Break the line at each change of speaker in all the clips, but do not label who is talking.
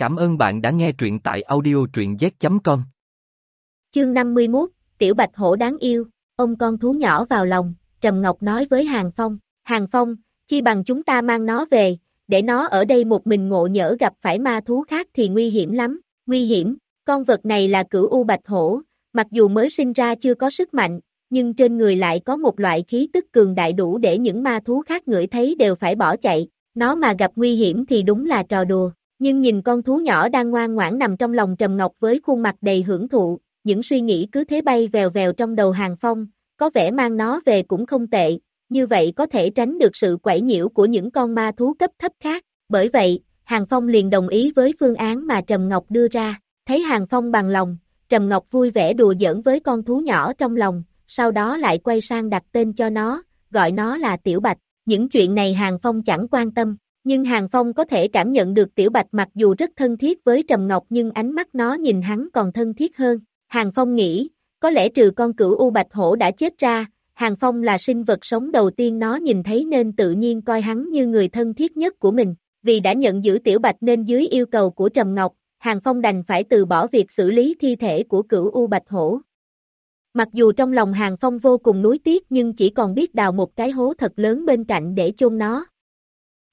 Cảm ơn bạn đã nghe truyện tại audio truyện z.com.
Chương 51, Tiểu Bạch Hổ đáng yêu, ông con thú nhỏ vào lòng, Trầm Ngọc nói với Hàng Phong, Hàng Phong, chi bằng chúng ta mang nó về, để nó ở đây một mình ngộ nhỡ gặp phải ma thú khác thì nguy hiểm lắm, nguy hiểm, con vật này là cửu U Bạch Hổ, mặc dù mới sinh ra chưa có sức mạnh, nhưng trên người lại có một loại khí tức cường đại đủ để những ma thú khác ngửi thấy đều phải bỏ chạy, nó mà gặp nguy hiểm thì đúng là trò đùa. Nhưng nhìn con thú nhỏ đang ngoan ngoãn nằm trong lòng Trầm Ngọc với khuôn mặt đầy hưởng thụ, những suy nghĩ cứ thế bay vèo vèo trong đầu Hàng Phong, có vẻ mang nó về cũng không tệ, như vậy có thể tránh được sự quẩy nhiễu của những con ma thú cấp thấp khác. Bởi vậy, Hàng Phong liền đồng ý với phương án mà Trầm Ngọc đưa ra, thấy Hàng Phong bằng lòng, Trầm Ngọc vui vẻ đùa giỡn với con thú nhỏ trong lòng, sau đó lại quay sang đặt tên cho nó, gọi nó là Tiểu Bạch. Những chuyện này Hàng Phong chẳng quan tâm, nhưng Hàng Phong có thể cảm nhận được Tiểu Bạch mặc dù rất thân thiết với Trầm Ngọc nhưng ánh mắt nó nhìn hắn còn thân thiết hơn. Hàng Phong nghĩ, có lẽ trừ con cửu U Bạch Hổ đã chết ra, Hàng Phong là sinh vật sống đầu tiên nó nhìn thấy nên tự nhiên coi hắn như người thân thiết nhất của mình. Vì đã nhận giữ Tiểu Bạch nên dưới yêu cầu của Trầm Ngọc, Hàng Phong đành phải từ bỏ việc xử lý thi thể của cửu U Bạch Hổ. Mặc dù trong lòng Hàng Phong vô cùng nuối tiếc nhưng chỉ còn biết đào một cái hố thật lớn bên cạnh để chôn nó.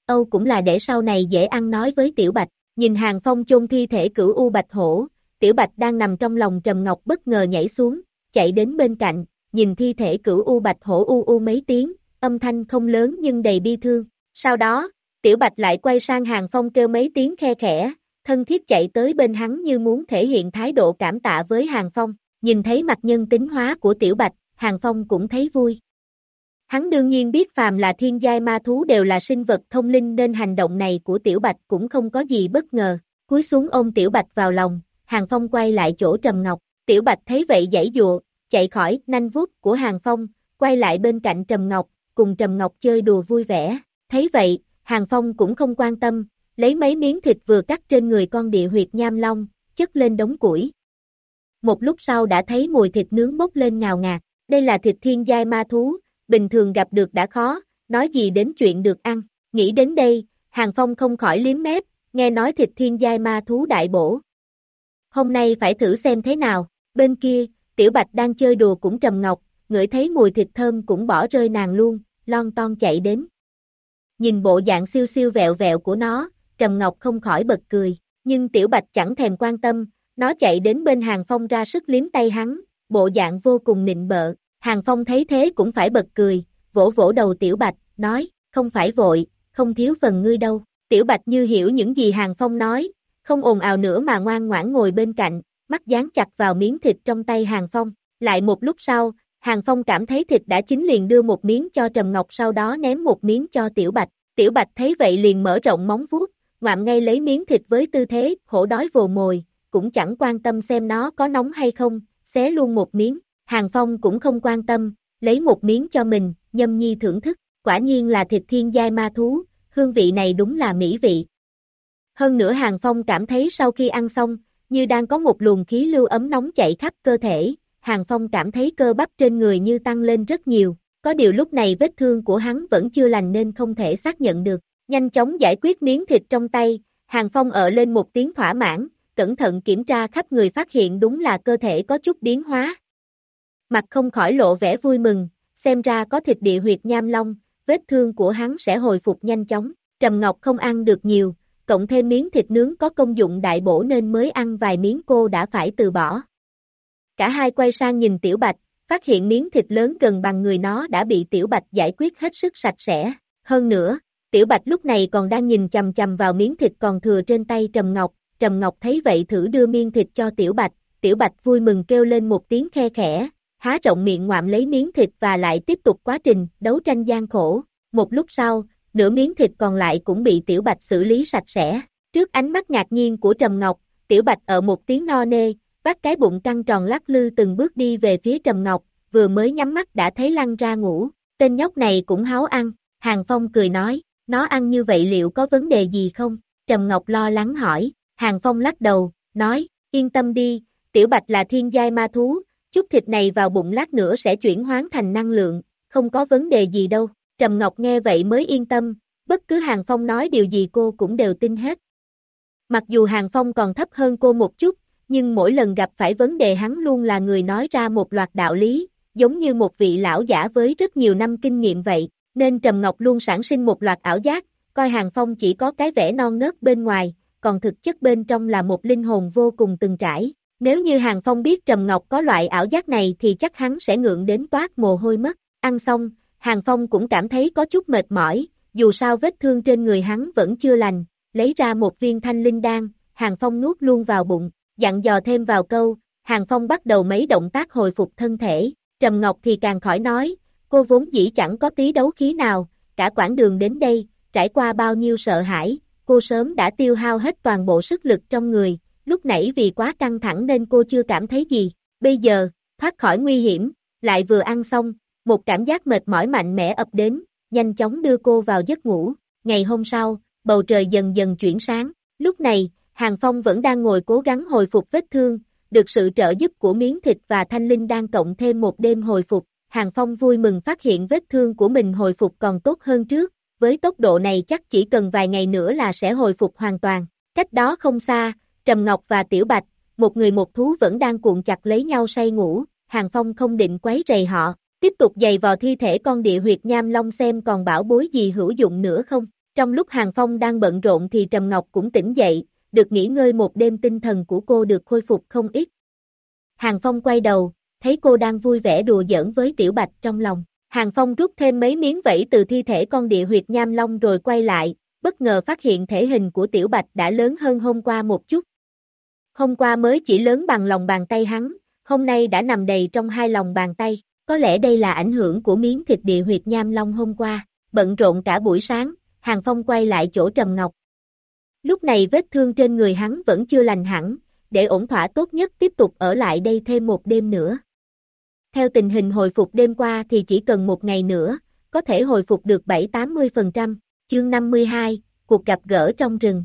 Âu cũng là để sau này dễ ăn nói với Tiểu Bạch, nhìn Hàng Phong chôn thi thể cửu U Bạch Hổ, Tiểu Bạch đang nằm trong lòng Trầm Ngọc bất ngờ nhảy xuống, chạy đến bên cạnh, nhìn thi thể cửu U Bạch Hổ u u mấy tiếng, âm thanh không lớn nhưng đầy bi thương. Sau đó, Tiểu Bạch lại quay sang Hàng Phong kêu mấy tiếng khe khẽ, thân thiết chạy tới bên hắn như muốn thể hiện thái độ cảm tạ với Hàng Phong, nhìn thấy mặt nhân tính hóa của Tiểu Bạch, Hàng Phong cũng thấy vui. Hắn đương nhiên biết phàm là thiên giai ma thú đều là sinh vật thông linh nên hành động này của Tiểu Bạch cũng không có gì bất ngờ, cúi xuống ôm Tiểu Bạch vào lòng, Hàng Phong quay lại chỗ Trầm Ngọc, Tiểu Bạch thấy vậy giãy dụa, chạy khỏi nanh vuốt của Hàng Phong, quay lại bên cạnh Trầm Ngọc, cùng Trầm Ngọc chơi đùa vui vẻ, thấy vậy, Hàng Phong cũng không quan tâm, lấy mấy miếng thịt vừa cắt trên người con địa huyệt nham long, chất lên đống củi. Một lúc sau đã thấy mùi thịt nướng bốc lên ngào ngạt, đây là thịt thiên giai ma thú, bình thường gặp được đã khó, nói gì đến chuyện được ăn. Nghĩ đến đây, Hàng Phong không khỏi liếm mép, nghe nói thịt thiên giai ma thú đại bổ. Hôm nay phải thử xem thế nào, bên kia, Tiểu Bạch đang chơi đùa cũng trầm ngọc, ngửi thấy mùi thịt thơm cũng bỏ rơi nàng luôn, lon ton chạy đến. Nhìn bộ dạng siêu siêu vẹo vẹo của nó, Trầm Ngọc không khỏi bật cười, nhưng Tiểu Bạch chẳng thèm quan tâm, nó chạy đến bên Hàng Phong ra sức liếm tay hắn, bộ dạng vô cùng nịnh bợ, Hàng Phong thấy thế cũng phải bật cười, vỗ vỗ đầu Tiểu Bạch, nói, không phải vội, không thiếu phần ngươi đâu. Tiểu Bạch như hiểu những gì Hàng Phong nói, không ồn ào nữa mà ngoan ngoãn ngồi bên cạnh, mắt dán chặt vào miếng thịt trong tay Hàng Phong. Lại một lúc sau, Hàng Phong cảm thấy thịt đã chín liền đưa một miếng cho Trầm Ngọc sau đó ném một miếng cho Tiểu Bạch. Tiểu Bạch thấy vậy liền mở rộng móng vuốt, ngoạm ngay lấy miếng thịt với tư thế hổ đói vồ mồi, cũng chẳng quan tâm xem nó có nóng hay không, xé luôn một miếng. Hàng Phong cũng không quan tâm, lấy một miếng cho mình, nhâm nhi thưởng thức, quả nhiên là thịt thiên giai ma thú, hương vị này đúng là mỹ vị. Hơn nữa Hàng Phong cảm thấy sau khi ăn xong, như đang có một luồng khí lưu ấm nóng chạy khắp cơ thể, Hàng Phong cảm thấy cơ bắp trên người như tăng lên rất nhiều, có điều lúc này vết thương của hắn vẫn chưa lành nên không thể xác nhận được. Nhanh chóng giải quyết miếng thịt trong tay, Hàng Phong ở lên một tiếng thỏa mãn, cẩn thận kiểm tra khắp người phát hiện đúng là cơ thể có chút biến hóa, mặt không khỏi lộ vẻ vui mừng, xem ra có thịt địa huyệt nham long, vết thương của hắn sẽ hồi phục nhanh chóng. Trầm Ngọc không ăn được nhiều, cộng thêm miếng thịt nướng có công dụng đại bổ nên mới ăn vài miếng cô đã phải từ bỏ. Cả hai quay sang nhìn Tiểu Bạch, phát hiện miếng thịt lớn gần bằng người nó đã bị Tiểu Bạch giải quyết hết sức sạch sẽ. Hơn nữa, Tiểu Bạch lúc này còn đang nhìn chầm chầm vào miếng thịt còn thừa trên tay Trầm Ngọc, Trầm Ngọc thấy vậy thử đưa miếng thịt cho Tiểu Bạch, Tiểu Bạch vui mừng kêu lên một tiếng khe khẽ, há rộng miệng ngoạm lấy miếng thịt và lại tiếp tục quá trình đấu tranh gian khổ. Một lúc sau, nửa miếng thịt còn lại cũng bị Tiểu Bạch xử lý sạch sẽ. Trước ánh mắt ngạc nhiên của Trầm Ngọc, Tiểu Bạch ở một tiếng no nê, vắt cái bụng căng tròn lắc lư từng bước đi về phía Trầm Ngọc, vừa mới nhắm mắt đã thấy lăn ra ngủ. Tên nhóc này cũng háo ăn, Hàng Phong cười nói, nó ăn như vậy liệu có vấn đề gì không? Trầm Ngọc lo lắng hỏi, Hàng Phong lắc đầu, nói, yên tâm đi, Tiểu Bạch là thiên giai ma thú, chút thịt này vào bụng lát nữa sẽ chuyển hóa thành năng lượng, không có vấn đề gì đâu. Trầm Ngọc nghe vậy mới yên tâm, bất cứ Hàng Phong nói điều gì cô cũng đều tin hết. Mặc dù Hàng Phong còn thấp hơn cô một chút, nhưng mỗi lần gặp phải vấn đề hắn luôn là người nói ra một loạt đạo lý, giống như một vị lão giả với rất nhiều năm kinh nghiệm vậy, nên Trầm Ngọc luôn sản sinh một loạt ảo giác, coi Hàng Phong chỉ có cái vẻ non nớt bên ngoài, còn thực chất bên trong là một linh hồn vô cùng từng trải. Nếu như Hàng Phong biết Trầm Ngọc có loại ảo giác này thì chắc hắn sẽ ngượng đến toát mồ hôi mất. Ăn xong, Hàng Phong cũng cảm thấy có chút mệt mỏi, dù sao vết thương trên người hắn vẫn chưa lành, lấy ra một viên thanh linh đan, Hàng Phong nuốt luôn vào bụng, dặn dò thêm vào câu, Hàng Phong bắt đầu mấy động tác hồi phục thân thể, Trầm Ngọc thì càng khỏi nói, cô vốn dĩ chẳng có tí đấu khí nào, cả quãng đường đến đây, trải qua bao nhiêu sợ hãi, cô sớm đã tiêu hao hết toàn bộ sức lực trong người, lúc nãy vì quá căng thẳng nên cô chưa cảm thấy gì, bây giờ, thoát khỏi nguy hiểm, lại vừa ăn xong, một cảm giác mệt mỏi mạnh mẽ ập đến, nhanh chóng đưa cô vào giấc ngủ, ngày hôm sau, bầu trời dần dần chuyển sáng, lúc này, Hàng Phong vẫn đang ngồi cố gắng hồi phục vết thương, được sự trợ giúp của miếng thịt và thanh linh đang cộng thêm một đêm hồi phục, Hàng Phong vui mừng phát hiện vết thương của mình hồi phục còn tốt hơn trước, với tốc độ này chắc chỉ cần vài ngày nữa là sẽ hồi phục hoàn toàn. Cách đó không xa, Trầm Ngọc và Tiểu Bạch, một người một thú vẫn đang cuộn chặt lấy nhau say ngủ, Hàng Phong không định quấy rầy họ, tiếp tục giày vò thi thể con địa huyệt nham long xem còn bảo bối gì hữu dụng nữa không. Trong lúc Hàng Phong đang bận rộn thì Trầm Ngọc cũng tỉnh dậy, được nghỉ ngơi một đêm tinh thần của cô được khôi phục không ít. Hàng Phong quay đầu, thấy cô đang vui vẻ đùa giỡn với Tiểu Bạch trong lòng. Hàng Phong rút thêm mấy miếng vẫy từ thi thể con địa huyệt nham long rồi quay lại, bất ngờ phát hiện thể hình của Tiểu Bạch đã lớn hơn hôm qua một chút. Hôm qua mới chỉ lớn bằng lòng bàn tay hắn, hôm nay đã nằm đầy trong hai lòng bàn tay, có lẽ đây là ảnh hưởng của miếng thịt địa huyệt nham long hôm qua, bận rộn cả buổi sáng, Hàng Phong quay lại chỗ Trầm Ngọc. Lúc này vết thương trên người hắn vẫn chưa lành hẳn, để ổn thỏa tốt nhất tiếp tục ở lại đây thêm một đêm nữa. Theo tình hình hồi phục đêm qua thì chỉ cần một ngày nữa, có thể hồi phục được 7-80%, chương 52, cuộc gặp gỡ trong rừng.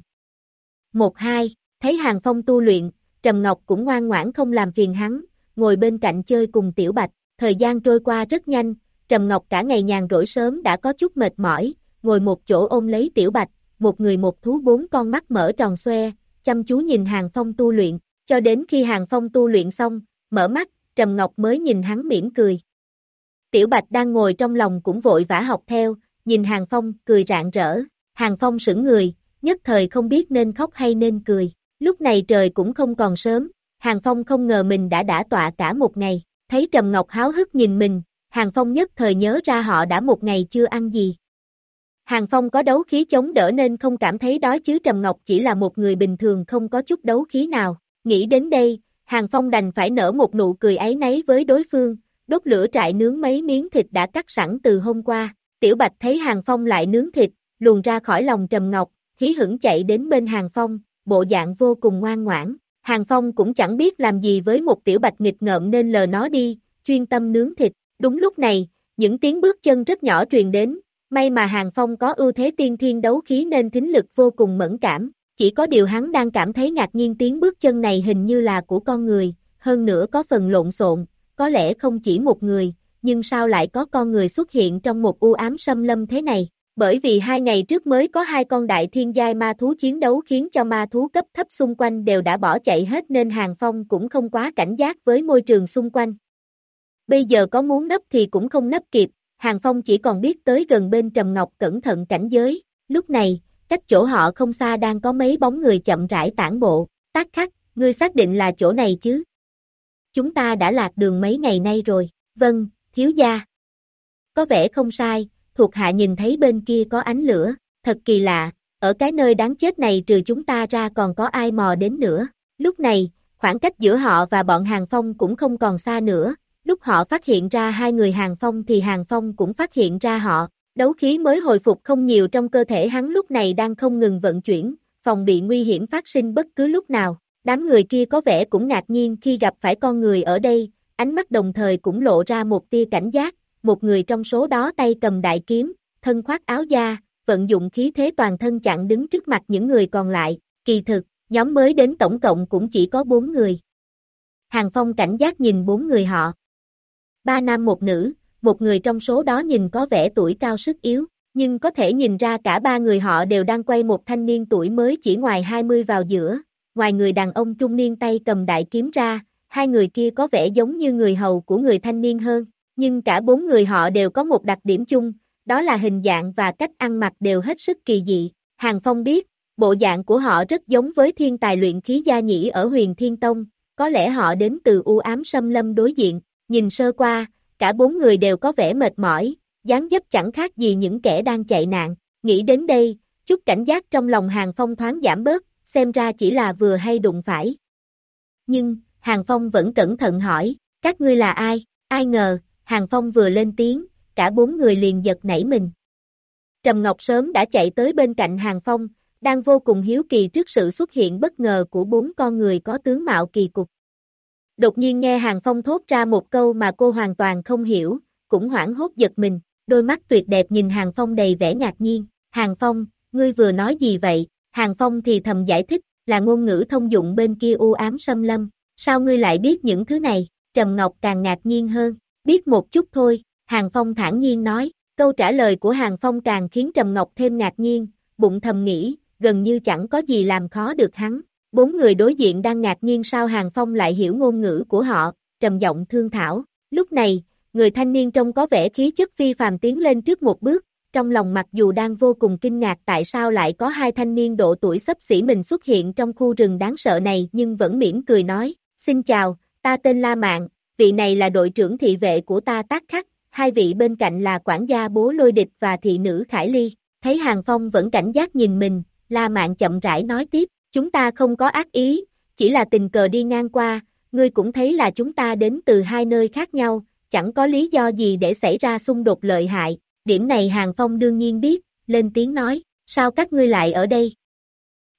1-2, thấy Hàng Phong tu luyện, Trầm Ngọc cũng ngoan ngoãn không làm phiền hắn, ngồi bên cạnh chơi cùng Tiểu Bạch, thời gian trôi qua rất nhanh, Trầm Ngọc cả ngày nhàn rỗi sớm đã có chút mệt mỏi, ngồi một chỗ ôm lấy Tiểu Bạch, một người một thú bốn con mắt mở tròn xoe, chăm chú nhìn Hàng Phong tu luyện, cho đến khi Hàng Phong tu luyện xong, mở mắt, Trầm Ngọc mới nhìn hắn mỉm cười. Tiểu Bạch đang ngồi trong lòng cũng vội vã học theo, nhìn Hàng Phong cười rạng rỡ, Hàng Phong sững người, nhất thời không biết nên khóc hay nên cười, lúc này trời cũng không còn sớm, Hàng Phong không ngờ mình đã đã tọa cả một ngày, thấy Trầm Ngọc háo hức nhìn mình, Hàng Phong nhất thời nhớ ra họ đã một ngày chưa ăn gì. Hàng Phong có đấu khí chống đỡ nên không cảm thấy đói chứ Trầm Ngọc chỉ là một người bình thường không có chút đấu khí nào, nghĩ đến đây, Hàng Phong đành phải nở một nụ cười ấy nấy với đối phương, đốt lửa trại nướng mấy miếng thịt đã cắt sẵn từ hôm qua. Tiểu Bạch thấy Hàng Phong lại nướng thịt, luồn ra khỏi lòng Trầm Ngọc, khí hững chạy đến bên Hàng Phong, bộ dạng vô cùng ngoan ngoãn. Hàng Phong cũng chẳng biết làm gì với một Tiểu Bạch nghịch ngợm nên lờ nó đi, chuyên tâm nướng thịt. Đúng lúc này, những tiếng bước chân rất nhỏ truyền đến, may mà Hàng Phong có ưu thế tiên thiên đấu khí nên thính lực vô cùng mẫn cảm, chỉ có điều hắn đang cảm thấy ngạc nhiên tiếng bước chân này hình như là của con người, hơn nữa có phần lộn xộn, có lẽ không chỉ một người, nhưng sao lại có con người xuất hiện trong một u ám xâm lâm thế này? Bởi vì hai ngày trước mới có hai con đại thiên giai ma thú chiến đấu khiến cho ma thú cấp thấp xung quanh đều đã bỏ chạy hết nên Hàng Phong cũng không quá cảnh giác với môi trường xung quanh. Bây giờ có muốn nấp thì cũng không nấp kịp, Hàng Phong chỉ còn biết tới gần bên Trầm Ngọc cẩn thận cảnh giới, lúc này, cách chỗ họ không xa đang có mấy bóng người chậm rãi tản bộ, tác khắc, ngươi xác định là chỗ này chứ? Chúng ta đã lạc đường mấy ngày nay rồi, vâng, thiếu gia. Có vẻ không sai, thuộc hạ nhìn thấy bên kia có ánh lửa, thật kỳ lạ, ở cái nơi đáng chết này trừ chúng ta ra còn có ai mò đến nữa. Lúc này, khoảng cách giữa họ và bọn Hàng Phong cũng không còn xa nữa, lúc họ phát hiện ra hai người Hàng Phong thì Hàng Phong cũng phát hiện ra họ, Đấu khí mới hồi phục không nhiều trong cơ thể hắn lúc này đang không ngừng vận chuyển, phòng bị nguy hiểm phát sinh bất cứ lúc nào. Đám người kia có vẻ cũng ngạc nhiên khi gặp phải con người ở đây, ánh mắt đồng thời cũng lộ ra một tia cảnh giác, một người trong số đó tay cầm đại kiếm, thân khoác áo da, vận dụng khí thế toàn thân chặn đứng trước mặt những người còn lại, kỳ thực, nhóm mới đến tổng cộng cũng chỉ có bốn người. Hàng Phong cảnh giác nhìn bốn người họ. Ba nam một nữ, một người trong số đó nhìn có vẻ tuổi cao sức yếu, nhưng có thể nhìn ra cả ba người họ đều đang quay một thanh niên tuổi mới chỉ ngoài 20 vào giữa, ngoài người đàn ông trung niên tay cầm đại kiếm ra, hai người kia có vẻ giống như người hầu của người thanh niên hơn, nhưng cả bốn người họ đều có một đặc điểm chung, đó là hình dạng và cách ăn mặc đều hết sức kỳ dị. Hàng Phong biết, bộ dạng của họ rất giống với thiên tài luyện khí gia nhĩ ở huyền Thiên Tông, có lẽ họ đến từ u ám xâm lâm đối diện, nhìn sơ qua, cả bốn người đều có vẻ mệt mỏi, dáng dấp chẳng khác gì những kẻ đang chạy nạn. Nghĩ đến đây, chút cảnh giác trong lòng Hàng Phong thoáng giảm bớt, xem ra chỉ là vừa hay đụng phải. Nhưng, Hàng Phong vẫn cẩn thận hỏi, các ngươi là ai? Ai ngờ, Hàng Phong vừa lên tiếng, cả bốn người liền giật nảy mình. Trầm Ngọc sớm đã chạy tới bên cạnh Hàng Phong, đang vô cùng hiếu kỳ trước sự xuất hiện bất ngờ của bốn con người có tướng mạo kỳ cục. Đột nhiên nghe Hàng Phong thốt ra một câu mà cô hoàn toàn không hiểu, cũng hoảng hốt giật mình, đôi mắt tuyệt đẹp nhìn Hàng Phong đầy vẻ ngạc nhiên. Hàng Phong, ngươi vừa nói gì vậy? Hàng Phong thì thầm giải thích, là ngôn ngữ thông dụng bên kia u ám xâm lâm. Sao ngươi lại biết những thứ này? Trầm Ngọc càng ngạc nhiên hơn, biết một chút thôi, Hàng Phong thản nhiên nói, câu trả lời của Hàng Phong càng khiến Trầm Ngọc thêm ngạc nhiên, bụng thầm nghĩ, gần như chẳng có gì làm khó được hắn. Bốn người đối diện đang ngạc nhiên sao Hàng Phong lại hiểu ngôn ngữ của họ, trầm giọng thương thảo. Lúc này, người thanh niên trông có vẻ khí chất phi phàm tiến lên trước một bước, trong lòng mặc dù đang vô cùng kinh ngạc tại sao lại có hai thanh niên độ tuổi sấp xỉ mình xuất hiện trong khu rừng đáng sợ này nhưng vẫn mỉm cười nói, xin chào, ta tên La Mạn, vị này là đội trưởng thị vệ của ta tác khắc, hai vị bên cạnh là quản gia bố lôi địch và thị nữ Khải Ly, thấy Hàng Phong vẫn cảnh giác nhìn mình, La Mạn chậm rãi nói tiếp, chúng ta không có ác ý, chỉ là tình cờ đi ngang qua, ngươi cũng thấy là chúng ta đến từ hai nơi khác nhau, chẳng có lý do gì để xảy ra xung đột lợi hại, điểm này Hàng Phong đương nhiên biết, lên tiếng nói, sao các ngươi lại ở đây?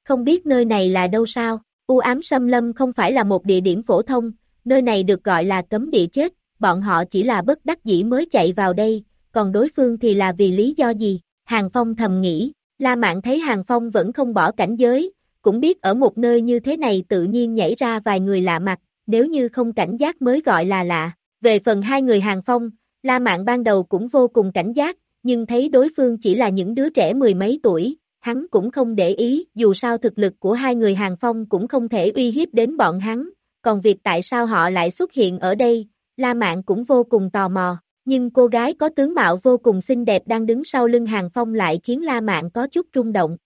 Không biết nơi này là đâu sao, u ám xâm lâm không phải là một địa điểm phổ thông, nơi này được gọi là cấm địa chết, bọn họ chỉ là bất đắc dĩ mới chạy vào đây, còn đối phương thì là vì lý do gì? Hàng Phong thầm nghĩ, La Mạn thấy Hàng Phong vẫn không bỏ cảnh giới, cũng biết ở một nơi như thế này tự nhiên nhảy ra vài người lạ mặt, nếu như không cảnh giác mới gọi là lạ. Về phần hai người Hàng Phong, La Mạn ban đầu cũng vô cùng cảnh giác, nhưng thấy đối phương chỉ là những đứa trẻ mười mấy tuổi, hắn cũng không để ý, dù sao thực lực của hai người Hàng Phong cũng không thể uy hiếp đến bọn hắn, còn việc tại sao họ lại xuất hiện ở đây, La Mạn cũng vô cùng tò mò, nhưng cô gái có tướng mạo vô cùng xinh đẹp đang đứng sau lưng Hàng Phong lại khiến La Mạn có chút rung động.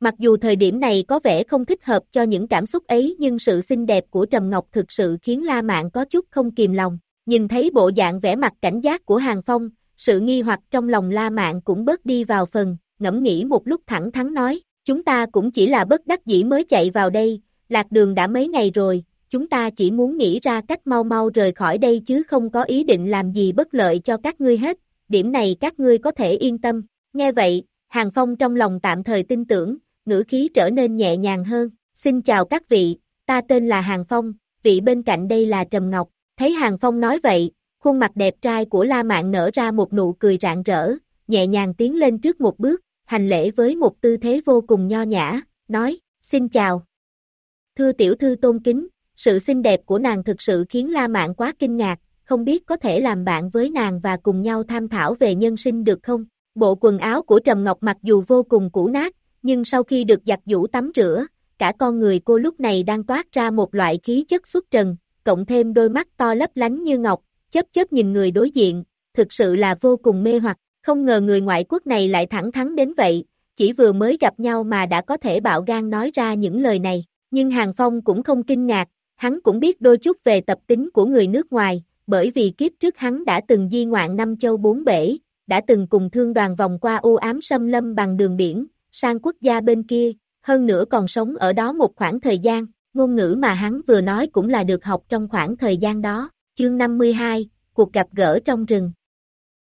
Mặc dù thời điểm này có vẻ không thích hợp cho những cảm xúc ấy nhưng sự xinh đẹp của Trầm Ngọc thực sự khiến La Mạn có chút không kìm lòng. Nhìn thấy bộ dạng vẻ mặt cảnh giác của Hàng Phong, sự nghi hoặc trong lòng La Mạn cũng bớt đi vào phần, ngẫm nghĩ một lúc thẳng thắn nói, chúng ta cũng chỉ là bất đắc dĩ mới chạy vào đây, lạc đường đã mấy ngày rồi, chúng ta chỉ muốn nghĩ ra cách mau mau rời khỏi đây chứ không có ý định làm gì bất lợi cho các ngươi hết, điểm này các ngươi có thể yên tâm. Nghe vậy, Hàng Phong trong lòng tạm thời tin tưởng, ngữ khí trở nên nhẹ nhàng hơn. Xin chào các vị, ta tên là Hàng Phong, vị bên cạnh đây là Trầm Ngọc. Thấy Hàng Phong nói vậy, khuôn mặt đẹp trai của La Mạn nở ra một nụ cười rạng rỡ, nhẹ nhàng tiến lên trước một bước, hành lễ với một tư thế vô cùng nho nhã, nói, xin chào. Thưa tiểu thư tôn kính, sự xinh đẹp của nàng thực sự khiến La Mạn quá kinh ngạc, không biết có thể làm bạn với nàng và cùng nhau tham thảo về nhân sinh được không? Bộ quần áo của Trầm Ngọc mặc dù vô cùng cũ nát, nhưng sau khi được giặt giũ tắm rửa, cả con người cô lúc này đang toát ra một loại khí chất xuất trần, cộng thêm đôi mắt to lấp lánh như ngọc, chớp chớp nhìn người đối diện, thực sự là vô cùng mê hoặc, không ngờ người ngoại quốc này lại thẳng thắn đến vậy, chỉ vừa mới gặp nhau mà đã có thể bạo gan nói ra những lời này, nhưng Hàng Phong cũng không kinh ngạc, hắn cũng biết đôi chút về tập tính của người nước ngoài, bởi vì kiếp trước hắn đã từng di ngoạn năm châu bốn bể, đã từng cùng thương đoàn vòng qua u ám xâm lâm bằng đường biển, sang quốc gia bên kia, hơn nữa còn sống ở đó một khoảng thời gian, ngôn ngữ mà hắn vừa nói cũng là được học trong khoảng thời gian đó. Chương 52, cuộc gặp gỡ trong rừng.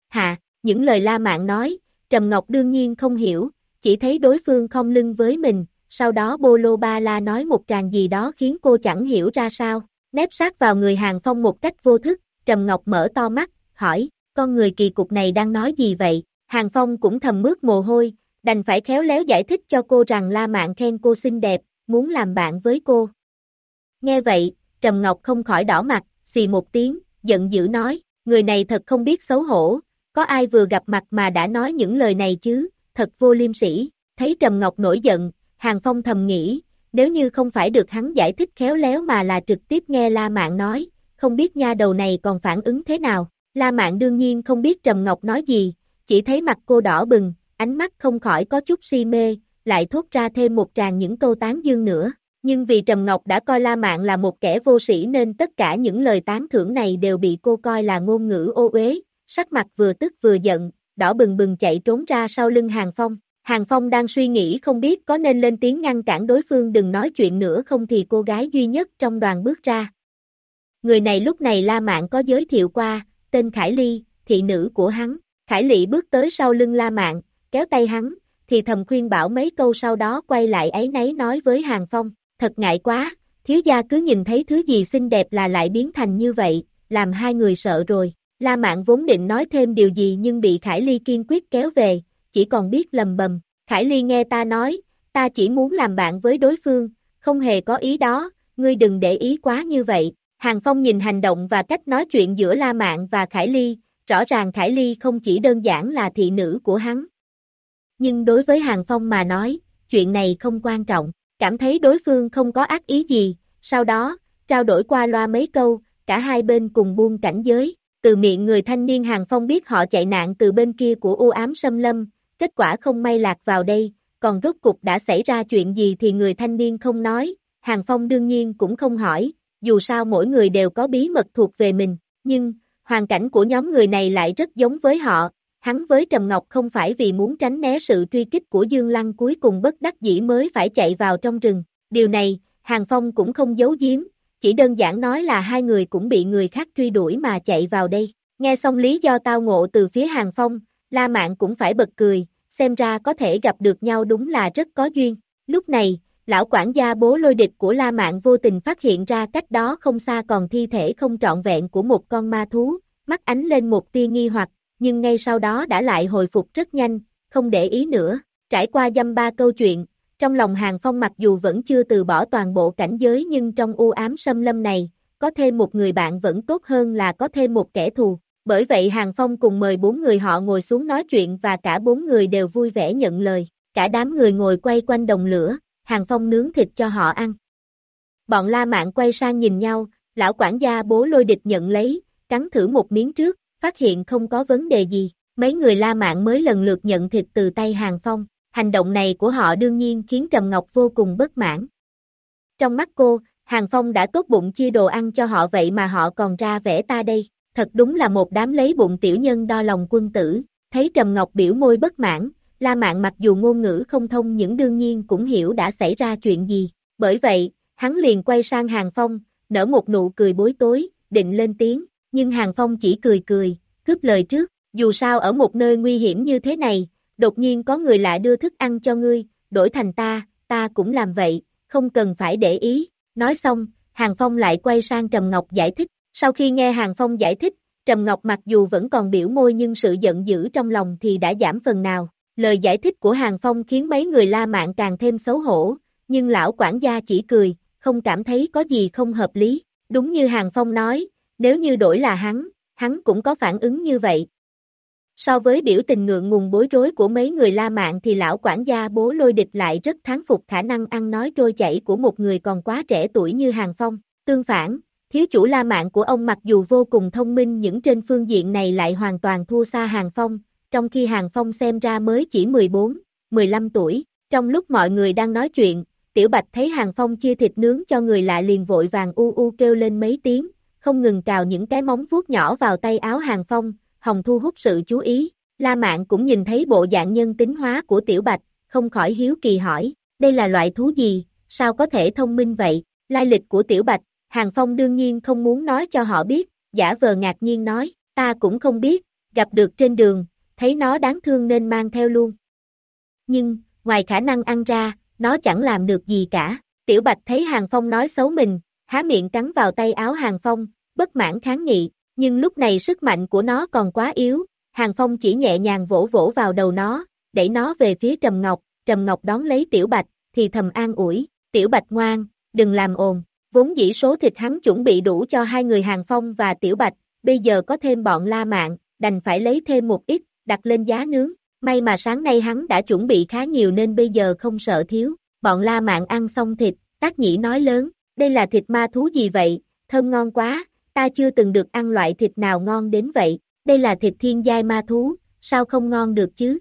Hạ, những lời La Mạn nói, Trầm Ngọc đương nhiên không hiểu, chỉ thấy đối phương không lưng với mình, sau đó Bô Lô Ba La nói một tràng gì đó khiến cô chẳng hiểu ra sao, nép sát vào người Hàng Phong một cách vô thức, Trầm Ngọc mở to mắt, hỏi, con người kỳ cục này đang nói gì vậy? Hàng Phong cũng thầm mướt mồ hôi, đành phải khéo léo giải thích cho cô rằng La Mạn khen cô xinh đẹp, muốn làm bạn với cô. Nghe vậy, Trầm Ngọc không khỏi đỏ mặt, xì một tiếng, giận dữ nói, người này thật không biết xấu hổ, có ai vừa gặp mặt mà đã nói những lời này chứ, thật vô liêm sỉ, thấy Trầm Ngọc nổi giận, Hàng Phong thầm nghĩ, nếu như không phải được hắn giải thích khéo léo mà là trực tiếp nghe La Mạn nói, không biết nha đầu này còn phản ứng thế nào, La Mạn đương nhiên không biết Trầm Ngọc nói gì, chỉ thấy mặt cô đỏ bừng, ánh mắt không khỏi có chút si mê, lại thốt ra thêm một tràng những câu tán dương nữa. Nhưng vì Trầm Ngọc đã coi La Mạn là một kẻ vô sĩ nên tất cả những lời tán thưởng này đều bị cô coi là ngôn ngữ ô uế, sắc mặt vừa tức vừa giận, đỏ bừng bừng chạy trốn ra sau lưng Hàng Phong. Hàng Phong đang suy nghĩ không biết có nên lên tiếng ngăn cản đối phương đừng nói chuyện nữa không thì cô gái duy nhất trong đoàn bước ra. Người này lúc này La Mạn có giới thiệu qua, tên Khải Ly, thị nữ của hắn. Khải Ly bước tới sau lưng La Mạn, kéo tay hắn, thì thầm khuyên bảo mấy câu sau đó quay lại ấy nấy nói với Hàng Phong, thật ngại quá, thiếu gia cứ nhìn thấy thứ gì xinh đẹp là lại biến thành như vậy, làm hai người sợ rồi. La Mạn vốn định nói thêm điều gì nhưng bị Khải Ly kiên quyết kéo về, chỉ còn biết lầm bầm. Khải Ly nghe ta nói, ta chỉ muốn làm bạn với đối phương, không hề có ý đó, ngươi đừng để ý quá như vậy. Hàng Phong nhìn hành động và cách nói chuyện giữa La Mạn và Khải Ly, rõ ràng Khải Ly không chỉ đơn giản là thị nữ của hắn. Nhưng đối với Hàng Phong mà nói, chuyện này không quan trọng, cảm thấy đối phương không có ác ý gì, sau đó, trao đổi qua loa mấy câu, cả hai bên cùng buông cảnh giới. Từ miệng người thanh niên Hàng Phong biết họ chạy nạn từ bên kia của u ám xâm lâm, kết quả không may lạc vào đây, còn rốt cục đã xảy ra chuyện gì thì người thanh niên không nói, Hàng Phong đương nhiên cũng không hỏi, dù sao mỗi người đều có bí mật thuộc về mình, nhưng, hoàn cảnh của nhóm người này lại rất giống với họ, hắn với Trầm Ngọc không phải vì muốn tránh né sự truy kích của Dương Lăng cuối cùng bất đắc dĩ mới phải chạy vào trong rừng, điều này, Hàng Phong cũng không giấu giếm, chỉ đơn giản nói là hai người cũng bị người khác truy đuổi mà chạy vào đây, nghe xong lý do tao ngộ từ phía Hàng Phong, La Mạn cũng phải bật cười, xem ra có thể gặp được nhau đúng là rất có duyên, lúc này, lão quản gia bố lôi địch của La Mạn vô tình phát hiện ra cách đó không xa còn thi thể không trọn vẹn của một con ma thú, mắt ánh lên một tia nghi hoặc, nhưng ngay sau đó đã lại hồi phục rất nhanh, không để ý nữa, trải qua dăm ba câu chuyện, trong lòng Hàng Phong mặc dù vẫn chưa từ bỏ toàn bộ cảnh giới nhưng trong u ám xâm lâm này, có thêm một người bạn vẫn tốt hơn là có thêm một kẻ thù. Bởi vậy Hàng Phong cùng mời bốn người họ ngồi xuống nói chuyện và cả bốn người đều vui vẻ nhận lời. Cả đám người ngồi quay quanh đồng lửa, Hàng Phong nướng thịt cho họ ăn. Bọn La Mạn quay sang nhìn nhau, lão quản gia bố lôi địch nhận lấy, cắn thử một miếng trước, phát hiện không có vấn đề gì. Mấy người La Mạn mới lần lượt nhận thịt từ tay Hàng Phong. Hành động này của họ đương nhiên khiến Trầm Ngọc vô cùng bất mãn. Trong mắt cô, Hàng Phong đã tốt bụng chia đồ ăn cho họ vậy mà họ còn ra vẻ ta đây, thật đúng là một đám lấy bụng tiểu nhân đo lòng quân tử, thấy Trầm Ngọc biểu môi bất mãn, La Mạn mặc dù ngôn ngữ không thông những đương nhiên cũng hiểu đã xảy ra chuyện gì, bởi vậy, hắn liền quay sang Hàng Phong, nở một nụ cười bối tối, định lên tiếng, nhưng Hàng Phong chỉ cười cười, cướp lời trước, dù sao ở một nơi nguy hiểm như thế này, đột nhiên có người lạ đưa thức ăn cho ngươi, đổi thành ta, ta cũng làm vậy, không cần phải để ý. Nói xong, Hàng Phong lại quay sang Trầm Ngọc giải thích. Sau khi nghe Hàng Phong giải thích, Trầm Ngọc mặc dù vẫn còn biểu môi nhưng sự giận dữ trong lòng thì đã giảm phần nào. Lời giải thích của Hàng Phong khiến mấy người La Mạn càng thêm xấu hổ, nhưng lão quản gia chỉ cười, không cảm thấy có gì không hợp lý. Đúng như Hàng Phong nói, nếu như đổi là hắn, hắn cũng có phản ứng như vậy. So với biểu tình ngượng ngùng bối rối của mấy người La Mạn thì lão quản gia bố lôi địch lại rất thán phục khả năng ăn nói trôi chảy của một người còn quá trẻ tuổi như Hàng Phong. Tương phản, thiếu chủ La Mạn của ông mặc dù vô cùng thông minh những trên phương diện này lại hoàn toàn thua xa Hàng Phong, trong khi Hàng Phong xem ra mới chỉ 14, 15 tuổi. Trong lúc mọi người đang nói chuyện, Tiểu Bạch thấy Hàng Phong chia thịt nướng cho người lạ liền vội vàng u u kêu lên mấy tiếng, không ngừng cào những cái móng vuốt nhỏ vào tay áo Hàng Phong, Hồng thu hút sự chú ý. La Mạn cũng nhìn thấy bộ dạng nhân tính hóa của Tiểu Bạch, không khỏi hiếu kỳ hỏi, đây là loại thú gì, sao có thể thông minh vậy? Lai lịch của Tiểu Bạch, Hàng Phong đương nhiên không muốn nói cho họ biết, giả vờ ngạc nhiên nói, ta cũng không biết, gặp được trên đường, thấy nó đáng thương nên mang theo luôn. Nhưng, ngoài khả năng ăn ra, nó chẳng làm được gì cả. Tiểu Bạch thấy Hàng Phong nói xấu mình, há miệng cắn vào tay áo Hàng Phong, bất mãn kháng nghị, nhưng lúc này sức mạnh của nó còn quá yếu, Hàng Phong chỉ nhẹ nhàng vỗ vỗ vào đầu nó, đẩy nó về phía Trầm Ngọc, Trầm Ngọc đón lấy Tiểu Bạch, thì thầm an ủi, Tiểu Bạch ngoan, đừng làm ồn, vốn dĩ số thịt hắn chuẩn bị đủ cho hai người Hàng Phong và Tiểu Bạch, bây giờ có thêm bọn La Mạng, đành phải lấy thêm một ít, đặt lên giá nướng. May mà sáng nay hắn đã chuẩn bị khá nhiều nên bây giờ không sợ thiếu. Bọn La Mạng ăn xong thịt, tác nhĩ nói lớn, đây là thịt ma thú gì vậy, thơm ngon quá, ta chưa từng được ăn loại thịt nào ngon đến vậy, đây là thịt thiên giai ma thú, sao không ngon được chứ?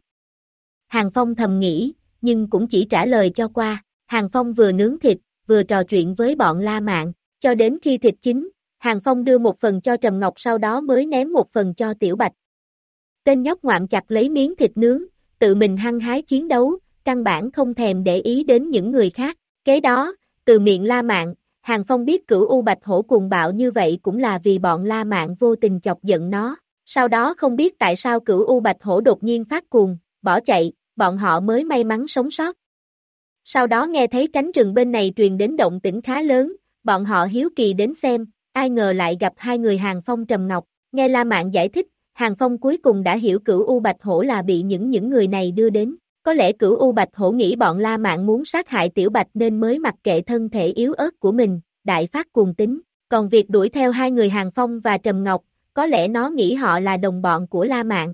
Hàng Phong thầm nghĩ, nhưng cũng chỉ trả lời cho qua, Hàng Phong vừa nướng thịt, vừa trò chuyện với bọn La Mạn, cho đến khi thịt chín, Hàng Phong đưa một phần cho Trầm Ngọc sau đó mới ném một phần cho Tiểu Bạch. Tên nhóc ngoạm chặt lấy miếng thịt nướng, tự mình hăng hái chiến đấu, căn bản không thèm để ý đến những người khác. Kế đó, từ miệng La Mạn, Hàng Phong biết cửu U Bạch Hổ cuồng bạo như vậy cũng là vì bọn La Mạn vô tình chọc giận nó. Sau đó không biết tại sao cửu U Bạch Hổ đột nhiên phát cuồng, bỏ chạy, bọn họ mới may mắn sống sót. Sau đó nghe thấy cánh rừng bên này truyền đến động tĩnh khá lớn, bọn họ hiếu kỳ đến xem, ai ngờ lại gặp hai người Hàng Phong Trầm Ngọc, nghe La Mạn giải thích, Hàng Phong cuối cùng đã hiểu cửu U Bạch Hổ là bị những những người này đưa đến. Có lẽ cửu U Bạch Hổ nghĩ bọn La Mạn muốn sát hại Tiểu Bạch nên mới mặc kệ thân thể yếu ớt của mình, đại phát cuồng tính. Còn việc đuổi theo hai người Hàng Phong và Trầm Ngọc, có lẽ nó nghĩ họ là đồng bọn của La Mạn.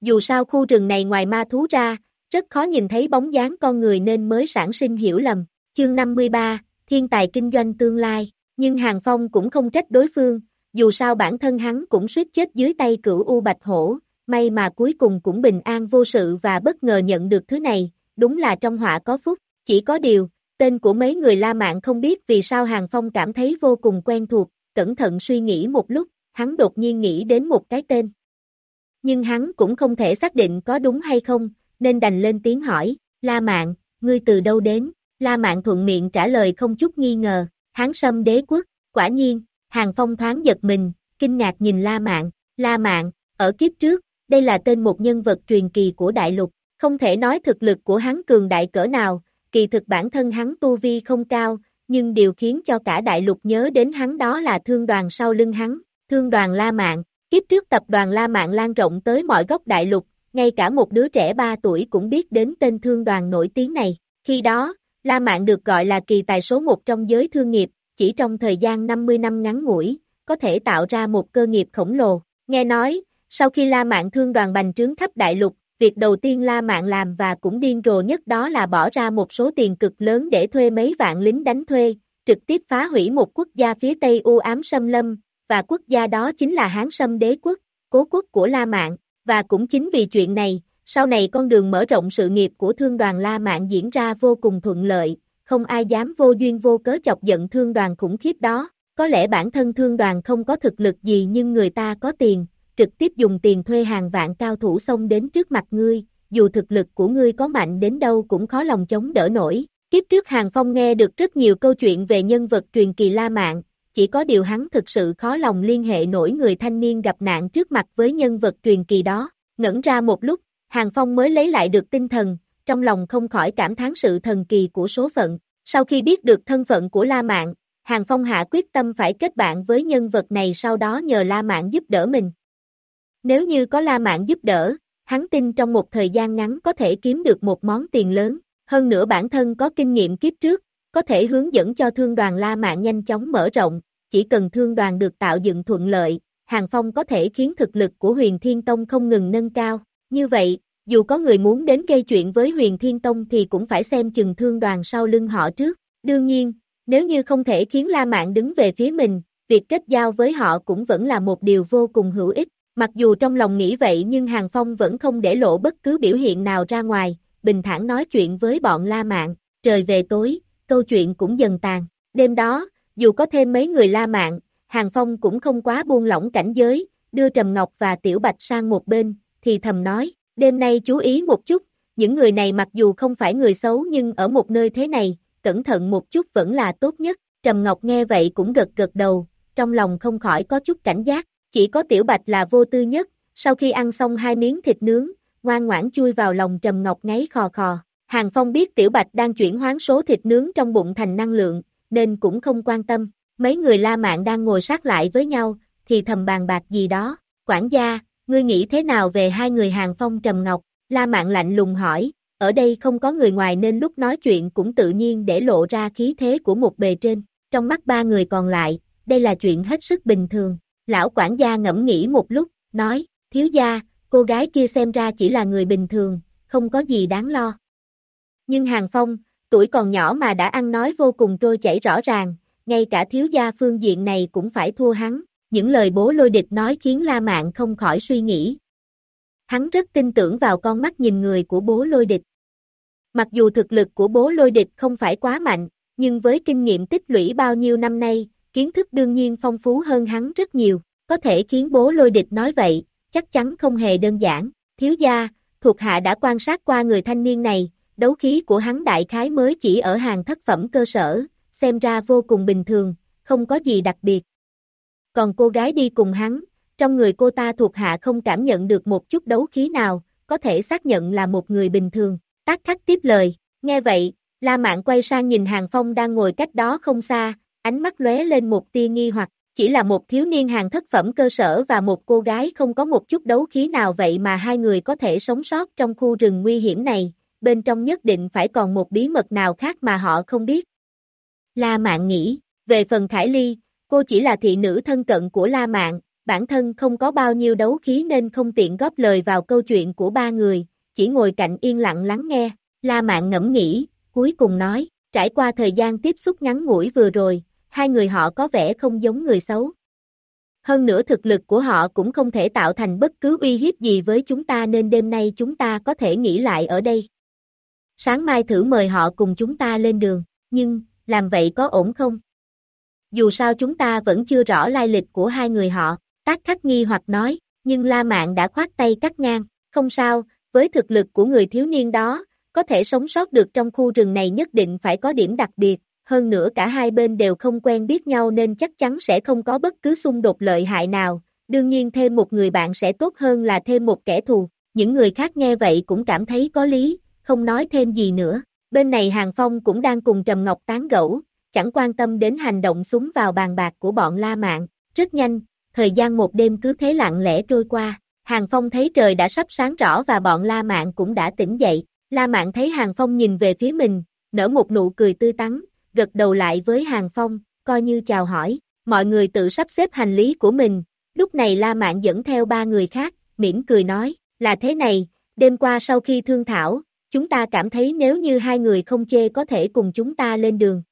Dù sao khu rừng này ngoài ma thú ra, rất khó nhìn thấy bóng dáng con người nên mới sản sinh hiểu lầm. Chương 53, Thiên tài kinh doanh tương lai, nhưng Hàng Phong cũng không trách đối phương, dù sao bản thân hắn cũng suýt chết dưới tay cửu U Bạch Hổ, may mà cuối cùng cũng bình an vô sự và bất ngờ nhận được thứ này, đúng là trong họa có phúc, chỉ có điều, tên của mấy người La Mạn không biết vì sao Hàng Phong cảm thấy vô cùng quen thuộc, cẩn thận suy nghĩ một lúc, hắn đột nhiên nghĩ đến một cái tên. Nhưng hắn cũng không thể xác định có đúng hay không, nên đành lên tiếng hỏi, La Mạn, ngươi từ đâu đến? La Mạn thuận miệng trả lời không chút nghi ngờ, hán sâm đế quốc, quả nhiên, Hàng Phong thoáng giật mình, kinh ngạc nhìn La Mạn, La Mạn, ở kiếp trước, đây là tên một nhân vật truyền kỳ của đại lục, không thể nói thực lực của hắn cường đại cỡ nào, kỳ thực bản thân hắn tu vi không cao, nhưng điều khiến cho cả đại lục nhớ đến hắn đó là thương đoàn sau lưng hắn, thương đoàn La Mạn, kiếp trước tập đoàn La Mạn lan rộng tới mọi góc đại lục, ngay cả một đứa trẻ 3 tuổi cũng biết đến tên thương đoàn nổi tiếng này, khi đó, La Mạn được gọi là kỳ tài số một trong giới thương nghiệp, chỉ trong thời gian 50 năm ngắn ngủi, có thể tạo ra một cơ nghiệp khổng lồ. Nghe nói, sau khi La Mạn thương đoàn bành trướng khắp đại lục, việc đầu tiên La Mạn làm và cũng điên rồ nhất đó là bỏ ra một số tiền cực lớn để thuê mấy vạn lính đánh thuê, trực tiếp phá hủy một quốc gia phía Tây u ám xâm lâm, và quốc gia đó chính là Hán Sâm Đế quốc, cố quốc của La Mạn, và cũng chính vì chuyện này, sau này con đường mở rộng sự nghiệp của thương đoàn La Mạn diễn ra vô cùng thuận lợi, không ai dám vô duyên vô cớ chọc giận thương đoàn khủng khiếp đó. Có lẽ bản thân thương đoàn không có thực lực gì nhưng người ta có tiền, trực tiếp dùng tiền thuê hàng vạn cao thủ xông đến trước mặt ngươi, dù thực lực của ngươi có mạnh đến đâu cũng khó lòng chống đỡ nổi. Kiếp trước Hàng Phong nghe được rất nhiều câu chuyện về nhân vật truyền kỳ La Mạn, chỉ có điều hắn thực sự khó lòng liên hệ nổi người thanh niên gặp nạn trước mặt với nhân vật truyền kỳ đó. Ngẩn ra một lúc, Hàng Phong mới lấy lại được tinh thần, trong lòng không khỏi cảm thán sự thần kỳ của số phận. Sau khi biết được thân phận của La Mạn, Hàng Phong hạ quyết tâm phải kết bạn với nhân vật này sau đó nhờ La Mạn giúp đỡ mình. Nếu như có La Mạn giúp đỡ, hắn tin trong một thời gian ngắn có thể kiếm được một món tiền lớn, hơn nữa bản thân có kinh nghiệm kiếp trước, có thể hướng dẫn cho thương đoàn La Mạn nhanh chóng mở rộng, chỉ cần thương đoàn được tạo dựng thuận lợi, Hàng Phong có thể khiến thực lực của huyền Thiên Tông không ngừng nâng cao. Như vậy, dù có người muốn đến gây chuyện với huyền Thiên Tông thì cũng phải xem chừng thương đoàn sau lưng họ trước. Đương nhiên, nếu như không thể khiến La Mạn đứng về phía mình, việc kết giao với họ cũng vẫn là một điều vô cùng hữu ích. Mặc dù trong lòng nghĩ vậy nhưng Hàng Phong vẫn không để lộ bất cứ biểu hiện nào ra ngoài, bình thản nói chuyện với bọn La Mạn. Trời về tối, câu chuyện cũng dần tàn. Đêm đó, dù có thêm mấy người La Mạn, Hàng Phong cũng không quá buông lỏng cảnh giới, đưa Trầm Ngọc và Tiểu Bạch sang một bên, thì thầm nói, đêm nay chú ý một chút, những người này mặc dù không phải người xấu nhưng ở một nơi thế này, cẩn thận một chút vẫn là tốt nhất. Trầm Ngọc nghe vậy cũng gật gật đầu, trong lòng không khỏi có chút cảnh giác, chỉ có Tiểu Bạch là vô tư nhất, sau khi ăn xong hai miếng thịt nướng, ngoan ngoãn chui vào lòng Trầm Ngọc ngáy khò khò. Hàng Phong biết Tiểu Bạch đang chuyển hoán số thịt nướng trong bụng thành năng lượng, nên cũng không quan tâm. Mấy người La Mạn đang ngồi sát lại với nhau, thì thầm bàn bạc gì đó. Quản gia, ngươi nghĩ thế nào về hai người Hàng Phong Trầm Ngọc? La Mạn lạnh lùng hỏi, ở đây không có người ngoài nên lúc nói chuyện cũng tự nhiên để lộ ra khí thế của một bề trên. Trong mắt ba người còn lại, đây là chuyện hết sức bình thường. Lão quản gia ngẫm nghĩ một lúc, nói, thiếu gia, cô gái kia xem ra chỉ là người bình thường, không có gì đáng lo. Nhưng Hàng Phong, tuổi còn nhỏ mà đã ăn nói vô cùng trôi chảy rõ ràng, ngay cả thiếu gia phương diện này cũng phải thua hắn, những lời bố lôi địch nói khiến La Mạn không khỏi suy nghĩ. Hắn rất tin tưởng vào con mắt nhìn người của bố lôi địch. Mặc dù thực lực của bố lôi địch không phải quá mạnh, nhưng với kinh nghiệm tích lũy bao nhiêu năm nay, kiến thức đương nhiên phong phú hơn hắn rất nhiều, có thể khiến bố lôi địch nói vậy, chắc chắn không hề đơn giản. Thiếu gia, thuộc hạ đã quan sát qua người thanh niên này, đấu khí của hắn đại khái mới chỉ ở hàng thất phẩm cơ sở, xem ra vô cùng bình thường, không có gì đặc biệt. Còn cô gái đi cùng hắn, trong người cô ta thuộc hạ không cảm nhận được một chút đấu khí nào, có thể xác nhận là một người bình thường. Tác khắc tiếp lời, nghe vậy, La Mạn quay sang nhìn Hàng Phong đang ngồi cách đó không xa, ánh mắt lóe lên một tia nghi hoặc, chỉ là một thiếu niên hàng thất phẩm cơ sở và một cô gái không có một chút đấu khí nào vậy mà hai người có thể sống sót trong khu rừng nguy hiểm này, bên trong nhất định phải còn một bí mật nào khác mà họ không biết. La Mạn nghĩ, về phần Khải Ly, cô chỉ là thị nữ thân cận của La Mạn, bản thân không có bao nhiêu đấu khí nên không tiện góp lời vào câu chuyện của ba người, chỉ ngồi cạnh yên lặng lắng nghe, La Mạn ngẫm nghĩ, cuối cùng nói, trải qua thời gian tiếp xúc ngắn ngủi vừa rồi, hai người họ có vẻ không giống người xấu. Hơn nữa thực lực của họ cũng không thể tạo thành bất cứ uy hiếp gì với chúng ta nên đêm nay chúng ta có thể nghỉ lại ở đây. Sáng mai thử mời họ cùng chúng ta lên đường, nhưng, làm vậy có ổn không? Dù sao chúng ta vẫn chưa rõ lai lịch của hai người họ, tác khắc nghi hoặc nói, nhưng La Mạn đã khoát tay cắt ngang, không sao, với thực lực của người thiếu niên đó, có thể sống sót được trong khu rừng này nhất định phải có điểm đặc biệt, hơn nữa cả hai bên đều không quen biết nhau nên chắc chắn sẽ không có bất cứ xung đột lợi hại nào, đương nhiên thêm một người bạn sẽ tốt hơn là thêm một kẻ thù, những người khác nghe vậy cũng cảm thấy có lý, không nói thêm gì nữa. Bên này Hàng Phong cũng đang cùng Trầm Ngọc tán gẫu, chẳng quan tâm đến hành động súng vào bàn bạc của bọn La Mạn. Rất nhanh, thời gian một đêm cứ thế lặng lẽ trôi qua. Hàng Phong thấy trời đã sắp sáng rõ và bọn La Mạn cũng đã tỉnh dậy. La Mạn thấy Hàng Phong nhìn về phía mình, nở một nụ cười tươi tắn, gật đầu lại với Hàng Phong, coi như chào hỏi. Mọi người tự sắp xếp hành lý của mình. Lúc này La Mạn dẫn theo ba người khác, mỉm cười nói, là thế này, đêm qua sau khi thương thảo, chúng ta cảm thấy nếu như hai người không chê có thể cùng chúng ta lên đường.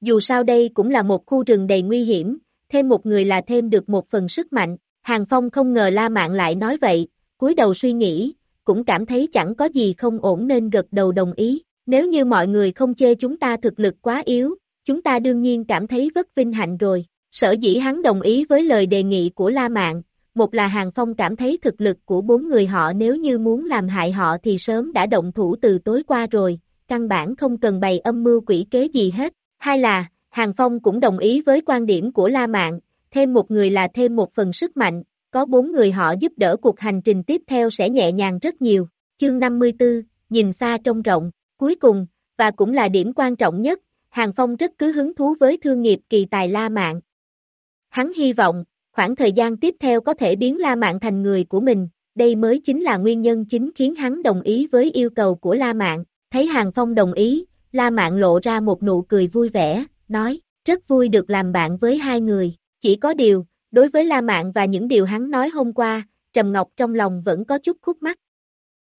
Dù sao đây cũng là một khu rừng đầy nguy hiểm, thêm một người là thêm được một phần sức mạnh, Hàng Phong không ngờ La Mạn lại nói vậy, cúi đầu suy nghĩ, cũng cảm thấy chẳng có gì không ổn nên gật đầu đồng ý, nếu như mọi người không chê chúng ta thực lực quá yếu, chúng ta đương nhiên cảm thấy vất vinh hạnh rồi, sở dĩ hắn đồng ý với lời đề nghị của La Mạn, một là Hàng Phong cảm thấy thực lực của bốn người họ nếu như muốn làm hại họ thì sớm đã động thủ từ tối qua rồi, căn bản không cần bày âm mưu quỷ kế gì hết. Hai là, Hàng Phong cũng đồng ý với quan điểm của La Mạn, thêm một người là thêm một phần sức mạnh, có bốn người họ giúp đỡ cuộc hành trình tiếp theo sẽ nhẹ nhàng rất nhiều. Chương 54, nhìn xa trông rộng, cuối cùng, và cũng là điểm quan trọng nhất, Hàng Phong rất cứ hứng thú với thương nghiệp kỳ tài La Mạn. Hắn hy vọng, khoảng thời gian tiếp theo có thể biến La Mạn thành người của mình, đây mới chính là nguyên nhân chính khiến hắn đồng ý với yêu cầu của La Mạn, thấy Hàng Phong đồng ý, La Mạn lộ ra một nụ cười vui vẻ, nói, rất vui được làm bạn với hai người, chỉ có điều, đối với La Mạn và những điều hắn nói hôm qua, Trầm Ngọc trong lòng vẫn có chút khúc mắc.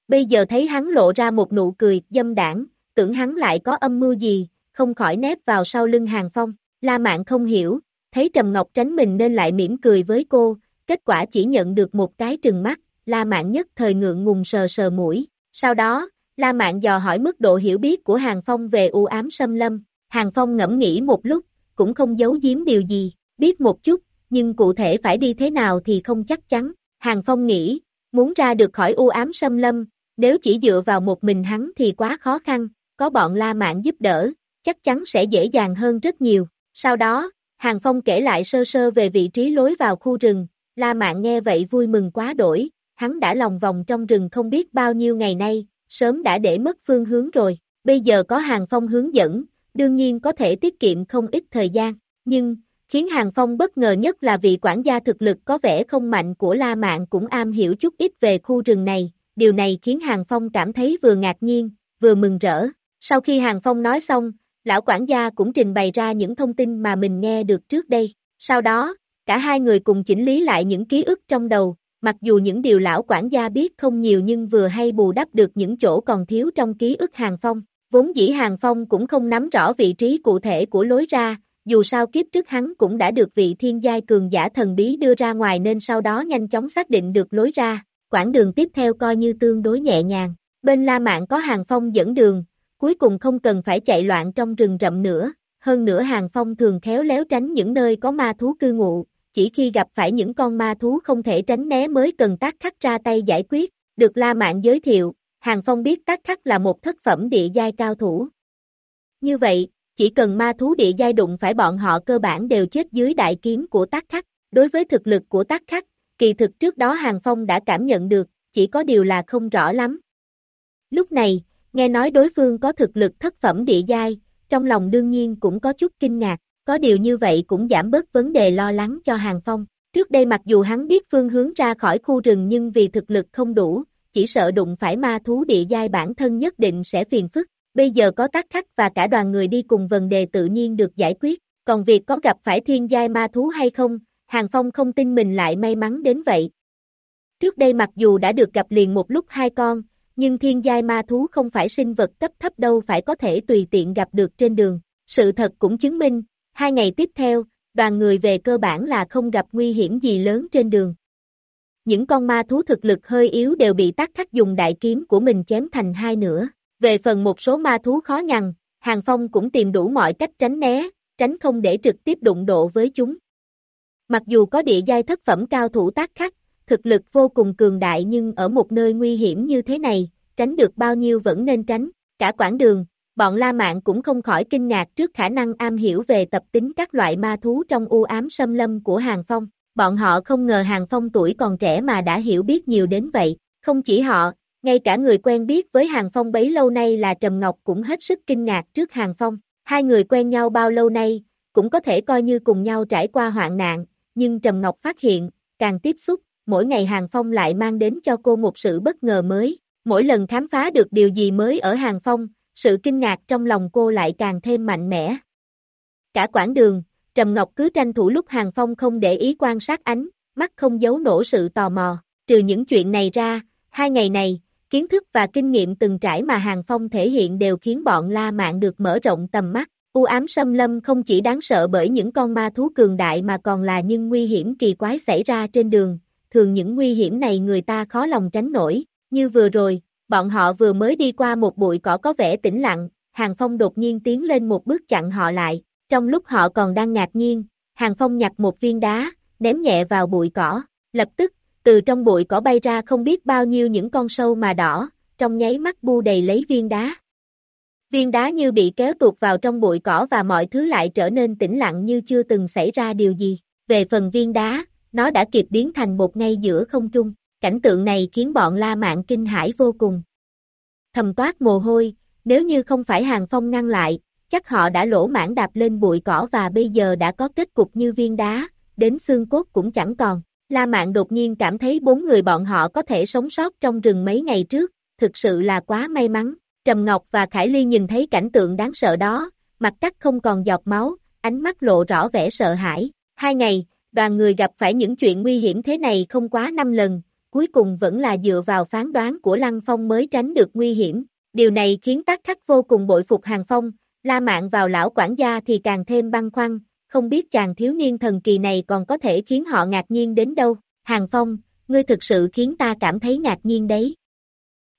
Bây giờ thấy hắn lộ ra một nụ cười dâm đảng, tưởng hắn lại có âm mưu gì, không khỏi nép vào sau lưng Hàng Phong, La Mạn không hiểu, thấy Trầm Ngọc tránh mình nên lại mỉm cười với cô, kết quả chỉ nhận được một cái trừng mắt, La Mạn nhất thời ngượng ngùng sờ sờ mũi. Sau đó, La Mạn dò hỏi mức độ hiểu biết của Hàng Phong về u ám xâm lâm. Hàng Phong ngẫm nghĩ một lúc, cũng không giấu giếm điều gì, biết một chút, nhưng cụ thể phải đi thế nào thì không chắc chắn. Hàng Phong nghĩ, muốn ra được khỏi u ám xâm lâm, nếu chỉ dựa vào một mình hắn thì quá khó khăn, có bọn La Mạn giúp đỡ, chắc chắn sẽ dễ dàng hơn rất nhiều. Sau đó, Hàng Phong kể lại sơ sơ về vị trí lối vào khu rừng, La Mạn nghe vậy vui mừng quá đổi, hắn đã lòng vòng trong rừng không biết bao nhiêu ngày nay, sớm đã để mất phương hướng rồi, bây giờ có Hàng Phong hướng dẫn, đương nhiên có thể tiết kiệm không ít thời gian, nhưng, khiến Hàng Phong bất ngờ nhất là vị quản gia thực lực có vẻ không mạnh của La Mạn cũng am hiểu chút ít về khu rừng này, điều này khiến Hàng Phong cảm thấy vừa ngạc nhiên, vừa mừng rỡ. Sau khi Hàng Phong nói xong, lão quản gia cũng trình bày ra những thông tin mà mình nghe được trước đây. Sau đó, cả hai người cùng chỉnh lý lại những ký ức trong đầu, mặc dù những điều lão quản gia biết không nhiều nhưng vừa hay bù đắp được những chỗ còn thiếu trong ký ức Hàng Phong. Vốn dĩ Hàng Phong cũng không nắm rõ vị trí cụ thể của lối ra, dù sao kiếp trước hắn cũng đã được vị thiên giai cường giả thần bí đưa ra ngoài nên sau đó nhanh chóng xác định được lối ra, quãng đường tiếp theo coi như tương đối nhẹ nhàng. Bên La Mạn có Hàng Phong dẫn đường, cuối cùng không cần phải chạy loạn trong rừng rậm nữa, hơn nữa Hàng Phong thường khéo léo tránh những nơi có ma thú cư ngụ, chỉ khi gặp phải những con ma thú không thể tránh né mới cần tác khắc ra tay giải quyết, được La Mạn giới thiệu, Hàng Phong biết tác khắc là một thất phẩm địa giai cao thủ. Như vậy, chỉ cần ma thú địa giai đụng phải bọn họ cơ bản đều chết dưới đại kiếm của tác khắc, đối với thực lực của tác khắc, kỳ thực trước đó Hàng Phong đã cảm nhận được, chỉ có điều là không rõ lắm. Lúc này, nghe nói đối phương có thực lực thất phẩm địa giai, trong lòng đương nhiên cũng có chút kinh ngạc, có điều như vậy cũng giảm bớt vấn đề lo lắng cho Hàng Phong. Trước đây mặc dù hắn biết phương hướng ra khỏi khu rừng nhưng vì thực lực không đủ, chỉ sợ đụng phải ma thú địa giai bản thân nhất định sẽ phiền phức. Bây giờ có tác khắc và cả đoàn người đi cùng vấn đề tự nhiên được giải quyết, còn việc có gặp phải thiên giai ma thú hay không, Hàng Phong không tin mình lại may mắn đến vậy. Trước đây mặc dù đã được gặp liền một lúc hai con, nhưng thiên giai ma thú không phải sinh vật cấp thấp đâu phải có thể tùy tiện gặp được trên đường. Sự thật cũng chứng minh, hai ngày tiếp theo, đoàn người về cơ bản là không gặp nguy hiểm gì lớn trên đường. Những con ma thú thực lực hơi yếu đều bị tác khắc dùng đại kiếm của mình chém thành hai nửa. Về phần một số ma thú khó nhằn, Hàng Phong cũng tìm đủ mọi cách tránh né, tránh không để trực tiếp đụng độ với chúng. Mặc dù có địa giai thất phẩm cao thủ tác khắc, thực lực vô cùng cường đại nhưng ở một nơi nguy hiểm như thế này, tránh được bao nhiêu vẫn nên tránh. Cả quãng đường, bọn La Mạn cũng không khỏi kinh ngạc trước khả năng am hiểu về tập tính các loại ma thú trong u ám xâm lâm của Hàng Phong. Bọn họ không ngờ Hàng Phong tuổi còn trẻ mà đã hiểu biết nhiều đến vậy. Không chỉ họ, ngay cả người quen biết với Hàng Phong bấy lâu nay là Trầm Ngọc cũng hết sức kinh ngạc trước Hàng Phong. Hai người quen nhau bao lâu nay, cũng có thể coi như cùng nhau trải qua hoạn nạn, nhưng Trầm Ngọc phát hiện, càng tiếp xúc, mỗi ngày Hàng Phong lại mang đến cho cô một sự bất ngờ mới. Mỗi lần khám phá được điều gì mới ở Hàng Phong, sự kinh ngạc trong lòng cô lại càng thêm mạnh mẽ. Cả quãng đường, Trầm Ngọc cứ tranh thủ lúc Hàng Phong không để ý quan sát ánh, mắt không giấu nổ sự tò mò. Trừ những chuyện này ra, hai ngày này, kiến thức và kinh nghiệm từng trải mà Hàng Phong thể hiện đều khiến bọn La Mạn được mở rộng tầm mắt. U ám xâm lâm không chỉ đáng sợ bởi những con ma thú cường đại mà còn là những nguy hiểm kỳ quái xảy ra trên đường, thường những nguy hiểm này người ta khó lòng tránh nổi, như vừa rồi, bọn họ vừa mới đi qua một bụi cỏ có vẻ tĩnh lặng, Hàng Phong đột nhiên tiến lên một bước chặn họ lại, trong lúc họ còn đang ngạc nhiên, Hàng Phong nhặt một viên đá, ném nhẹ vào bụi cỏ, lập tức, từ trong bụi cỏ bay ra không biết bao nhiêu những con sâu mà đỏ, trong nháy mắt bu đầy lấy viên đá. Viên đá như bị kéo tuột vào trong bụi cỏ và mọi thứ lại trở nên tĩnh lặng như chưa từng xảy ra điều gì. Về phần viên đá, nó đã kịp biến thành một ngay giữa không trung. Cảnh tượng này khiến bọn La Mạn kinh hãi vô cùng. Thầm toát mồ hôi, nếu như không phải Hàng Phong ngăn lại, chắc họ đã lỗ mãn đạp lên bụi cỏ và bây giờ đã có kết cục như viên đá, đến xương cốt cũng chẳng còn. La Mạn đột nhiên cảm thấy bốn người bọn họ có thể sống sót trong rừng mấy ngày trước, thực sự là quá may mắn. Trầm Ngọc và Khải Ly nhìn thấy cảnh tượng đáng sợ đó, mặt cắt không còn giọt máu, ánh mắt lộ rõ vẻ sợ hãi. Hai ngày, đoàn người gặp phải những chuyện nguy hiểm thế này không quá năm lần, cuối cùng vẫn là dựa vào phán đoán của Lăng Phong mới tránh được nguy hiểm. Điều này khiến tác khắc vô cùng bội phục Hàng Phong, la mạng vào lão quản gia thì càng thêm băng khoăn, không biết chàng thiếu niên thần kỳ này còn có thể khiến họ ngạc nhiên đến đâu. Hàng Phong, ngươi thực sự khiến ta cảm thấy ngạc nhiên đấy.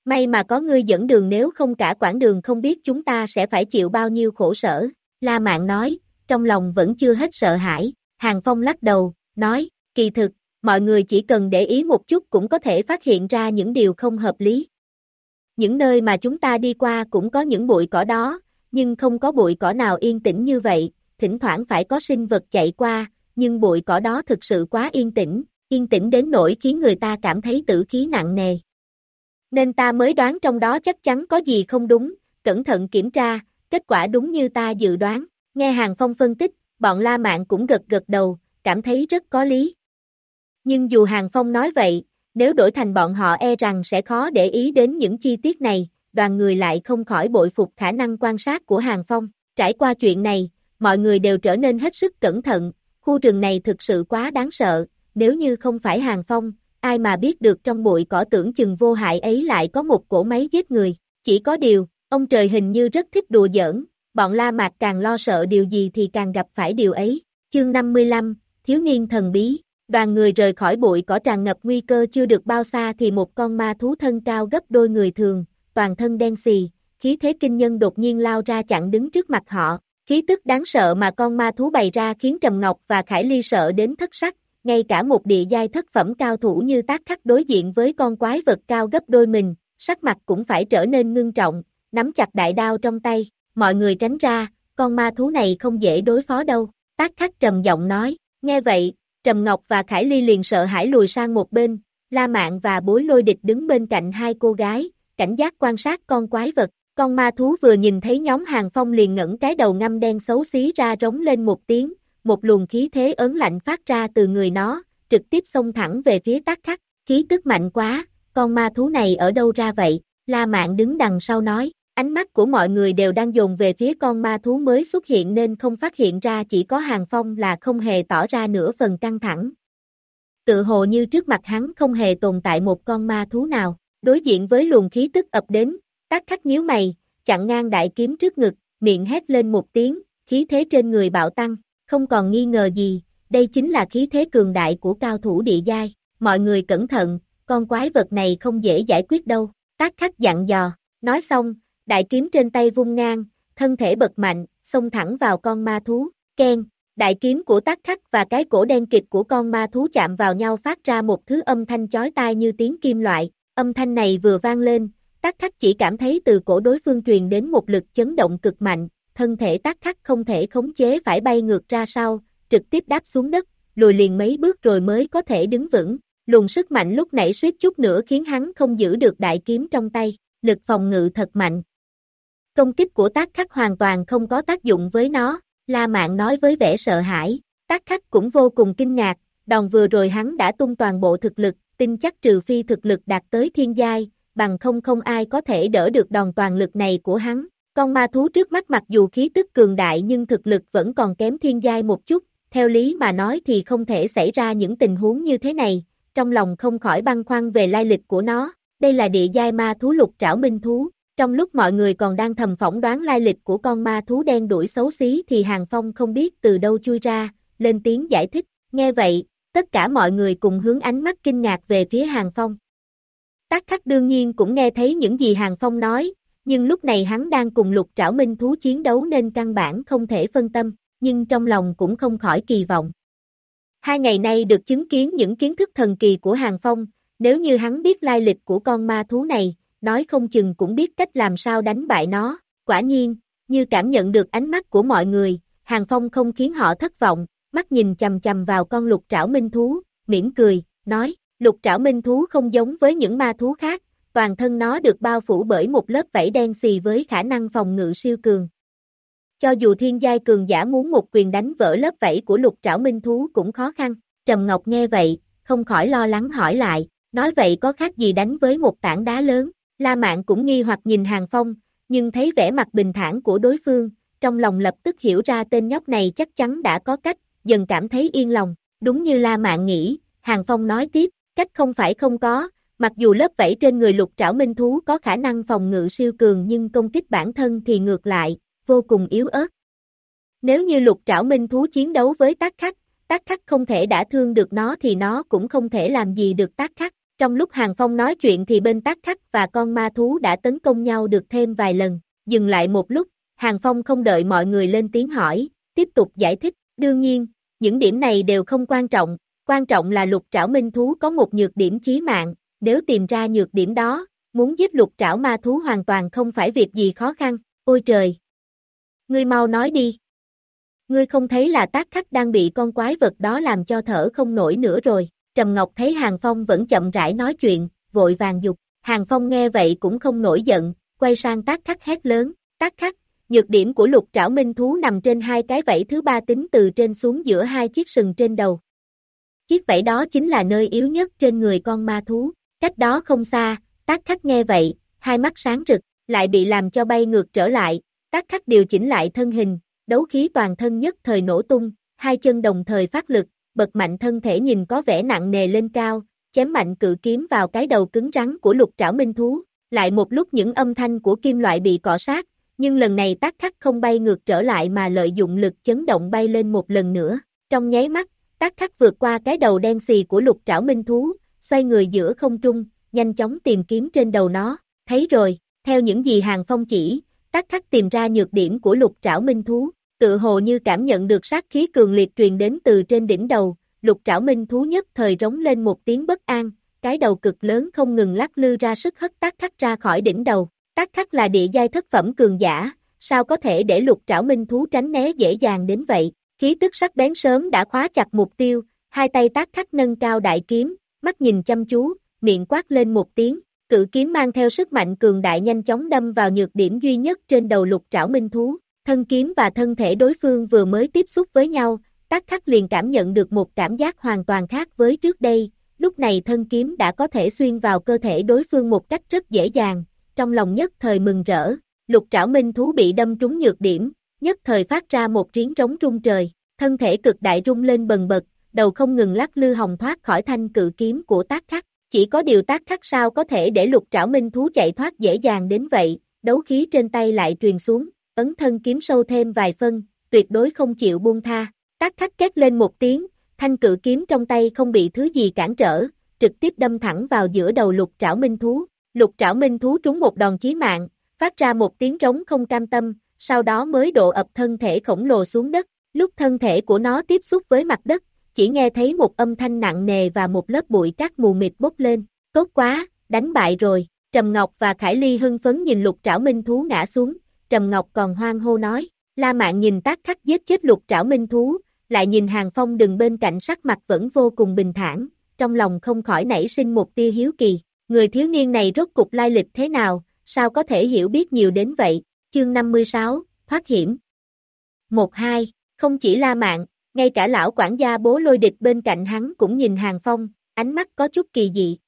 May mà có ngươi dẫn đường nếu không cả quãng đường không biết chúng ta sẽ phải chịu bao nhiêu khổ sở. La Mạn nói, trong lòng vẫn chưa hết sợ hãi. Hàng Phong lắc đầu, nói, kỳ thực, mọi người chỉ cần để ý một chút cũng có thể phát hiện ra những điều không hợp lý. Những nơi mà chúng ta đi qua cũng có những bụi cỏ đó, nhưng không có bụi cỏ nào yên tĩnh như vậy, thỉnh thoảng phải có sinh vật chạy qua, nhưng bụi cỏ đó thực sự quá yên tĩnh, yên tĩnh đến nỗi khiến người ta cảm thấy tử khí nặng nề. Nên ta mới đoán trong đó chắc chắn có gì không đúng, cẩn thận kiểm tra, kết quả đúng như ta dự đoán. Nghe Hàng Phong phân tích, bọn La Mạn cũng gật gật đầu, cảm thấy rất có lý. Nhưng dù Hàng Phong nói vậy, nếu đổi thành bọn họ e rằng sẽ khó để ý đến những chi tiết này, đoàn người lại không khỏi bội phục khả năng quan sát của Hàng Phong. Trải qua chuyện này, mọi người đều trở nên hết sức cẩn thận, khu rừng này thực sự quá đáng sợ, nếu như không phải Hàng Phong, ai mà biết được trong bụi cỏ tưởng chừng vô hại ấy lại có một cổ máy giết người, chỉ có điều, ông trời hình như rất thích đùa giỡn, bọn La Mạc càng lo sợ điều gì thì càng gặp phải điều ấy. Chương 55, Thiếu niên thần bí, đoàn người rời khỏi bụi cỏ tràn ngập nguy cơ chưa được bao xa thì một con ma thú thân cao gấp đôi người thường, toàn thân đen xì, khí thế kinh nhân đột nhiên lao ra chặn đứng trước mặt họ, khí tức đáng sợ mà con ma thú bày ra khiến Trầm Ngọc và Khải Ly sợ đến thất sắc, ngay cả một địa giai thất phẩm cao thủ như tác khắc đối diện với con quái vật cao gấp đôi mình, sắc mặt cũng phải trở nên ngưng trọng, nắm chặt đại đao trong tay, mọi người tránh ra, con ma thú này không dễ đối phó đâu, tác khắc trầm giọng nói, nghe vậy, Trầm Ngọc và Khải Ly liền sợ hãi lùi sang một bên, La Mạn và bối lôi địch đứng bên cạnh hai cô gái, cảnh giác quan sát con quái vật, con ma thú vừa nhìn thấy nhóm hàng phong liền ngẩng cái đầu ngâm đen xấu xí ra rống lên một tiếng, một luồng khí thế ớn lạnh phát ra từ người nó, trực tiếp xông thẳng về phía tác khắc, khí tức mạnh quá, con ma thú này ở đâu ra vậy, La Mạn đứng đằng sau nói, ánh mắt của mọi người đều đang dồn về phía con ma thú mới xuất hiện nên không phát hiện ra chỉ có hàng phong là không hề tỏ ra nửa phần căng thẳng. Tự hồ như trước mặt hắn không hề tồn tại một con ma thú nào, đối diện với luồng khí tức ập đến, tác khắc nhíu mày, chặn ngang đại kiếm trước ngực, miệng hét lên một tiếng, khí thế trên người bạo tăng, không còn nghi ngờ gì, đây chính là khí thế cường đại của cao thủ địa giai, mọi người cẩn thận, con quái vật này không dễ giải quyết đâu, tác khắc dặn dò, nói xong, đại kiếm trên tay vung ngang, thân thể bật mạnh, xông thẳng vào con ma thú, Ken, đại kiếm của tác khắc và cái cổ đen kịch của con ma thú chạm vào nhau phát ra một thứ âm thanh chói tai như tiếng kim loại, âm thanh này vừa vang lên, tác khắc chỉ cảm thấy từ cổ đối phương truyền đến một lực chấn động cực mạnh, thân thể tác khắc không thể khống chế phải bay ngược ra sau, trực tiếp đáp xuống đất, lùi liền mấy bước rồi mới có thể đứng vững, luồng sức mạnh lúc nãy suýt chút nữa khiến hắn không giữ được đại kiếm trong tay, lực phòng ngự thật mạnh. Công kích của tác khắc hoàn toàn không có tác dụng với nó, La Mạn nói với vẻ sợ hãi, tác khắc cũng vô cùng kinh ngạc, đòn vừa rồi hắn đã tung toàn bộ thực lực, tin chắc trừ phi thực lực đạt tới thiên giai, bằng không không ai có thể đỡ được đòn toàn lực này của hắn. Con ma thú trước mắt mặc dù khí tức cường đại nhưng thực lực vẫn còn kém thiên giai một chút, theo lý mà nói thì không thể xảy ra những tình huống như thế này, trong lòng không khỏi băn khoăn về lai lịch của nó, đây là địa giai ma thú lục trảo minh thú, trong lúc mọi người còn đang thầm phỏng đoán lai lịch của con ma thú đen đuổi xấu xí thì Hàng Phong không biết từ đâu chui ra, lên tiếng giải thích, nghe vậy, tất cả mọi người cùng hướng ánh mắt kinh ngạc về phía Hàng Phong. Tắc khắc đương nhiên cũng nghe thấy những gì Hàng Phong nói, nhưng lúc này hắn đang cùng lục trảo minh thú chiến đấu nên căn bản không thể phân tâm, nhưng trong lòng cũng không khỏi kỳ vọng. Hai ngày nay được chứng kiến những kiến thức thần kỳ của Hàng Phong, nếu như hắn biết lai lịch của con ma thú này, nói không chừng cũng biết cách làm sao đánh bại nó, quả nhiên, như cảm nhận được ánh mắt của mọi người, Hàng Phong không khiến họ thất vọng, mắt nhìn chầm chầm vào con lục trảo minh thú, mỉm cười, nói, lục trảo minh thú không giống với những ma thú khác, toàn thân nó được bao phủ bởi một lớp vảy đen xì với khả năng phòng ngự siêu cường. Cho dù thiên giai cường giả muốn một quyền đánh vỡ lớp vảy của lục trảo minh thú cũng khó khăn, Trầm Ngọc nghe vậy, không khỏi lo lắng hỏi lại, nói vậy có khác gì đánh với một tảng đá lớn, La Mạn cũng nghi hoặc nhìn Hàng Phong, nhưng thấy vẻ mặt bình thản của đối phương, trong lòng lập tức hiểu ra tên nhóc này chắc chắn đã có cách, dần cảm thấy yên lòng, đúng như La Mạn nghĩ, Hàng Phong nói tiếp, cách không phải không có, mặc dù lớp vảy trên người lục trảo minh thú có khả năng phòng ngự siêu cường nhưng công kích bản thân thì ngược lại, vô cùng yếu ớt. Nếu như lục trảo minh thú chiến đấu với tác khắc, tác khắc không thể đã thương được nó thì nó cũng không thể làm gì được tác khắc. Trong lúc Hàng Phong nói chuyện thì bên tác khắc và con ma thú đã tấn công nhau được thêm vài lần, dừng lại một lúc, Hàng Phong không đợi mọi người lên tiếng hỏi, tiếp tục giải thích, đương nhiên, những điểm này đều không quan trọng, quan trọng là lục trảo minh thú có một nhược điểm chí mạng, nếu tìm ra nhược điểm đó, muốn giết lục trảo ma thú hoàn toàn không phải việc gì khó khăn, ôi trời! Ngươi mau nói đi! Ngươi không thấy là tác khắc đang bị con quái vật đó làm cho thở không nổi nữa rồi, Trầm Ngọc thấy Hàng Phong vẫn chậm rãi nói chuyện, vội vàng dục, Hàng Phong nghe vậy cũng không nổi giận, quay sang tác khắc hét lớn, tác khắc, nhược điểm của lục trảo minh thú nằm trên hai cái vẫy thứ ba tính từ trên xuống giữa hai chiếc sừng trên đầu. Chiếc vẫy đó chính là nơi yếu nhất trên người con ma thú, cách đó không xa, tác khắc nghe vậy, hai mắt sáng rực, lại bị làm cho bay ngược trở lại, tác khắc điều chỉnh lại thân hình, đấu khí toàn thân nhất thời nổ tung, hai chân đồng thời phát lực, bật mạnh thân thể nhìn có vẻ nặng nề lên cao, chém mạnh cự kiếm vào cái đầu cứng rắn của lục trảo minh thú, lại một lúc những âm thanh của kim loại bị cọ sát, nhưng lần này tác khắc không bay ngược trở lại mà lợi dụng lực chấn động bay lên một lần nữa, trong nháy mắt, tác khắc vượt qua cái đầu đen xì của lục trảo minh thú, xoay người giữa không trung, nhanh chóng tìm kiếm trên đầu nó, thấy rồi, theo những gì hàng phong chỉ, tác khắc tìm ra nhược điểm của lục trảo minh thú, tự hồ như cảm nhận được sát khí cường liệt truyền đến từ trên đỉnh đầu, lục trảo minh thú nhất thời rống lên một tiếng bất an, cái đầu cực lớn không ngừng lắc lư ra sức hất tác khắc ra khỏi đỉnh đầu, tác khắc là địa giai thất phẩm cường giả, sao có thể để lục trảo minh thú tránh né dễ dàng đến vậy, khí tức sắc bén sớm đã khóa chặt mục tiêu, hai tay tác khắc nâng cao đại kiếm, mắt nhìn chăm chú, miệng quát lên một tiếng, cự kiếm mang theo sức mạnh cường đại nhanh chóng đâm vào nhược điểm duy nhất trên đầu lục trảo minh thú, thân kiếm và thân thể đối phương vừa mới tiếp xúc với nhau, tác khắc liền cảm nhận được một cảm giác hoàn toàn khác với trước đây, lúc này thân kiếm đã có thể xuyên vào cơ thể đối phương một cách rất dễ dàng, trong lòng nhất thời mừng rỡ, lục trảo minh thú bị đâm trúng nhược điểm, nhất thời phát ra một tiếng trống rung trời, thân thể cực đại rung lên bần bật, đầu không ngừng lắc lư hồng thoát khỏi thanh cự kiếm của tác khắc, chỉ có điều tác khắc sao có thể để lục trảo minh thú chạy thoát dễ dàng đến vậy, đấu khí trên tay lại truyền xuống, ấn thân kiếm sâu thêm vài phân, tuyệt đối không chịu buông tha, tác khắc két lên một tiếng, thanh cự kiếm trong tay không bị thứ gì cản trở, trực tiếp đâm thẳng vào giữa đầu lục trảo minh thú, lục trảo minh thú trúng một đòn chí mạng, phát ra một tiếng trống không cam tâm, sau đó mới độ ập thân thể khổng lồ xuống đất, lúc thân thể của nó tiếp xúc với mặt đất, chỉ nghe thấy một âm thanh nặng nề và một lớp bụi cát mù mịt bốc lên, tốt quá, đánh bại rồi, Trầm Ngọc và Khải Ly hưng phấn nhìn lục trảo minh thú ngã xuống, Trầm Ngọc còn hoang hô nói, La Mạn nhìn tác khắc giết chết lục trảo minh thú, lại nhìn Hàng Phong đừng bên cạnh sắc mặt vẫn vô cùng bình thản, trong lòng không khỏi nảy sinh một tia hiếu kỳ, người thiếu niên này rốt cục lai lịch thế nào, sao có thể hiểu biết nhiều đến vậy, chương 56, thoát hiểm. 1-2, không chỉ La Mạn, ngay cả lão quản gia bố lôi địch bên cạnh hắn cũng nhìn Hàng Phong, ánh mắt có chút kỳ dị.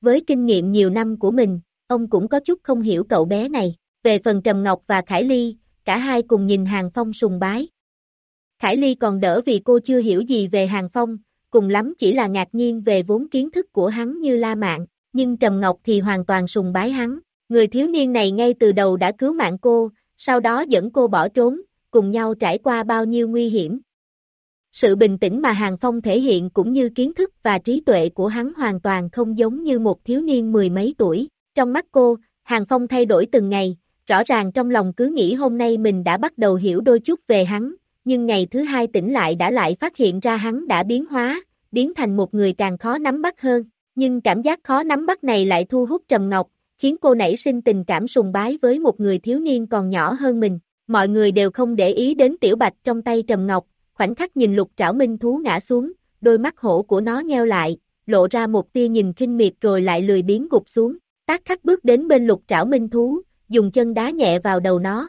Với kinh nghiệm nhiều năm của mình, ông cũng có chút không hiểu cậu bé này, về phần Trầm Ngọc và Khải Ly, cả hai cùng nhìn Hàng Phong sùng bái. Khải Ly còn đỡ vì cô chưa hiểu gì về Hàng Phong, cùng lắm chỉ là ngạc nhiên về vốn kiến thức của hắn như La Mạn, nhưng Trầm Ngọc thì hoàn toàn sùng bái hắn. Người thiếu niên này ngay từ đầu đã cứu mạng cô, sau đó dẫn cô bỏ trốn, cùng nhau trải qua bao nhiêu nguy hiểm. Sự bình tĩnh mà Hàng Phong thể hiện cũng như kiến thức và trí tuệ của hắn hoàn toàn không giống như một thiếu niên mười mấy tuổi. Trong mắt cô, Hàng Phong thay đổi từng ngày, rõ ràng trong lòng cứ nghĩ hôm nay mình đã bắt đầu hiểu đôi chút về hắn, nhưng ngày thứ hai tỉnh lại đã lại phát hiện ra hắn đã biến hóa, biến thành một người càng khó nắm bắt hơn. Nhưng cảm giác khó nắm bắt này lại thu hút Trầm Ngọc, khiến cô nảy sinh tình cảm sùng bái với một người thiếu niên còn nhỏ hơn mình. Mọi người đều không để ý đến tiểu bạch trong tay Trầm Ngọc, khoảnh khắc nhìn lục trảo minh thú ngã xuống, đôi mắt hổ của nó nheo lại, lộ ra một tia nhìn kinh miệt rồi lại lười biến gục xuống. Tác khắc bước đến bên lục trảo minh thú, dùng chân đá nhẹ vào đầu nó.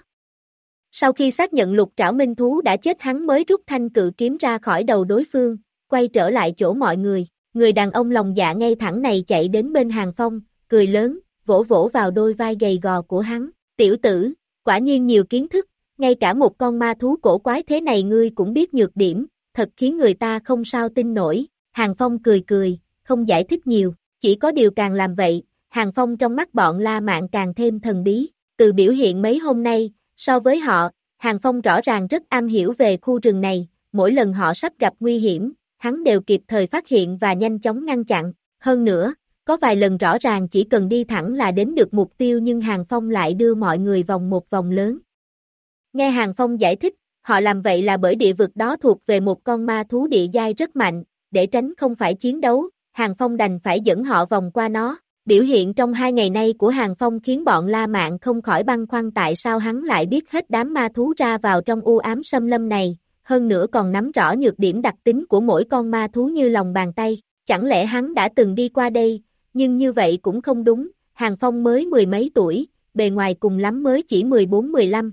Sau khi xác nhận lục trảo minh thú đã chết hắn mới rút thanh cự kiếm ra khỏi đầu đối phương, quay trở lại chỗ mọi người. Người đàn ông lòng dạ ngay thẳng này chạy đến bên hàng phong, cười lớn, vỗ vỗ vào đôi vai gầy gò của hắn. Tiểu tử, quả nhiên nhiều kiến thức, ngay cả một con ma thú cổ quái thế này ngươi cũng biết nhược điểm, thật khiến người ta không sao tin nổi. Hàng Phong cười cười, không giải thích nhiều, chỉ có điều càng làm vậy, Hàng Phong trong mắt bọn La Mạn càng thêm thần bí. Từ biểu hiện mấy hôm nay, so với họ, Hàng Phong rõ ràng rất am hiểu về khu rừng này, mỗi lần họ sắp gặp nguy hiểm, hắn đều kịp thời phát hiện và nhanh chóng ngăn chặn. Hơn nữa, có vài lần rõ ràng chỉ cần đi thẳng là đến được mục tiêu nhưng Hàng Phong lại đưa mọi người vòng một vòng lớn. Nghe Hàng Phong giải thích, họ làm vậy là bởi địa vực đó thuộc về một con ma thú địa giai rất mạnh, để tránh không phải chiến đấu, Hàng Phong đành phải dẫn họ vòng qua nó. Biểu hiện trong hai ngày nay của Hàng Phong khiến bọn La Mạn không khỏi băn khoăn tại sao hắn lại biết hết đám ma thú ra vào trong u ám sâm lâm này, hơn nữa còn nắm rõ nhược điểm đặc tính của mỗi con ma thú như lòng bàn tay, chẳng lẽ hắn đã từng đi qua đây, nhưng như vậy cũng không đúng, Hàng Phong mới mười mấy tuổi, bề ngoài cùng lắm mới chỉ 14-15.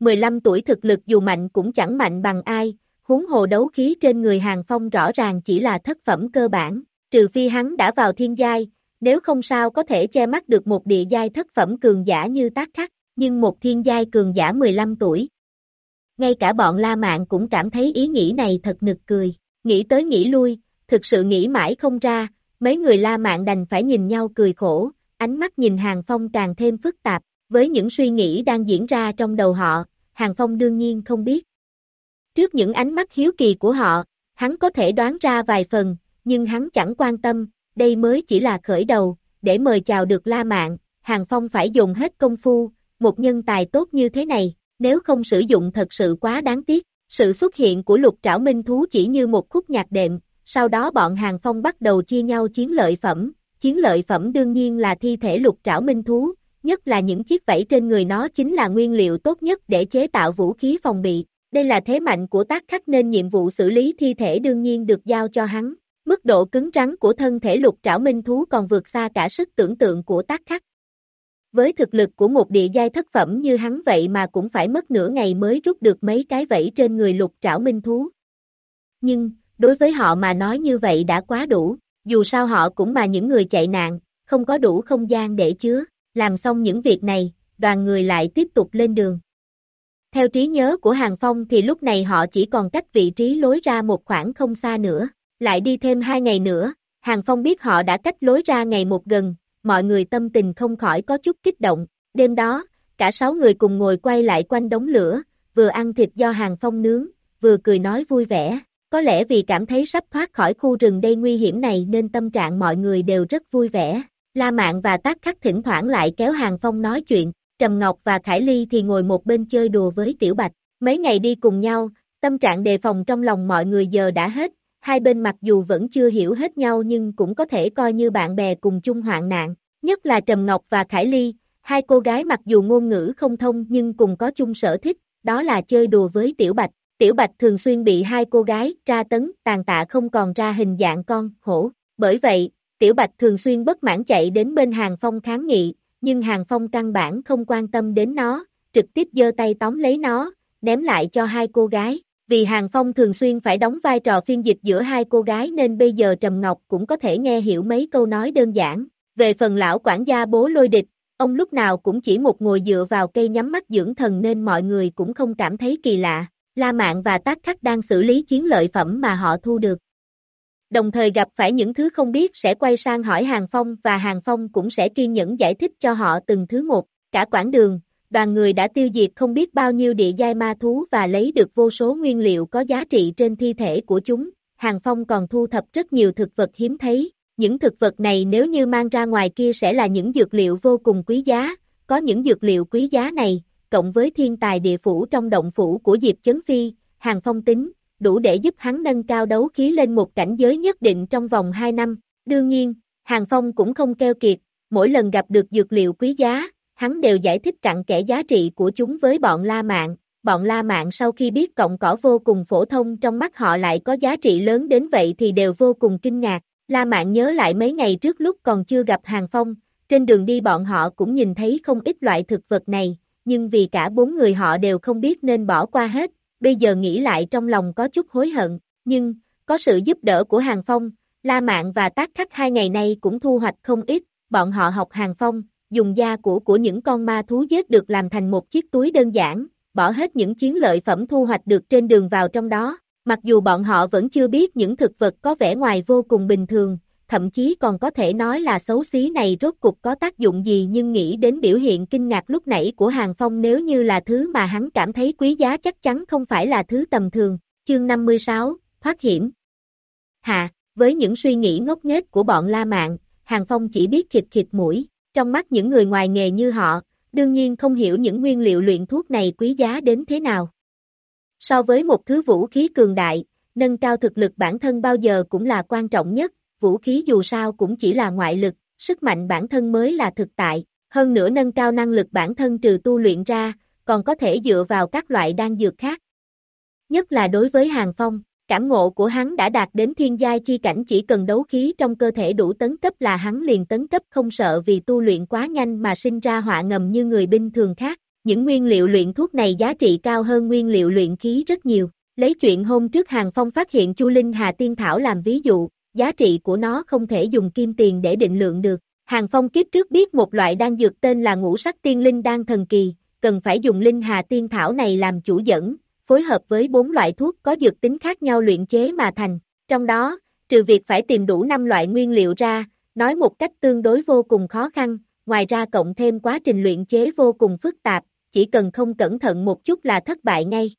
15 tuổi thực lực dù mạnh cũng chẳng mạnh bằng ai, huống hồ đấu khí trên người Hàng Phong rõ ràng chỉ là thất phẩm cơ bản, trừ phi hắn đã vào thiên giai, nếu không sao có thể che mắt được một địa giai thất phẩm cường giả như tác khắc, nhưng một thiên giai cường giả 15 tuổi. Ngay cả bọn La Mạn cũng cảm thấy ý nghĩ này thật nực cười, nghĩ tới nghĩ lui, thực sự nghĩ mãi không ra, mấy người La Mạn đành phải nhìn nhau cười khổ, ánh mắt nhìn Hàng Phong càng thêm phức tạp, với những suy nghĩ đang diễn ra trong đầu họ, Hàng Phong đương nhiên không biết. Trước những ánh mắt hiếu kỳ của họ, hắn có thể đoán ra vài phần, nhưng hắn chẳng quan tâm, đây mới chỉ là khởi đầu, để mời chào được La Mạn, Hàng Phong phải dùng hết công phu, một nhân tài tốt như thế này, nếu không sử dụng thật sự quá đáng tiếc. Sự xuất hiện của lục trảo minh thú chỉ như một khúc nhạc đệm, sau đó bọn Hàng Phong bắt đầu chia nhau chiến lợi phẩm, chiến lợi phẩm đương nhiên là thi thể lục trảo minh thú, nhất là những chiếc vảy trên người nó chính là nguyên liệu tốt nhất để chế tạo vũ khí phòng bị. Đây là thế mạnh của tác khắc nên nhiệm vụ xử lý thi thể đương nhiên được giao cho hắn. Mức độ cứng rắn của thân thể lục trảo minh thú còn vượt xa cả sức tưởng tượng của tác khắc. Với thực lực của một địa giai thất phẩm như hắn vậy mà cũng phải mất nửa ngày mới rút được mấy cái vẫy trên người lục trảo minh thú. Nhưng, đối với họ mà nói như vậy đã quá đủ, dù sao họ cũng mà những người chạy nạn, không có đủ không gian để chứa, làm xong những việc này, đoàn người lại tiếp tục lên đường. Theo trí nhớ của Hàng Phong thì lúc này họ chỉ còn cách vị trí lối ra một khoảng không xa nữa, lại đi thêm hai ngày nữa, Hàng Phong biết họ đã cách lối ra ngày một gần, mọi người tâm tình không khỏi có chút kích động. Đêm đó, cả sáu người cùng ngồi quay lại quanh đống lửa, vừa ăn thịt do hàng phong nướng, vừa cười nói vui vẻ. Có lẽ vì cảm thấy sắp thoát khỏi khu rừng đây nguy hiểm này nên tâm trạng mọi người đều rất vui vẻ. La Mạn và Tác Khắc thỉnh thoảng lại kéo Hàng Phong nói chuyện, Trầm Ngọc và Khải Ly thì ngồi một bên chơi đùa với Tiểu Bạch. Mấy ngày đi cùng nhau, tâm trạng đề phòng trong lòng mọi người giờ đã hết, hai bên mặc dù vẫn chưa hiểu hết nhau nhưng cũng có thể coi như bạn bè cùng chung hoạn nạn, nhất là Trầm Ngọc và Khải Ly, hai cô gái mặc dù ngôn ngữ không thông nhưng cùng có chung sở thích, đó là chơi đùa với Tiểu Bạch. Tiểu Bạch thường xuyên bị hai cô gái tra tấn, tàn tạ không còn ra hình dạng con, hổ. Bởi vậy, Tiểu Bạch thường xuyên bất mãn chạy đến bên Hàng Phong kháng nghị, nhưng Hàng Phong căn bản không quan tâm đến nó, trực tiếp giơ tay tóm lấy nó, ném lại cho hai cô gái. Vì Hàng Phong thường xuyên phải đóng vai trò phiên dịch giữa hai cô gái nên bây giờ Trầm Ngọc cũng có thể nghe hiểu mấy câu nói đơn giản. Về phần lão quản gia bố lôi địch, ông lúc nào cũng chỉ một ngồi dựa vào cây nhắm mắt dưỡng thần nên mọi người cũng không cảm thấy kỳ lạ. La Mạn và Tác Khắc đang xử lý chiến lợi phẩm mà họ thu được. Đồng thời gặp phải những thứ không biết sẽ quay sang hỏi Hàng Phong và Hàng Phong cũng sẽ kiên nhẫn giải thích cho họ từng thứ một. Cả quãng đường, đoàn người đã tiêu diệt không biết bao nhiêu địa giai ma thú và lấy được vô số nguyên liệu có giá trị trên thi thể của chúng. Hàng Phong còn thu thập rất nhiều thực vật hiếm thấy, những thực vật này nếu như mang ra ngoài kia sẽ là những dược liệu vô cùng quý giá, có những dược liệu quý giá này, cộng với thiên tài địa phủ trong động phủ của Diệp Chấn Phi, Hàng Phong tính, đủ để giúp hắn nâng cao đấu khí lên một cảnh giới nhất định trong vòng 2 năm. Đương nhiên, Hàng Phong cũng không keo kiệt, mỗi lần gặp được dược liệu quý giá, hắn đều giải thích cặn kẽ giá trị của chúng với bọn La Mạn. Bọn La Mạn sau khi biết cọng cỏ vô cùng phổ thông trong mắt họ lại có giá trị lớn đến vậy thì đều vô cùng kinh ngạc. La Mạn nhớ lại mấy ngày trước lúc còn chưa gặp Hàng Phong, trên đường đi bọn họ cũng nhìn thấy không ít loại thực vật này, nhưng vì cả bốn người họ đều không biết nên bỏ qua hết, bây giờ nghĩ lại trong lòng có chút hối hận, nhưng, có sự giúp đỡ của Hàng Phong, La Mạn và Tác Khắc hai ngày nay cũng thu hoạch không ít, bọn họ học Hàng Phong, dùng da của của những con ma thú giết được làm thành một chiếc túi đơn giản, bỏ hết những chiến lợi phẩm thu hoạch được trên đường vào trong đó, Mặc dù bọn họ vẫn chưa biết những thực vật có vẻ ngoài vô cùng bình thường, thậm chí còn có thể nói là xấu xí này rốt cục có tác dụng gì nhưng nghĩ đến biểu hiện kinh ngạc lúc nãy của Hàng Phong nếu như là thứ mà hắn cảm thấy quý giá chắc chắn không phải là thứ tầm thường. Chương 56, Thoát hiểm. Hạ, với những suy nghĩ ngốc nghếch của bọn La Mạn, Hàng Phong chỉ biết khịt khịt mũi, trong mắt những người ngoài nghề như họ, đương nhiên không hiểu những nguyên liệu luyện thuốc này quý giá đến thế nào. So với một thứ vũ khí cường đại, nâng cao thực lực bản thân bao giờ cũng là quan trọng nhất, vũ khí dù sao cũng chỉ là ngoại lực, sức mạnh bản thân mới là thực tại, hơn nữa nâng cao năng lực bản thân trừ tu luyện ra, còn có thể dựa vào các loại đan dược khác. Nhất là đối với Hàng Phong, cảm ngộ của hắn đã đạt đến thiên giai chi cảnh chỉ cần đấu khí trong cơ thể đủ tấn cấp là hắn liền tấn cấp không sợ vì tu luyện quá nhanh mà sinh ra họa ngầm như người bình thường khác, những nguyên liệu luyện thuốc này giá trị cao hơn nguyên liệu luyện khí rất nhiều. Lấy chuyện hôm trước Hàng Phong phát hiện Chu Linh Hà Tiên Thảo làm ví dụ, giá trị của nó không thể dùng kim tiền để định lượng được. Hàng Phong kiếp trước biết một loại đan dược tên là ngũ sắc tiên linh đan thần kỳ, cần phải dùng Linh Hà Tiên Thảo này làm chủ dẫn, phối hợp với bốn loại thuốc có dược tính khác nhau luyện chế mà thành. Trong đó, trừ việc phải tìm đủ 5 loại nguyên liệu ra, nói một cách tương đối vô cùng khó khăn, ngoài ra cộng thêm quá trình luyện chế vô cùng phức tạp, chỉ cần không cẩn thận một chút là thất bại ngay.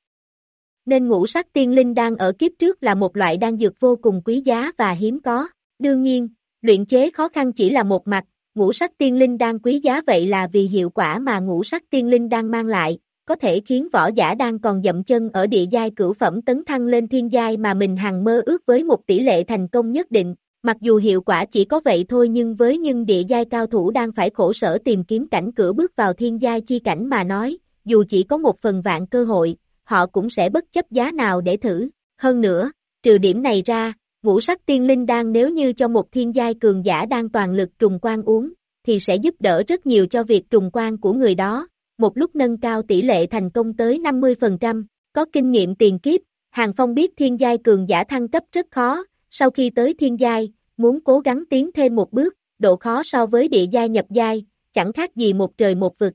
Nên ngũ sắc tiên linh đang ở kiếp trước là một loại đan dược vô cùng quý giá và hiếm có. Đương nhiên, luyện chế khó khăn chỉ là một mặt, ngũ sắc tiên linh đang quý giá vậy là vì hiệu quả mà ngũ sắc tiên linh đang mang lại, có thể khiến võ giả đang còn dậm chân ở địa giai cửu phẩm tấn thăng lên thiên giai mà mình hằng mơ ước với một tỷ lệ thành công nhất định. Mặc dù hiệu quả chỉ có vậy thôi nhưng với những địa giai cao thủ đang phải khổ sở tìm kiếm cảnh cửa bước vào thiên giai chi cảnh mà nói, dù chỉ có một phần vạn cơ hội, họ cũng sẽ bất chấp giá nào để thử. Hơn nữa, trừ điểm này ra, ngũ sắc tiên linh đang nếu như cho một thiên giai cường giả đang toàn lực trùng quan uống, thì sẽ giúp đỡ rất nhiều cho việc trùng quan của người đó, một lúc nâng cao tỷ lệ thành công tới 50%, có kinh nghiệm tiền kiếp, Hàng Phong biết thiên giai cường giả thăng cấp rất khó, sau khi tới thiên giai, muốn cố gắng tiến thêm một bước, độ khó so với địa giai nhập giai, chẳng khác gì một trời một vực.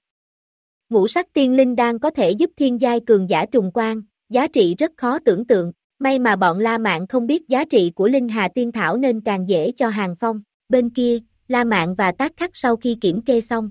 Ngũ sắc tiên linh đang có thể giúp thiên giai cường giả trùng quan, giá trị rất khó tưởng tượng, may mà bọn La Mạn không biết giá trị của Linh Hà Tiên Thảo nên càng dễ cho Hàng Phong, bên kia, La Mạn và Tác Khắc sau khi kiểm kê xong.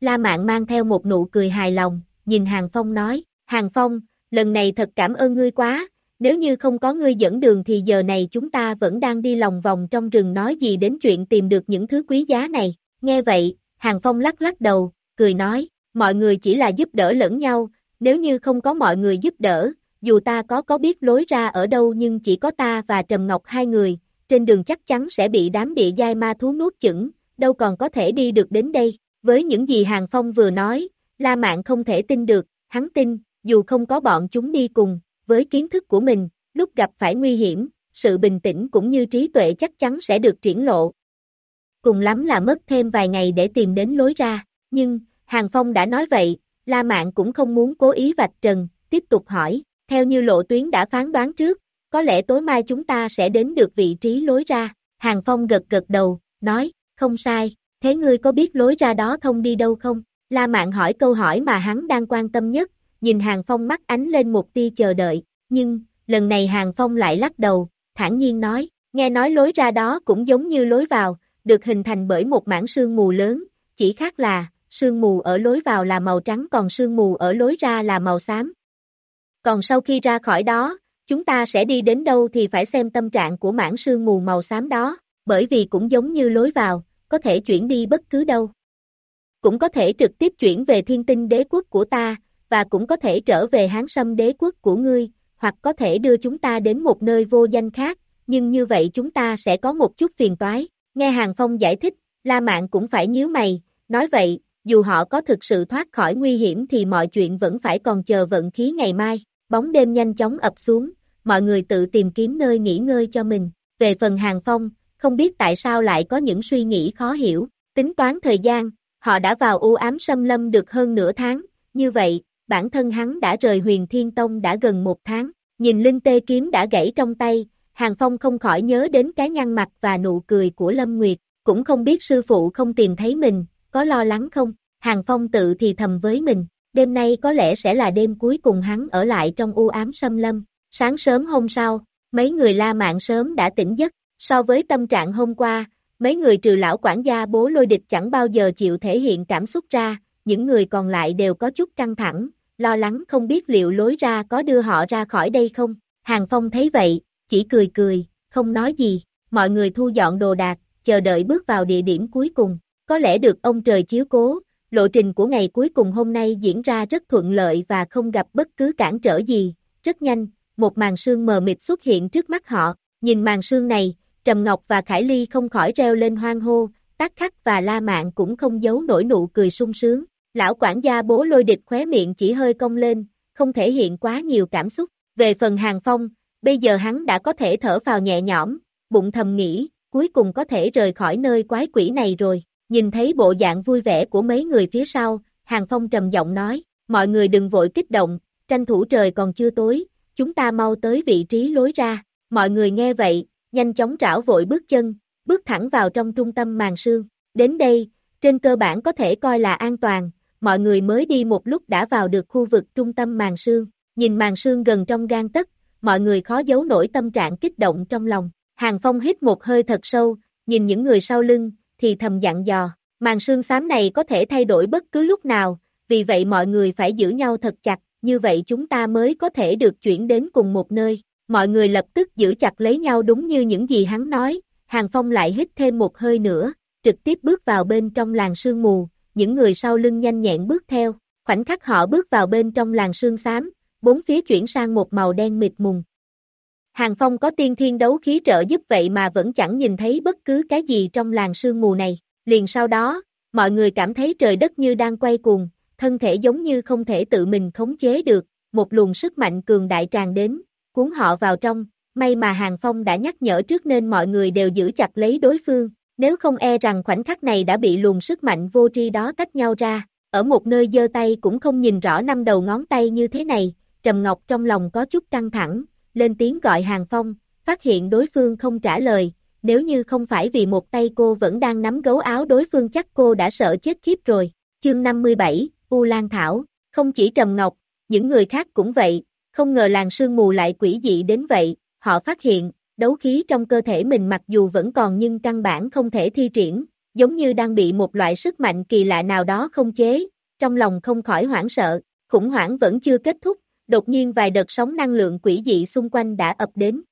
La Mạn mang theo một nụ cười hài lòng, nhìn Hàng Phong nói, Hàng Phong, lần này thật cảm ơn ngươi quá, nếu như không có ngươi dẫn đường thì giờ này chúng ta vẫn đang đi lòng vòng trong rừng nói gì đến chuyện tìm được những thứ quý giá này, nghe vậy, Hàng Phong lắc lắc đầu, cười nói, mọi người chỉ là giúp đỡ lẫn nhau, nếu như không có mọi người giúp đỡ, dù ta có có biết lối ra ở đâu nhưng chỉ có ta và Trầm Ngọc hai người, trên đường chắc chắn sẽ bị đám địa giai ma thú nuốt chửng, đâu còn có thể đi được đến đây. Với những gì Hàng Phong vừa nói, La Mạn không thể tin được, hắn tin, dù không có bọn chúng đi cùng, với kiến thức của mình, lúc gặp phải nguy hiểm, sự bình tĩnh cũng như trí tuệ chắc chắn sẽ được triển lộ. Cùng lắm là mất thêm vài ngày để tìm đến lối ra, nhưng, Hàng Phong đã nói vậy, La Mạn cũng không muốn cố ý vạch trần, tiếp tục hỏi, theo như lộ tuyến đã phán đoán trước, có lẽ tối mai chúng ta sẽ đến được vị trí lối ra. Hàng Phong gật gật đầu, nói, không sai, thế ngươi có biết lối ra đó thông đi đâu không? La Mạn hỏi câu hỏi mà hắn đang quan tâm nhất, nhìn Hàng Phong mắt ánh lên một tia chờ đợi, nhưng, lần này Hàng Phong lại lắc đầu, thản nhiên nói, nghe nói lối ra đó cũng giống như lối vào, được hình thành bởi một mảng sương mù lớn, chỉ khác là, sương mù ở lối vào là màu trắng còn sương mù ở lối ra là màu xám. Còn sau khi ra khỏi đó, chúng ta sẽ đi đến đâu thì phải xem tâm trạng của mảng sương mù màu xám đó, bởi vì cũng giống như lối vào, có thể chuyển đi bất cứ đâu. Cũng có thể trực tiếp chuyển về thiên tinh đế quốc của ta, và cũng có thể trở về hán sâm đế quốc của ngươi, hoặc có thể đưa chúng ta đến một nơi vô danh khác, nhưng như vậy chúng ta sẽ có một chút phiền toái. Nghe Hàng Phong giải thích, La Mạn cũng phải nhíu mày, nói vậy, dù họ có thực sự thoát khỏi nguy hiểm thì mọi chuyện vẫn phải còn chờ vận khí ngày mai. Bóng đêm nhanh chóng ập xuống, mọi người tự tìm kiếm nơi nghỉ ngơi cho mình. Về phần Hàng Phong, không biết tại sao lại có những suy nghĩ khó hiểu, tính toán thời gian, họ đã vào u ám xâm lâm được hơn nửa tháng, như vậy, bản thân hắn đã rời huyền thiên tông đã gần một tháng, nhìn linh tê kiếm đã gãy trong tay, Hàng Phong không khỏi nhớ đến cái nhăn mặt và nụ cười của Lâm Nguyệt, cũng không biết sư phụ không tìm thấy mình, có lo lắng không, Hàng Phong tự thì thầm với mình, đêm nay có lẽ sẽ là đêm cuối cùng hắn ở lại trong u ám xâm lâm, sáng sớm hôm sau, mấy người la mạng sớm đã tỉnh giấc, so với tâm trạng hôm qua, mấy người trừ lão quản gia bố lôi địch chẳng bao giờ chịu thể hiện cảm xúc ra, những người còn lại đều có chút căng thẳng, lo lắng không biết liệu lối ra có đưa họ ra khỏi đây không, Hàng Phong thấy vậy, chỉ cười cười, không nói gì, mọi người thu dọn đồ đạc, chờ đợi bước vào địa điểm cuối cùng, có lẽ được ông trời chiếu cố, lộ trình của ngày cuối cùng hôm nay diễn ra rất thuận lợi và không gặp bất cứ cản trở gì, rất nhanh, một màn sương mờ mịt xuất hiện trước mắt họ, nhìn màn sương này, Trầm Ngọc và Khải Ly không khỏi reo lên hoang hô, tác khắc và la mạng cũng không giấu nổi nụ cười sung sướng, lão quản gia bố lôi địch khóe miệng chỉ hơi cong lên, không thể hiện quá nhiều cảm xúc, về phần hàng phong, bây giờ hắn đã có thể thở vào nhẹ nhõm, bụng thầm nghĩ, cuối cùng có thể rời khỏi nơi quái quỷ này rồi, nhìn thấy bộ dạng vui vẻ của mấy người phía sau, hàng phong trầm giọng nói, mọi người đừng vội kích động, tranh thủ trời còn chưa tối, chúng ta mau tới vị trí lối ra, mọi người nghe vậy, nhanh chóng trảo vội bước chân, bước thẳng vào trong trung tâm màn sương, đến đây, trên cơ bản có thể coi là an toàn, mọi người mới đi một lúc đã vào được khu vực trung tâm màn sương, nhìn màn sương gần trong gan tất, mọi người khó giấu nổi tâm trạng kích động trong lòng, Hàng Phong hít một hơi thật sâu, nhìn những người sau lưng, thì thầm dặn dò, màn sương xám này có thể thay đổi bất cứ lúc nào, vì vậy mọi người phải giữ nhau thật chặt, như vậy chúng ta mới có thể được chuyển đến cùng một nơi. Mọi người lập tức giữ chặt lấy nhau đúng như những gì hắn nói, Hàng Phong lại hít thêm một hơi nữa, trực tiếp bước vào bên trong làng sương mù, những người sau lưng nhanh nhẹn bước theo, khoảnh khắc họ bước vào bên trong làng sương xám, bốn phía chuyển sang một màu đen mịt mùng. Hàng Phong có tiên thiên đấu khí trợ giúp vậy mà vẫn chẳng nhìn thấy bất cứ cái gì trong làng sương mù này, liền sau đó, mọi người cảm thấy trời đất như đang quay cuồng, thân thể giống như không thể tự mình khống chế được, một luồng sức mạnh cường đại tràn đến, cuốn họ vào trong, may mà Hàng Phong đã nhắc nhở trước nên mọi người đều giữ chặt lấy đối phương, nếu không e rằng khoảnh khắc này đã bị luồng sức mạnh vô tri đó tách nhau ra, ở một nơi giơ tay cũng không nhìn rõ năm đầu ngón tay như thế này, Trầm Ngọc trong lòng có chút căng thẳng, lên tiếng gọi Hàng Phong, phát hiện đối phương không trả lời, nếu như không phải vì một tay cô vẫn đang nắm gấu áo đối phương chắc cô đã sợ chết khiếp rồi. Chương 57, U Lan Thảo, không chỉ Trầm Ngọc, những người khác cũng vậy, không ngờ làng sương mù lại quỷ dị đến vậy, họ phát hiện, đấu khí trong cơ thể mình mặc dù vẫn còn nhưng căn bản không thể thi triển, giống như đang bị một loại sức mạnh kỳ lạ nào đó không chế, trong lòng không khỏi hoảng sợ, khủng hoảng vẫn chưa kết thúc, đột nhiên vài đợt sóng năng lượng quỷ dị xung quanh đã ập đến.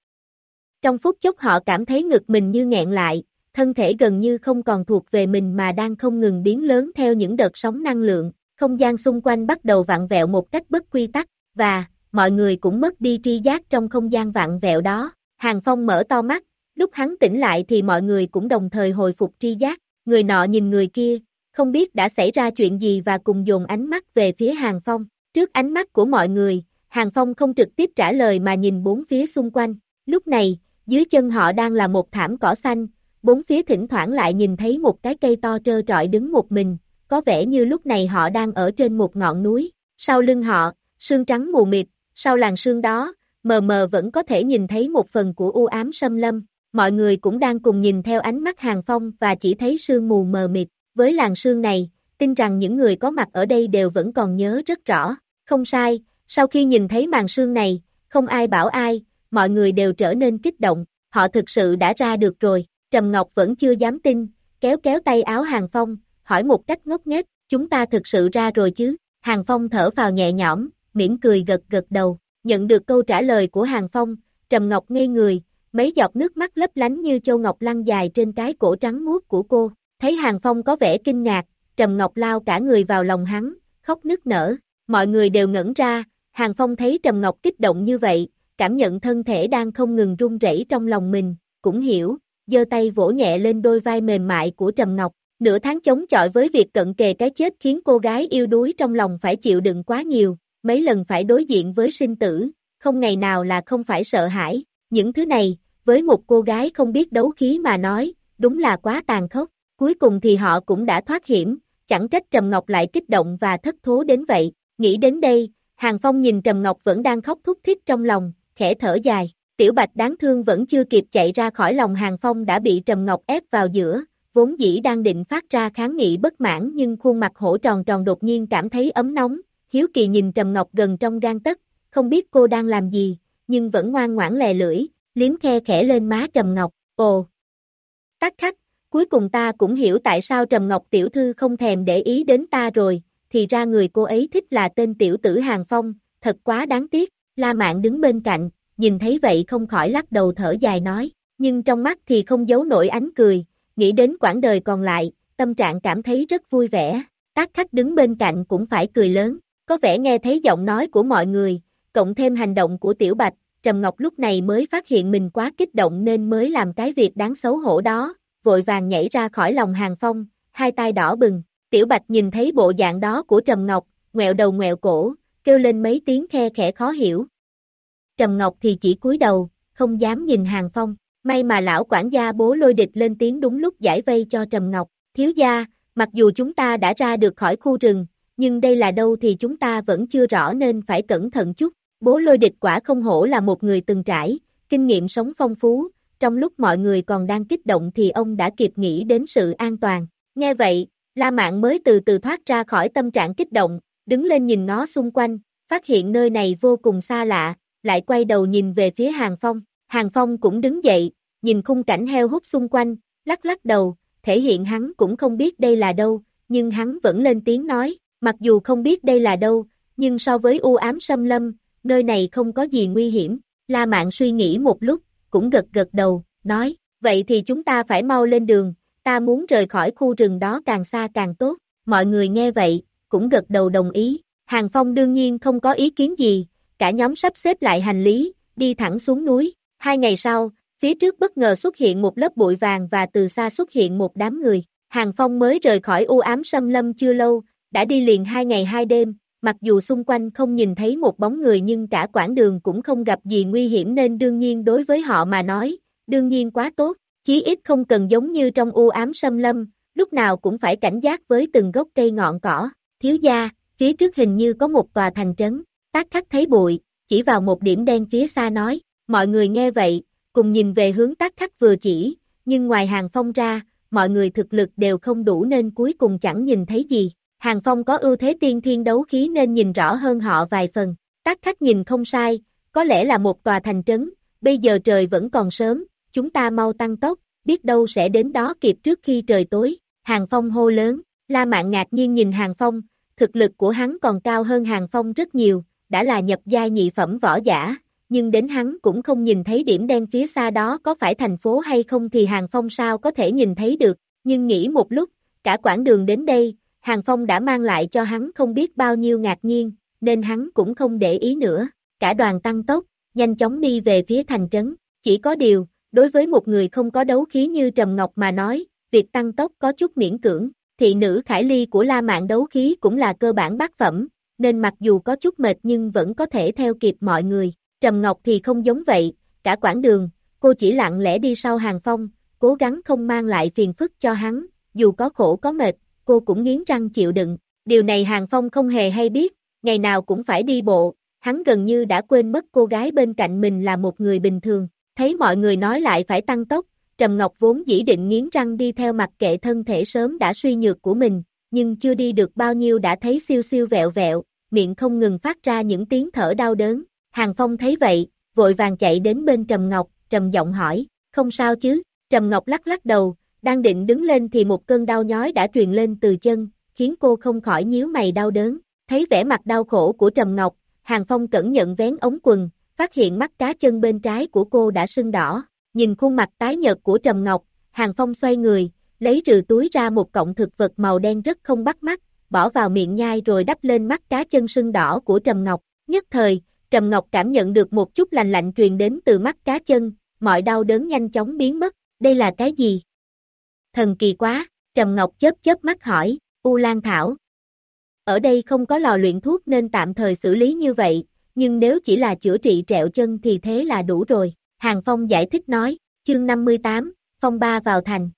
Trong phút chốc họ cảm thấy ngực mình như nghẹn lại, thân thể gần như không còn thuộc về mình mà đang không ngừng biến lớn theo những đợt sóng năng lượng, không gian xung quanh bắt đầu vặn vẹo một cách bất quy tắc, và, mọi người cũng mất đi tri giác trong không gian vạn vẹo đó. Hàng Phong mở to mắt, lúc hắn tỉnh lại thì mọi người cũng đồng thời hồi phục tri giác, người nọ nhìn người kia, không biết đã xảy ra chuyện gì và cùng dồn ánh mắt về phía Hàng Phong. Trước ánh mắt của mọi người, Hàng Phong không trực tiếp trả lời mà nhìn bốn phía xung quanh. Lúc này, dưới chân họ đang là một thảm cỏ xanh, bốn phía thỉnh thoảng lại nhìn thấy một cái cây to trơ trọi đứng một mình, có vẻ như lúc này họ đang ở trên một ngọn núi. Sau lưng họ, sương trắng mù mịt, sau làn sương đó, mờ mờ vẫn có thể nhìn thấy một phần của u ám xâm lâm. Mọi người cũng đang cùng nhìn theo ánh mắt Hàng Phong và chỉ thấy sương mù mờ mịt. Với làn sương này, tin rằng những người có mặt ở đây đều vẫn còn nhớ rất rõ. Không sai, sau khi nhìn thấy màn sương này, không ai bảo ai, mọi người đều trở nên kích động, họ thực sự đã ra được rồi. Trầm Ngọc vẫn chưa dám tin, kéo kéo tay áo Hàng Phong, hỏi một cách ngốc nghếch, chúng ta thực sự ra rồi chứ? Hàng Phong thở vào nhẹ nhõm, mỉm cười gật gật đầu, nhận được câu trả lời của Hàng Phong, Trầm Ngọc ngây người, mấy giọt nước mắt lấp lánh như châu ngọc lăn dài trên cái cổ trắng muốt của cô, thấy Hàng Phong có vẻ kinh ngạc, Trầm Ngọc lao cả người vào lòng hắn, khóc nức nở, mọi người đều ngẩn ra, Hàng Phong thấy Trầm Ngọc kích động như vậy, cảm nhận thân thể đang không ngừng run rẩy trong lòng mình, cũng hiểu, giơ tay vỗ nhẹ lên đôi vai mềm mại của Trầm Ngọc, nửa tháng chống chọi với việc cận kề cái chết khiến cô gái yêu đuối trong lòng phải chịu đựng quá nhiều, mấy lần phải đối diện với sinh tử, không ngày nào là không phải sợ hãi, những thứ này, với một cô gái không biết đấu khí mà nói, đúng là quá tàn khốc, cuối cùng thì họ cũng đã thoát hiểm, chẳng trách Trầm Ngọc lại kích động và thất thố đến vậy, nghĩ đến đây, Hàng Phong nhìn Trầm Ngọc vẫn đang khóc thúc thích trong lòng, khẽ thở dài, Tiểu Bạch đáng thương vẫn chưa kịp chạy ra khỏi lòng Hàng Phong đã bị Trầm Ngọc ép vào giữa, vốn dĩ đang định phát ra kháng nghị bất mãn nhưng khuôn mặt hổ tròn tròn đột nhiên cảm thấy ấm nóng, Hiếu Kỳ nhìn Trầm Ngọc gần trong gan tất, không biết cô đang làm gì, nhưng vẫn ngoan ngoãn lè lưỡi, liếm khe khẽ lên má Trầm Ngọc, ồ. Tắc khắc, cuối cùng ta cũng hiểu tại sao Trầm Ngọc tiểu thư không thèm để ý đến ta rồi, thì ra người cô ấy thích là tên tiểu tử Hàng Phong, thật quá đáng tiếc, La Mạn đứng bên cạnh, nhìn thấy vậy không khỏi lắc đầu thở dài nói, nhưng trong mắt thì không giấu nổi ánh cười, nghĩ đến quãng đời còn lại, tâm trạng cảm thấy rất vui vẻ, tác khách đứng bên cạnh cũng phải cười lớn, có vẻ nghe thấy giọng nói của mọi người, cộng thêm hành động của Tiểu Bạch, Trầm Ngọc lúc này mới phát hiện mình quá kích động nên mới làm cái việc đáng xấu hổ đó, vội vàng nhảy ra khỏi lòng hàng phong, hai tay đỏ bừng, Tiểu Bạch nhìn thấy bộ dạng đó của Trầm Ngọc, ngẹo đầu ngẹo cổ, kêu lên mấy tiếng khe khẽ khó hiểu. Trầm Ngọc thì chỉ cúi đầu, không dám nhìn hàng phong, may mà lão quản gia bố lôi địch lên tiếng đúng lúc giải vây cho Trầm Ngọc, thiếu gia, mặc dù chúng ta đã ra được khỏi khu rừng, nhưng đây là đâu thì chúng ta vẫn chưa rõ nên phải cẩn thận chút. Bố lôi địch quả không hổ là một người từng trải, kinh nghiệm sống phong phú, trong lúc mọi người còn đang kích động thì ông đã kịp nghĩ đến sự an toàn. Nghe vậy, La Mạn mới từ từ thoát ra khỏi tâm trạng kích động, đứng lên nhìn nó xung quanh, phát hiện nơi này vô cùng xa lạ, lại quay đầu nhìn về phía Hàng Phong. Hàng Phong cũng đứng dậy, nhìn khung cảnh heo hút xung quanh, lắc lắc đầu, thể hiện hắn cũng không biết đây là đâu, nhưng hắn vẫn lên tiếng nói, mặc dù không biết đây là đâu, nhưng so với u ám xâm lâm, nơi này không có gì nguy hiểm, La Mạn suy nghĩ một lúc, cũng gật gật đầu, nói, vậy thì chúng ta phải mau lên đường, ta muốn rời khỏi khu rừng đó càng xa càng tốt, mọi người nghe vậy, cũng gật đầu đồng ý, Hàng Phong đương nhiên không có ý kiến gì, cả nhóm sắp xếp lại hành lý, đi thẳng xuống núi, hai ngày sau, phía trước bất ngờ xuất hiện một lớp bụi vàng và từ xa xuất hiện một đám người, Hàng Phong mới rời khỏi u ám xâm lâm chưa lâu, đã đi liền hai ngày hai đêm, mặc dù xung quanh không nhìn thấy một bóng người nhưng cả quãng đường cũng không gặp gì nguy hiểm nên đương nhiên đối với họ mà nói, đương nhiên quá tốt, chí ít không cần giống như trong u ám xâm lâm, lúc nào cũng phải cảnh giác với từng gốc cây ngọn cỏ, thiếu gia, phía trước hình như có một tòa thành trấn, tác khắc thấy bụi, chỉ vào một điểm đen phía xa nói, mọi người nghe vậy, cùng nhìn về hướng tác khắc vừa chỉ, nhưng ngoài hàng phong ra, mọi người thực lực đều không đủ nên cuối cùng chẳng nhìn thấy gì, Hàng Phong có ưu thế tiên thiên đấu khí nên nhìn rõ hơn họ vài phần. Tác khách nhìn không sai, có lẽ là một tòa thành trấn, bây giờ trời vẫn còn sớm, chúng ta mau tăng tốc, biết đâu sẽ đến đó kịp trước khi trời tối. Hàng Phong hô lớn, La Mạn ngạc nhiên nhìn Hàng Phong, thực lực của hắn còn cao hơn Hàng Phong rất nhiều, đã là nhập giai nhị phẩm võ giả, nhưng đến hắn cũng không nhìn thấy điểm đen phía xa đó có phải thành phố hay không thì Hàng Phong sao có thể nhìn thấy được, nhưng nghĩ một lúc, cả quãng đường đến đây, Hàng Phong đã mang lại cho hắn không biết bao nhiêu ngạc nhiên, nên hắn cũng không để ý nữa. Cả đoàn tăng tốc, nhanh chóng đi về phía thành trấn. Chỉ có điều, đối với một người không có đấu khí như Trầm Ngọc mà nói, việc tăng tốc có chút miễn cưỡng. Thị nữ Khải Ly của La Mạn đấu khí cũng là cơ bản bát phẩm, nên mặc dù có chút mệt nhưng vẫn có thể theo kịp mọi người. Trầm Ngọc thì không giống vậy, cả quãng đường, cô chỉ lặng lẽ đi sau hàng phong, cố gắng không mang lại phiền phức cho hắn, dù có khổ có mệt, cô cũng nghiến răng chịu đựng. Điều này Hàng Phong không hề hay biết, ngày nào cũng phải đi bộ, hắn gần như đã quên mất cô gái bên cạnh mình là một người bình thường. Thấy mọi người nói lại phải tăng tốc, Trầm Ngọc vốn dĩ định nghiến răng đi theo mặt kệ thân thể sớm đã suy nhược của mình, nhưng chưa đi được bao nhiêu đã thấy siêu siêu vẹo vẹo, miệng không ngừng phát ra những tiếng thở đau đớn. Hàng Phong thấy vậy, vội vàng chạy đến bên Trầm Ngọc, trầm giọng hỏi, không sao chứ? Trầm Ngọc lắc lắc đầu, đang định đứng lên thì một cơn đau nhói đã truyền lên từ chân, khiến cô không khỏi nhíu mày đau đớn. Thấy vẻ mặt đau khổ của Trầm Ngọc, Hàng Phong cẩn nhận vén ống quần, phát hiện mắt cá chân bên trái của cô đã sưng đỏ. Nhìn khuôn mặt tái nhợt của Trầm Ngọc, Hàng Phong xoay người, lấy trừ túi ra một cọng thực vật màu đen rất không bắt mắt, bỏ vào miệng nhai rồi đắp lên mắt cá chân sưng đỏ của Trầm Ngọc. Nhất thời, Trầm Ngọc cảm nhận được một chút lành lạnh truyền đến từ mắt cá chân, mọi đau đớn nhanh chóng biến mất. Đây là cái gì? Thần kỳ quá, Trầm Ngọc chớp chớp mắt hỏi, U Lan Thảo. Ở đây không có lò luyện thuốc nên tạm thời xử lý như vậy, nhưng nếu chỉ là chữa trị trẹo chân thì thế là đủ rồi. Hàng Phong giải thích nói, chương 58, Phong ba vào thành.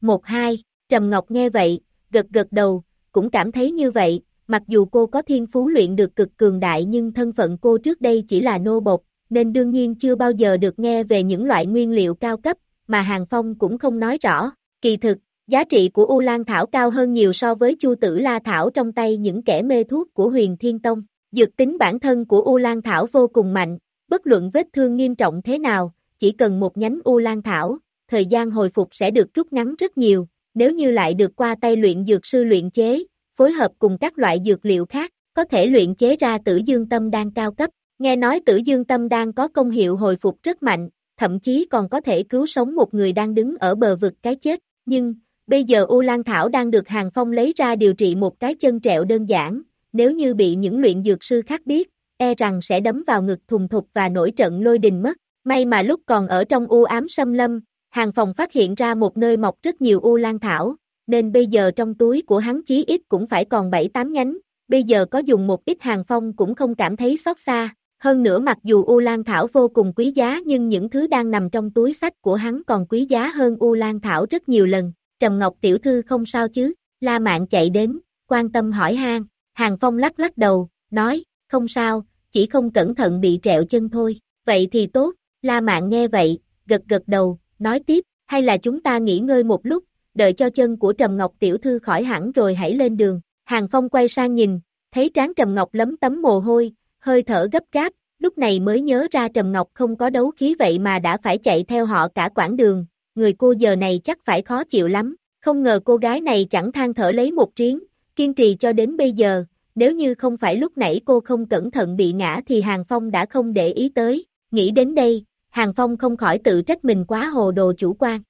Một hai, Trầm Ngọc nghe vậy, gật gật đầu, cũng cảm thấy như vậy, mặc dù cô có thiên phú luyện được cực cường đại nhưng thân phận cô trước đây chỉ là nô bộc, nên đương nhiên chưa bao giờ được nghe về những loại nguyên liệu cao cấp, mà Hàng Phong cũng không nói rõ. Kỳ thực, giá trị của U Lan Thảo cao hơn nhiều so với Chu Tử La Thảo trong tay những kẻ mê thuốc của huyền Thiên Tông. Dược tính bản thân của U Lan Thảo vô cùng mạnh, bất luận vết thương nghiêm trọng thế nào, chỉ cần một nhánh U Lan Thảo, thời gian hồi phục sẽ được rút ngắn rất nhiều, nếu như lại được qua tay luyện dược sư luyện chế, phối hợp cùng các loại dược liệu khác, có thể luyện chế ra tử dương tâm đan cao cấp. Nghe nói tử dương tâm đan có công hiệu hồi phục rất mạnh, thậm chí còn có thể cứu sống một người đang đứng ở bờ vực cái chết. Nhưng, bây giờ U Lan Thảo đang được Hàng Phong lấy ra điều trị một cái chân trẹo đơn giản, nếu như bị những luyện dược sư khác biết, e rằng sẽ đấm vào ngực thùng thục và nổi trận lôi đình mất. May mà lúc còn ở trong u ám xâm lâm, Hàng Phong phát hiện ra một nơi mọc rất nhiều U Lan Thảo, nên bây giờ trong túi của hắn chí ít cũng phải còn 7-8 nhánh, bây giờ có dùng một ít Hàng Phong cũng không cảm thấy xót xa. Hơn nữa mặc dù U Lan Thảo vô cùng quý giá nhưng những thứ đang nằm trong túi sách của hắn còn quý giá hơn U Lan Thảo rất nhiều lần. Trầm Ngọc tiểu thư không sao chứ, La Mạn chạy đến, quan tâm hỏi han, Hàng Phong lắc lắc đầu, nói, không sao, chỉ không cẩn thận bị trẹo chân thôi, vậy thì tốt, La Mạn nghe vậy, gật gật đầu, nói tiếp, hay là chúng ta nghỉ ngơi một lúc, đợi cho chân của Trầm Ngọc tiểu thư khỏi hẳn rồi hãy lên đường. Hàng Phong quay sang nhìn, thấy trán Trầm Ngọc lấm tấm mồ hôi, hơi thở gấp gáp, lúc này mới nhớ ra Trầm Ngọc không có đấu khí vậy mà đã phải chạy theo họ cả quãng đường, người cô giờ này chắc phải khó chịu lắm, không ngờ cô gái này chẳng than thở lấy một triến, kiên trì cho đến bây giờ, nếu như không phải lúc nãy cô không cẩn thận bị ngã thì Hàng Phong đã không để ý tới, nghĩ đến đây, Hàng Phong không khỏi tự trách mình quá hồ đồ chủ quan.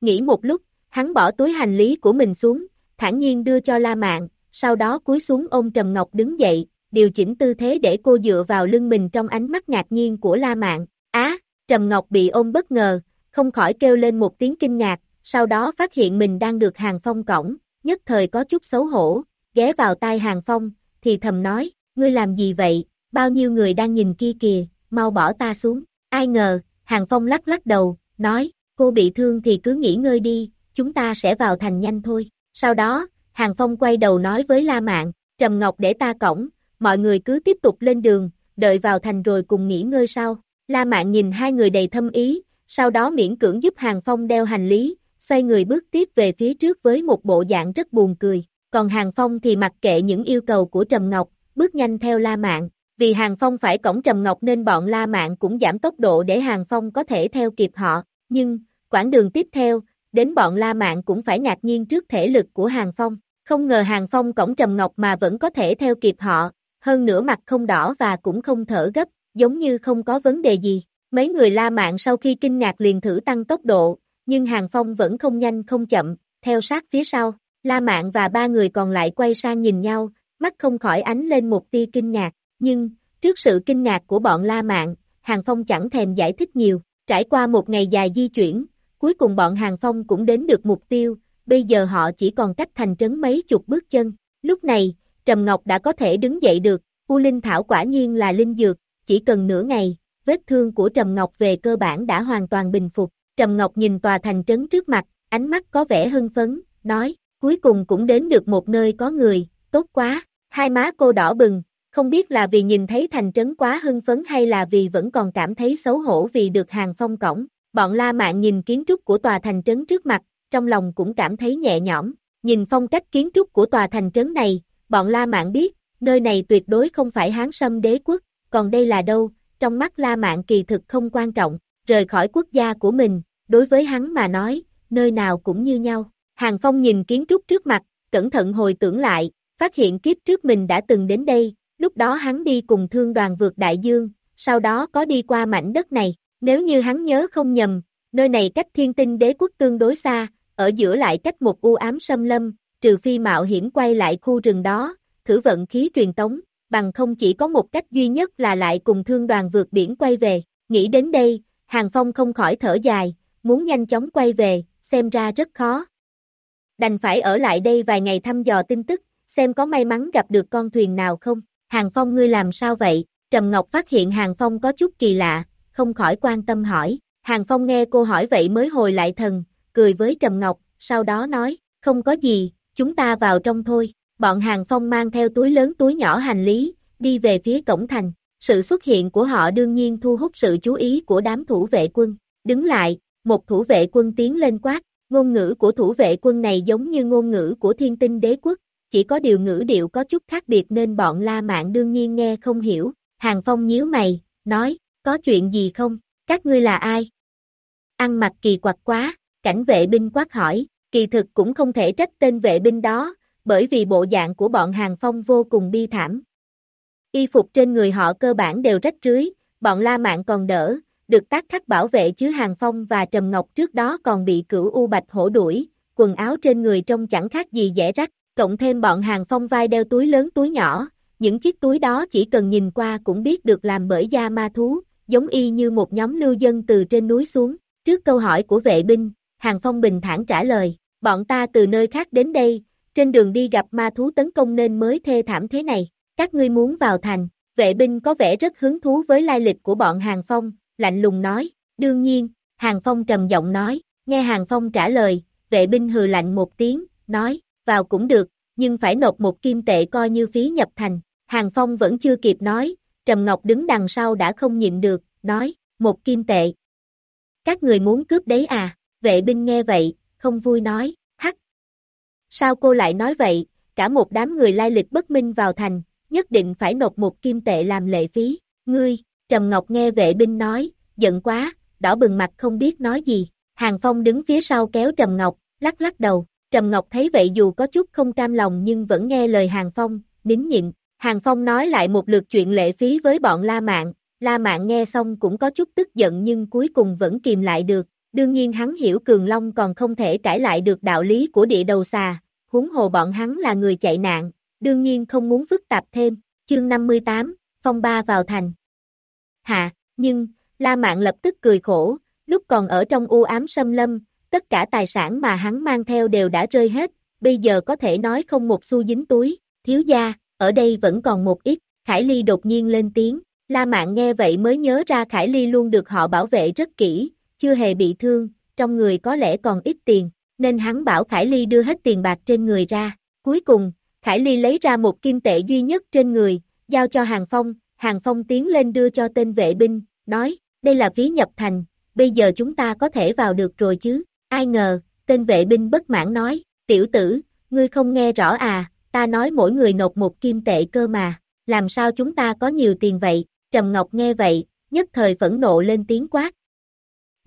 Nghĩ một lúc, hắn bỏ túi hành lý của mình xuống, thản nhiên đưa cho La Mạn, sau đó cúi xuống ôm Trầm Ngọc đứng dậy, điều chỉnh tư thế để cô dựa vào lưng mình trong ánh mắt ngạc nhiên của La Mạn. Á, Trầm Ngọc bị ôm bất ngờ, không khỏi kêu lên một tiếng kinh ngạc, sau đó phát hiện mình đang được Hàng Phong cổng, nhất thời có chút xấu hổ, ghé vào tai Hàng Phong, thì thầm nói, ngươi làm gì vậy, bao nhiêu người đang nhìn kia kìa, mau bỏ ta xuống, ai ngờ, Hàng Phong lắc lắc đầu, nói, cô bị thương thì cứ nghỉ ngơi đi, chúng ta sẽ vào thành nhanh thôi, sau đó, Hàng Phong quay đầu nói với La Mạn, Trầm Ngọc để ta cổng, mọi người cứ tiếp tục lên đường, đợi vào thành rồi cùng nghỉ ngơi sau. La Mạn nhìn hai người đầy thâm ý, sau đó miễn cưỡng giúp Hàng Phong đeo hành lý, xoay người bước tiếp về phía trước với một bộ dạng rất buồn cười. Còn Hàng Phong thì mặc kệ những yêu cầu của Trầm Ngọc, bước nhanh theo La Mạn. Vì Hàng Phong phải cổng Trầm Ngọc nên bọn La Mạn cũng giảm tốc độ để Hàng Phong có thể theo kịp họ. Nhưng, quãng đường tiếp theo, đến bọn La Mạn cũng phải ngạc nhiên trước thể lực của Hàng Phong. Không ngờ Hàng Phong cổng Trầm Ngọc mà vẫn có thể theo kịp họ, hơn nữa mặt không đỏ và cũng không thở gấp, giống như không có vấn đề gì. Mấy người La Mạn sau khi kinh ngạc liền thử tăng tốc độ, nhưng Hàng Phong vẫn không nhanh không chậm, theo sát phía sau. La Mạn và ba người còn lại quay sang nhìn nhau, mắt không khỏi ánh lên một tia kinh ngạc, nhưng, trước sự kinh ngạc của bọn La Mạn, Hàng Phong chẳng thèm giải thích nhiều, trải qua một ngày dài di chuyển, cuối cùng bọn Hàng Phong cũng đến được mục tiêu, bây giờ họ chỉ còn cách thành trấn mấy chục bước chân, lúc này, Trầm Ngọc đã có thể đứng dậy được, U Linh Thảo quả nhiên là linh dược, chỉ cần nửa ngày, vết thương của Trầm Ngọc về cơ bản đã hoàn toàn bình phục, Trầm Ngọc nhìn tòa thành trấn trước mặt, ánh mắt có vẻ hưng phấn, nói, cuối cùng cũng đến được một nơi có người, tốt quá, hai má cô đỏ bừng, không biết là vì nhìn thấy thành trấn quá hưng phấn hay là vì vẫn còn cảm thấy xấu hổ vì được hàng phong cổng. Bọn La Mạn nhìn kiến trúc của tòa thành trấn trước mặt, trong lòng cũng cảm thấy nhẹ nhõm. Nhìn phong cách kiến trúc của tòa thành trấn này, bọn La Mạn biết, nơi này tuyệt đối không phải Hán Sâm đế quốc, còn đây là đâu, trong mắt La Mạn kỳ thực không quan trọng, rời khỏi quốc gia của mình, đối với hắn mà nói, nơi nào cũng như nhau. Hàng Phong nhìn kiến trúc trước mặt, cẩn thận hồi tưởng lại, phát hiện kiếp trước mình đã từng đến đây, lúc đó hắn đi cùng thương đoàn vượt đại dương, sau đó có đi qua mảnh đất này, nếu như hắn nhớ không nhầm, nơi này cách thiên tinh đế quốc tương đối xa, ở giữa lại cách một u ám sâm lâm, trừ phi mạo hiểm quay lại khu rừng đó, thử vận khí truyền tống, bằng không chỉ có một cách duy nhất là lại cùng thương đoàn vượt biển quay về, nghĩ đến đây, Hàng Phong không khỏi thở dài, muốn nhanh chóng quay về, xem ra rất khó. Đành phải ở lại đây vài ngày thăm dò tin tức, xem có may mắn gặp được con thuyền nào không. Hàng Phong ngươi làm sao vậy? Trầm Ngọc phát hiện Hàng Phong có chút kỳ lạ, không khỏi quan tâm hỏi. Hàng Phong nghe cô hỏi vậy mới hồi lại thần, cười với Trầm Ngọc, sau đó nói, không có gì, chúng ta vào trong thôi. Bọn Hàng Phong mang theo túi lớn túi nhỏ hành lý, đi về phía cổng thành. Sự xuất hiện của họ đương nhiên thu hút sự chú ý của đám thủ vệ quân. Đứng lại, một thủ vệ quân tiến lên quát, ngôn ngữ của thủ vệ quân này giống như ngôn ngữ của thiên tinh đế quốc, chỉ có điều ngữ điệu có chút khác biệt nên bọn La Mạn đương nhiên nghe không hiểu. Hàng Phong nhíu mày, nói, có chuyện gì không, các ngươi là ai? Ăn mặc kỳ quặc quá, cảnh vệ binh quát hỏi, kỳ thực cũng không thể trách tên vệ binh đó, bởi vì bộ dạng của bọn Hàng Phong vô cùng bi thảm. Y phục trên người họ cơ bản đều rách rưới, bọn La Mạn còn đỡ, được tác khắc bảo vệ chứ Hàng Phong và Trầm Ngọc trước đó còn bị cửu U Bạch hổ đuổi, quần áo trên người trông chẳng khác gì dễ rách, cộng thêm bọn Hàng Phong vai đeo túi lớn túi nhỏ, những chiếc túi đó chỉ cần nhìn qua cũng biết được làm bởi da ma thú, giống y như một nhóm lưu dân từ trên núi xuống. Trước câu hỏi của vệ binh, Hàng Phong bình thản trả lời, bọn ta từ nơi khác đến đây, trên đường đi gặp ma thú tấn công nên mới thê thảm thế này, các ngươi muốn vào thành, vệ binh có vẻ rất hứng thú với lai lịch của bọn Hàng Phong, lạnh lùng nói, đương nhiên, Hàng Phong trầm giọng nói, nghe Hàng Phong trả lời, vệ binh hừ lạnh một tiếng, nói, vào cũng được, nhưng phải nộp một kim tệ coi như phí nhập thành, Hàng Phong vẫn chưa kịp nói, Trầm Ngọc đứng đằng sau đã không nhịn được, nói, một kim tệ. Các người muốn cướp đấy à, vệ binh nghe vậy, không vui nói, hắc. Sao cô lại nói vậy, cả một đám người lai lịch bất minh vào thành, nhất định phải nộp một kim tệ làm lệ phí, ngươi, Trầm Ngọc nghe vệ binh nói, giận quá, đỏ bừng mặt không biết nói gì, Hàng Phong đứng phía sau kéo Trầm Ngọc, lắc lắc đầu, Trầm Ngọc thấy vậy dù có chút không cam lòng nhưng vẫn nghe lời Hàng Phong, nín nhịn, Hàng Phong nói lại một lượt chuyện lệ phí với bọn La Mạn, La Mạn nghe xong cũng có chút tức giận nhưng cuối cùng vẫn kìm lại được, đương nhiên hắn hiểu Cường Long còn không thể cãi lại được đạo lý của địa đầu xà, huống hồ bọn hắn là người chạy nạn, đương nhiên không muốn phức tạp thêm, chương 58, phong ba vào thành. Hạ, nhưng, La Mạn lập tức cười khổ, lúc còn ở trong u ám sâm lâm, tất cả tài sản mà hắn mang theo đều đã rơi hết, bây giờ có thể nói không một xu dính túi, thiếu gia, ở đây vẫn còn một ít, Khải Ly đột nhiên lên tiếng, La Mạn nghe vậy mới nhớ ra Khải Ly luôn được họ bảo vệ rất kỹ, chưa hề bị thương, trong người có lẽ còn ít tiền, nên hắn bảo Khải Ly đưa hết tiền bạc trên người ra. Cuối cùng, Khải Ly lấy ra một kim tệ duy nhất trên người, giao cho Hàng Phong, Hàng Phong tiến lên đưa cho tên vệ binh, nói, đây là phí nhập thành, bây giờ chúng ta có thể vào được rồi chứ, ai ngờ, tên vệ binh bất mãn nói, tiểu tử, ngươi không nghe rõ à, ta nói mỗi người nộp một kim tệ cơ mà, làm sao chúng ta có nhiều tiền vậy, Trầm Ngọc nghe vậy, nhất thời phẫn nộ lên tiếng quát.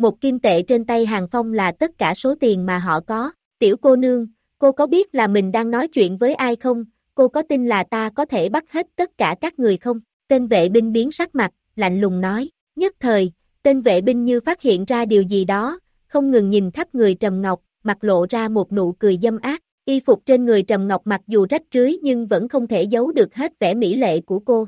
Một kim tệ trên tay Hàng Phong là tất cả số tiền mà họ có, tiểu cô nương, cô có biết là mình đang nói chuyện với ai không, cô có tin là ta có thể bắt hết tất cả các người không, tên vệ binh biến sắc mặt, lạnh lùng nói, nhất thời, tên vệ binh như phát hiện ra điều gì đó, không ngừng nhìn khắp người Trầm Ngọc, mặt lộ ra một nụ cười dâm ác, y phục trên người Trầm Ngọc mặc dù rách rưới nhưng vẫn không thể giấu được hết vẻ mỹ lệ của cô.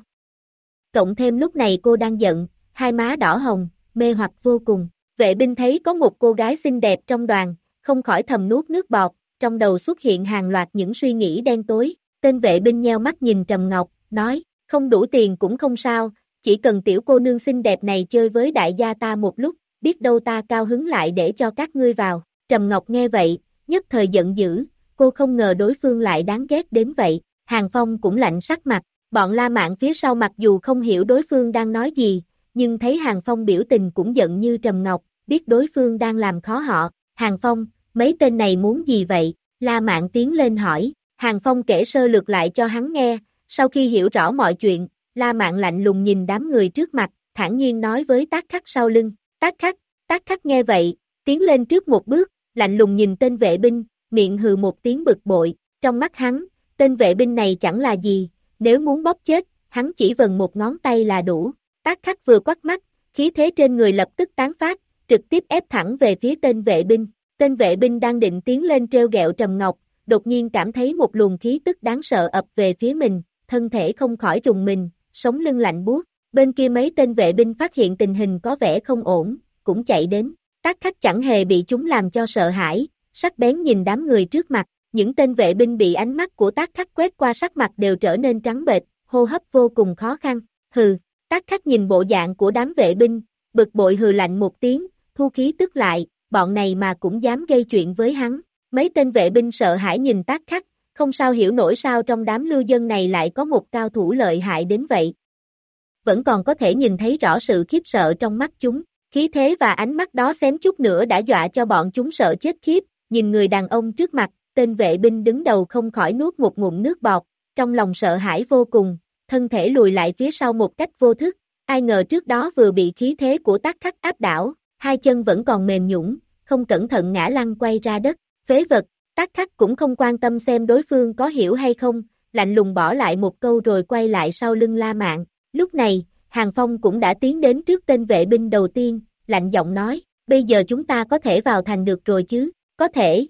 Cộng thêm lúc này cô đang giận, hai má đỏ hồng, mê hoặc vô cùng. Vệ binh thấy có một cô gái xinh đẹp trong đoàn, không khỏi thầm nuốt nước bọt, trong đầu xuất hiện hàng loạt những suy nghĩ đen tối. Tên vệ binh nheo mắt nhìn Trầm Ngọc, nói, không đủ tiền cũng không sao, chỉ cần tiểu cô nương xinh đẹp này chơi với đại gia ta một lúc, biết đâu ta cao hứng lại để cho các ngươi vào. Trầm Ngọc nghe vậy, nhất thời giận dữ, cô không ngờ đối phương lại đáng ghét đến vậy. Hàng Phong cũng lạnh sắc mặt, bọn La Mạn phía sau mặc dù không hiểu đối phương đang nói gì, nhưng thấy Hàng Phong biểu tình cũng giận như Trầm Ngọc, biết đối phương đang làm khó họ. Hàng Phong, mấy tên này muốn gì vậy? La Mạn tiến lên hỏi, Hàng Phong kể sơ lược lại cho hắn nghe, sau khi hiểu rõ mọi chuyện, La Mạn lạnh lùng nhìn đám người trước mặt, thản nhiên nói với tác khắc sau lưng, tác khắc, tác khắc nghe vậy, tiến lên trước một bước, lạnh lùng nhìn tên vệ binh, miệng hừ một tiếng bực bội, trong mắt hắn, tên vệ binh này chẳng là gì, nếu muốn bóp chết, hắn chỉ vần một ngón tay là đủ, tác khắc vừa quắt mắt, khí thế trên người lập tức tán phát, trực tiếp ép thẳng về phía tên vệ binh, tên vệ binh đang định tiến lên treo gẹo Trầm Ngọc, đột nhiên cảm thấy một luồng khí tức đáng sợ ập về phía mình, thân thể không khỏi rùng mình, sống lưng lạnh buốt. Bên kia mấy tên vệ binh phát hiện tình hình có vẻ không ổn, cũng chạy đến. Tác khách chẳng hề bị chúng làm cho sợ hãi, sắc bén nhìn đám người trước mặt, những tên vệ binh bị ánh mắt của tác khách quét qua sắc mặt đều trở nên trắng bệch, hô hấp vô cùng khó khăn. Hừ, tác khách nhìn bộ dạng của đám vệ binh, bực bội hừ lạnh một tiếng, thu khí tức lại, bọn này mà cũng dám gây chuyện với hắn. Mấy tên vệ binh sợ hãi nhìn tác khắc, không sao hiểu nổi sao trong đám lưu dân này lại có một cao thủ lợi hại đến vậy. Vẫn còn có thể nhìn thấy rõ sự khiếp sợ trong mắt chúng, khí thế và ánh mắt đó xém chút nữa đã dọa cho bọn chúng sợ chết khiếp, nhìn người đàn ông trước mặt, tên vệ binh đứng đầu không khỏi nuốt một ngụm nước bọt, trong lòng sợ hãi vô cùng, thân thể lùi lại phía sau một cách vô thức, ai ngờ trước đó vừa bị khí thế của tác khắc áp đảo, hai chân vẫn còn mềm nhũng, không cẩn thận ngã lăn quay ra đất, phế vật, tác khắc cũng không quan tâm xem đối phương có hiểu hay không, lạnh lùng bỏ lại một câu rồi quay lại sau lưng la mạng, lúc này, Hàng Phong cũng đã tiến đến trước tên vệ binh đầu tiên, lạnh giọng nói, bây giờ chúng ta có thể vào thành được rồi chứ, có thể.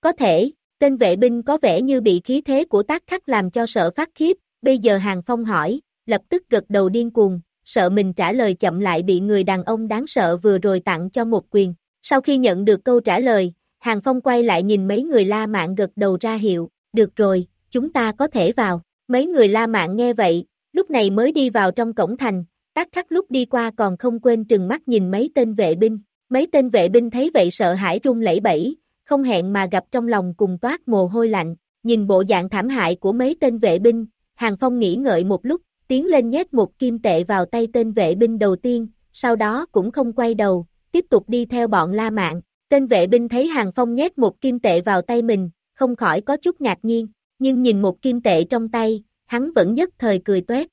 Có thể, tên vệ binh có vẻ như bị khí thế của tác khắc làm cho sợ phát khiếp, bây giờ Hàng Phong hỏi, lập tức gật đầu điên cuồng, sợ mình trả lời chậm lại bị người đàn ông đáng sợ vừa rồi tặng cho một quyền. Sau khi nhận được câu trả lời, Hàng Phong quay lại nhìn mấy người La Mạn gật đầu ra hiệu, được rồi, chúng ta có thể vào. Mấy người La Mạn nghe vậy, lúc này mới đi vào trong cổng thành, tác khắc lúc đi qua còn không quên trừng mắt nhìn mấy tên vệ binh. Mấy tên vệ binh thấy vậy sợ hãi run lẩy bẩy, không hẹn mà gặp trong lòng cùng toát mồ hôi lạnh, nhìn bộ dạng thảm hại của mấy tên vệ binh, Hàng Phong nghĩ ngợi một lúc, tiến lên nhét một kim tệ vào tay tên vệ binh đầu tiên, sau đó cũng không quay đầu, tiếp tục đi theo bọn La Mạn. Tên vệ binh thấy Hàng Phong nhét một kim tệ vào tay mình, không khỏi có chút ngạc nhiên, nhưng nhìn một kim tệ trong tay, hắn vẫn nhất thời cười tuét.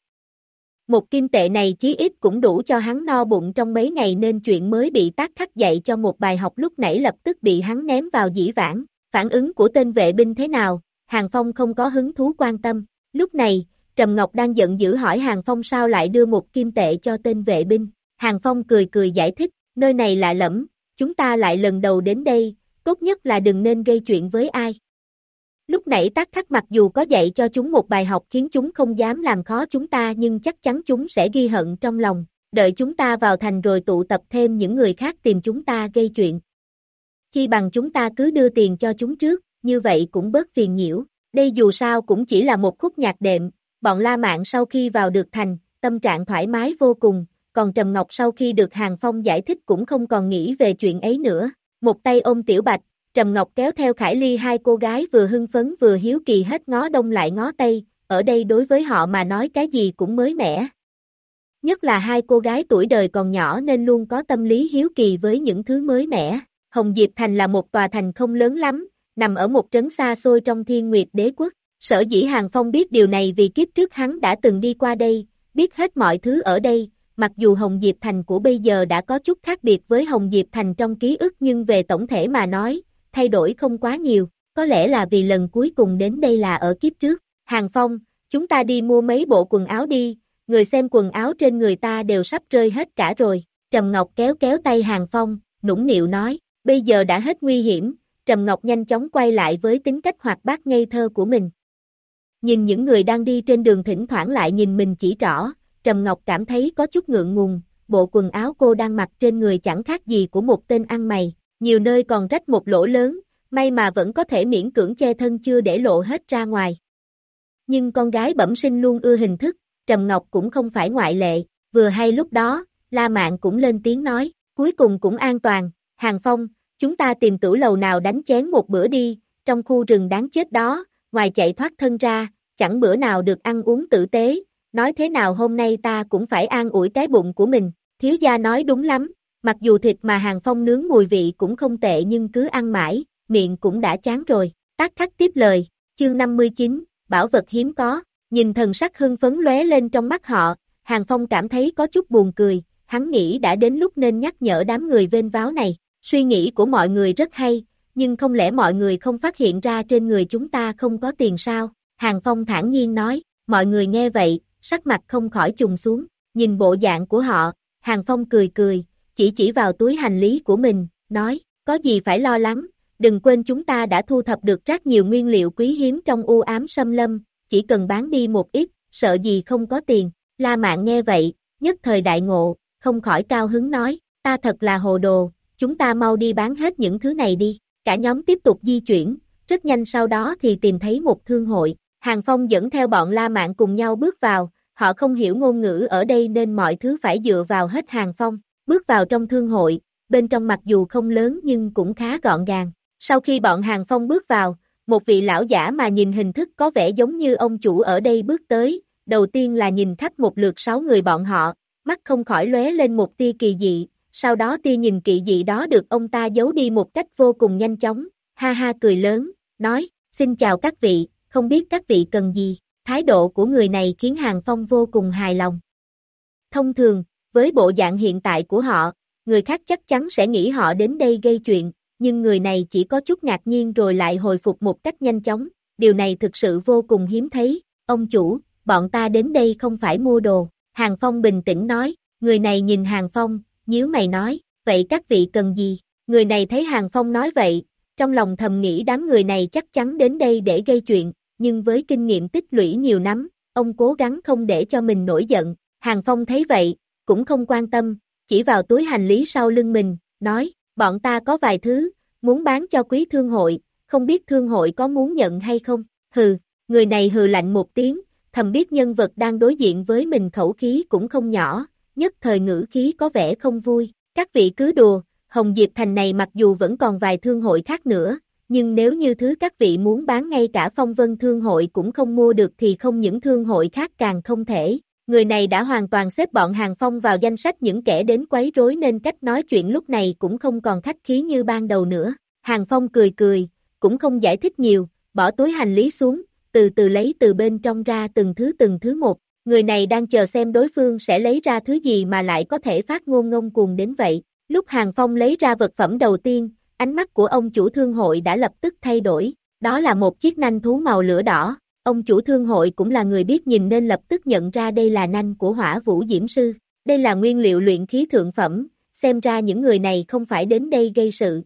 Một kim tệ này chí ít cũng đủ cho hắn no bụng trong mấy ngày nên chuyện mới bị tác khắc dạy cho một bài học lúc nãy lập tức bị hắn ném vào dĩ vãng. Phản ứng của tên vệ binh thế nào, Hàng Phong không có hứng thú quan tâm. Lúc này, Trầm Ngọc đang giận dữ hỏi Hàng Phong sao lại đưa một kim tệ cho tên vệ binh. Hàng Phong cười cười giải thích, nơi này lạ lẫm, chúng ta lại lần đầu đến đây, tốt nhất là đừng nên gây chuyện với ai. Lúc nãy tác khắc mặc dù có dạy cho chúng một bài học khiến chúng không dám làm khó chúng ta nhưng chắc chắn chúng sẽ ghi hận trong lòng, đợi chúng ta vào thành rồi tụ tập thêm những người khác tìm chúng ta gây chuyện. Chi bằng chúng ta cứ đưa tiền cho chúng trước, như vậy cũng bớt phiền nhiễu, đây dù sao cũng chỉ là một khúc nhạc đệm, bọn La Mạn sau khi vào được thành, tâm trạng thoải mái vô cùng, còn Trầm Ngọc sau khi được Hàng Phong giải thích cũng không còn nghĩ về chuyện ấy nữa, một tay ôm Tiểu Bạch, Trầm Ngọc kéo theo Khải Ly hai cô gái vừa hưng phấn vừa hiếu kỳ hết ngó đông lại ngó tây, ở đây đối với họ mà nói cái gì cũng mới mẻ. Nhất là hai cô gái tuổi đời còn nhỏ nên luôn có tâm lý hiếu kỳ với những thứ mới mẻ. Hồng Diệp Thành là một tòa thành không lớn lắm, nằm ở một trấn xa xôi trong thiên nguyệt đế quốc. Sở dĩ Hàng Phong biết điều này vì kiếp trước hắn đã từng đi qua đây, biết hết mọi thứ ở đây, mặc dù Hồng Diệp Thành của bây giờ đã có chút khác biệt với Hồng Diệp Thành trong ký ức nhưng về tổng thể mà nói, thay đổi không quá nhiều, có lẽ là vì lần cuối cùng đến đây là ở kiếp trước. Hàng Phong, chúng ta đi mua mấy bộ quần áo đi, người xem quần áo trên người ta đều sắp rơi hết cả rồi. Trầm Ngọc kéo kéo tay Hàng Phong, nũng nịu nói, bây giờ đã hết nguy hiểm, Trầm Ngọc nhanh chóng quay lại với tính cách hoạt bát ngây thơ của mình. Nhìn những người đang đi trên đường thỉnh thoảng lại nhìn mình chỉ rõ, Trầm Ngọc cảm thấy có chút ngượng ngùng, bộ quần áo cô đang mặc trên người chẳng khác gì của một tên ăn mày, nhiều nơi còn rách một lỗ lớn, may mà vẫn có thể miễn cưỡng che thân chưa để lộ hết ra ngoài. Nhưng con gái bẩm sinh luôn ưa hình thức, Trầm Ngọc cũng không phải ngoại lệ, vừa hay lúc đó, La Mạn cũng lên tiếng nói, cuối cùng cũng an toàn, Hàng Phong, chúng ta tìm tửu lầu nào đánh chén một bữa đi, trong khu rừng đáng chết đó, ngoài chạy thoát thân ra, chẳng bữa nào được ăn uống tử tế, nói thế nào hôm nay ta cũng phải an ủi cái bụng của mình, thiếu gia nói đúng lắm, mặc dù thịt mà hàng phong nướng mùi vị cũng không tệ nhưng cứ ăn mãi, miệng cũng đã chán rồi, tác khắc tiếp lời, chương 59, bảo vật hiếm có, nhìn thần sắc hưng phấn lóe lên trong mắt họ, hàng phong cảm thấy có chút buồn cười, hắn nghĩ đã đến lúc nên nhắc nhở đám người vên váo này, suy nghĩ của mọi người rất hay, nhưng không lẽ mọi người không phát hiện ra trên người chúng ta không có tiền sao, hàng phong thản nhiên nói, mọi người nghe vậy, sắc mặt không khỏi trùng xuống, nhìn bộ dạng của họ, Hàng Phong cười cười, chỉ chỉ vào túi hành lý của mình, nói, có gì phải lo lắng, đừng quên chúng ta đã thu thập được rất nhiều nguyên liệu quý hiếm trong u ám xâm lâm, chỉ cần bán đi một ít, sợ gì không có tiền, La Mạn nghe vậy, nhất thời đại ngộ, không khỏi cao hứng nói, ta thật là hồ đồ, chúng ta mau đi bán hết những thứ này đi, cả nhóm tiếp tục di chuyển, rất nhanh sau đó thì tìm thấy một thương hội, Hàng Phong dẫn theo bọn La Mạn cùng nhau bước vào, họ không hiểu ngôn ngữ ở đây nên mọi thứ phải dựa vào hết Hàng Phong, bước vào trong thương hội, bên trong mặc dù không lớn nhưng cũng khá gọn gàng. Sau khi bọn Hàng Phong bước vào, một vị lão giả mà nhìn hình thức có vẻ giống như ông chủ ở đây bước tới, đầu tiên là nhìn khắp một lượt sáu người bọn họ, mắt không khỏi lóe lên một tia kỳ dị, sau đó tia nhìn kỵ dị đó được ông ta giấu đi một cách vô cùng nhanh chóng, ha ha cười lớn, nói, xin chào các vị, không biết các vị cần gì, thái độ của người này khiến Hàng Phong vô cùng hài lòng. Thông thường, với bộ dạng hiện tại của họ, người khác chắc chắn sẽ nghĩ họ đến đây gây chuyện, nhưng người này chỉ có chút ngạc nhiên rồi lại hồi phục một cách nhanh chóng, điều này thực sự vô cùng hiếm thấy, ông chủ, bọn ta đến đây không phải mua đồ, Hàng Phong bình tĩnh nói, người này nhìn Hàng Phong, nhíu mày nói, vậy các vị cần gì, người này thấy Hàng Phong nói vậy, trong lòng thầm nghĩ đám người này chắc chắn đến đây để gây chuyện, nhưng với kinh nghiệm tích lũy nhiều năm, ông cố gắng không để cho mình nổi giận. Hàng Phong thấy vậy, cũng không quan tâm, chỉ vào túi hành lý sau lưng mình, nói, bọn ta có vài thứ, muốn bán cho quý thương hội, không biết thương hội có muốn nhận hay không, hừ, người này hừ lạnh một tiếng, thầm biết nhân vật đang đối diện với mình khẩu khí cũng không nhỏ, nhất thời ngữ khí có vẻ không vui, các vị cứ đùa, Hồng Diệp Thành này mặc dù vẫn còn vài thương hội khác nữa, nhưng nếu như thứ các vị muốn bán ngay cả phong vân thương hội cũng không mua được thì không những thương hội khác càng không thể. Người này đã hoàn toàn xếp bọn Hàng Phong vào danh sách những kẻ đến quấy rối nên cách nói chuyện lúc này cũng không còn khách khí như ban đầu nữa. Hàng Phong cười cười, cũng không giải thích nhiều, bỏ túi hành lý xuống, từ từ lấy từ bên trong ra từng thứ từng thứ một người này đang chờ xem đối phương sẽ lấy ra thứ gì mà lại có thể phát ngôn ngông cuồng đến vậy. Lúc Hàng Phong lấy ra vật phẩm đầu tiên, ánh mắt của ông chủ thương hội đã lập tức thay đổi, đó là một chiếc nanh thú màu lửa đỏ, ông chủ thương hội cũng là người biết nhìn nên lập tức nhận ra đây là nanh của hỏa vũ diễm sư, đây là nguyên liệu luyện khí thượng phẩm, xem ra những người này không phải đến đây gây sự.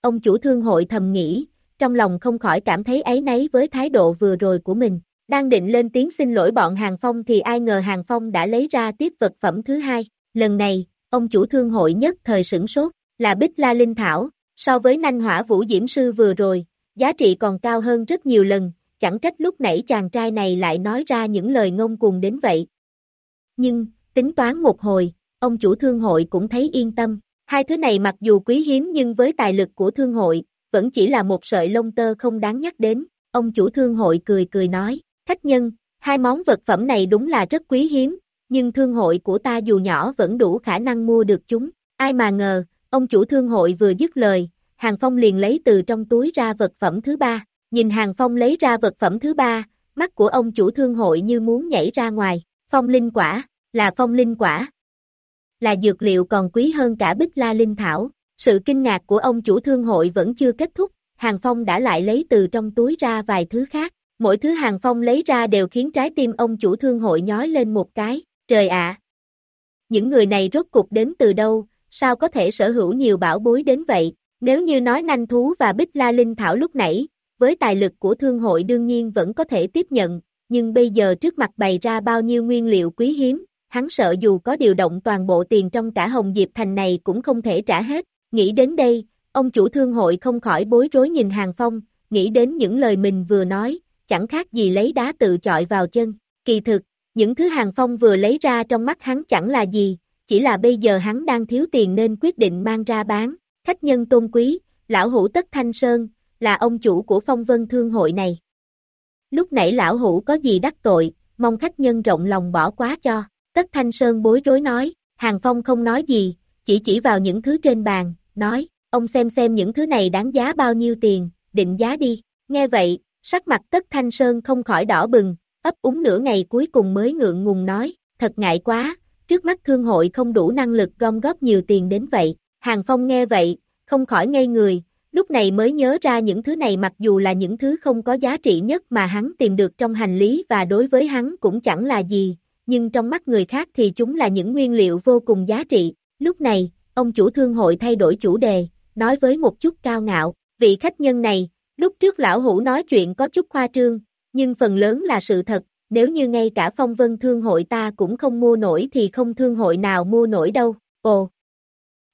Ông chủ thương hội thầm nghĩ, trong lòng không khỏi cảm thấy áy náy với thái độ vừa rồi của mình. Đang định lên tiếng xin lỗi bọn Hàng Phong thì ai ngờ Hàng Phong đã lấy ra tiếp vật phẩm thứ hai. Lần này, ông chủ thương hội nhất thời sửng sốt, là Bích La Linh Thảo, so với nanh hỏa vũ diễm sư vừa rồi, giá trị còn cao hơn rất nhiều lần, chẳng trách lúc nãy chàng trai này lại nói ra những lời ngông cuồng đến vậy. Nhưng, tính toán một hồi, ông chủ thương hội cũng thấy yên tâm, hai thứ này mặc dù quý hiếm nhưng với tài lực của thương hội, vẫn chỉ là một sợi lông tơ không đáng nhắc đến, ông chủ thương hội cười cười nói, khách nhân, hai món vật phẩm này đúng là rất quý hiếm, nhưng thương hội của ta dù nhỏ vẫn đủ khả năng mua được chúng, ai mà ngờ, ông chủ thương hội vừa dứt lời, Hàng Phong liền lấy từ trong túi ra vật phẩm thứ ba, nhìn Hàng Phong lấy ra vật phẩm thứ ba, mắt của ông chủ thương hội như muốn nhảy ra ngoài, phong linh quả, là phong linh quả. Là dược liệu còn quý hơn cả bích la linh thảo, sự kinh ngạc của ông chủ thương hội vẫn chưa kết thúc, Hàng Phong đã lại lấy từ trong túi ra vài thứ khác, mỗi thứ Hàng Phong lấy ra đều khiến trái tim ông chủ thương hội nhói lên một cái, trời ạ! Những người này rốt cục đến từ đâu, sao có thể sở hữu nhiều bảo bối đến vậy, nếu như nói nanh thú và bích la linh thảo lúc nãy, với tài lực của thương hội đương nhiên vẫn có thể tiếp nhận, nhưng bây giờ trước mặt bày ra bao nhiêu nguyên liệu quý hiếm, hắn sợ dù có điều động toàn bộ tiền trong cả Hồng Diệp Thành này cũng không thể trả hết, nghĩ đến đây, ông chủ thương hội không khỏi bối rối nhìn Hàng Phong, nghĩ đến những lời mình vừa nói, chẳng khác gì lấy đá tự chọi vào chân, kỳ thực, những thứ Hàng Phong vừa lấy ra trong mắt hắn chẳng là gì, chỉ là bây giờ hắn đang thiếu tiền nên quyết định mang ra bán, khách nhân tôn quý, lão hủ tất thanh sơn, là ông chủ của phong vân thương hội này. Lúc nãy lão hủ có gì đắc tội, mong khách nhân rộng lòng bỏ quá cho, tất thanh sơn bối rối nói, hàng phong không nói gì, chỉ chỉ vào những thứ trên bàn, nói, ông xem xem những thứ này đáng giá bao nhiêu tiền, định giá đi, nghe vậy, sắc mặt tất thanh sơn không khỏi đỏ bừng, ấp úng nửa ngày cuối cùng mới ngượng ngùng nói, thật ngại quá, trước mắt thương hội không đủ năng lực gom góp nhiều tiền đến vậy, hàng phong nghe vậy, không khỏi ngây người, lúc này mới nhớ ra những thứ này mặc dù là những thứ không có giá trị nhất mà hắn tìm được trong hành lý và đối với hắn cũng chẳng là gì, nhưng trong mắt người khác thì chúng là những nguyên liệu vô cùng giá trị. Lúc này, ông chủ thương hội thay đổi chủ đề, nói với một chút cao ngạo, vị khách nhân này, lúc trước lão hủ nói chuyện có chút khoa trương, nhưng phần lớn là sự thật, nếu như ngay cả phong vân thương hội ta cũng không mua nổi thì không thương hội nào mua nổi đâu, ồ.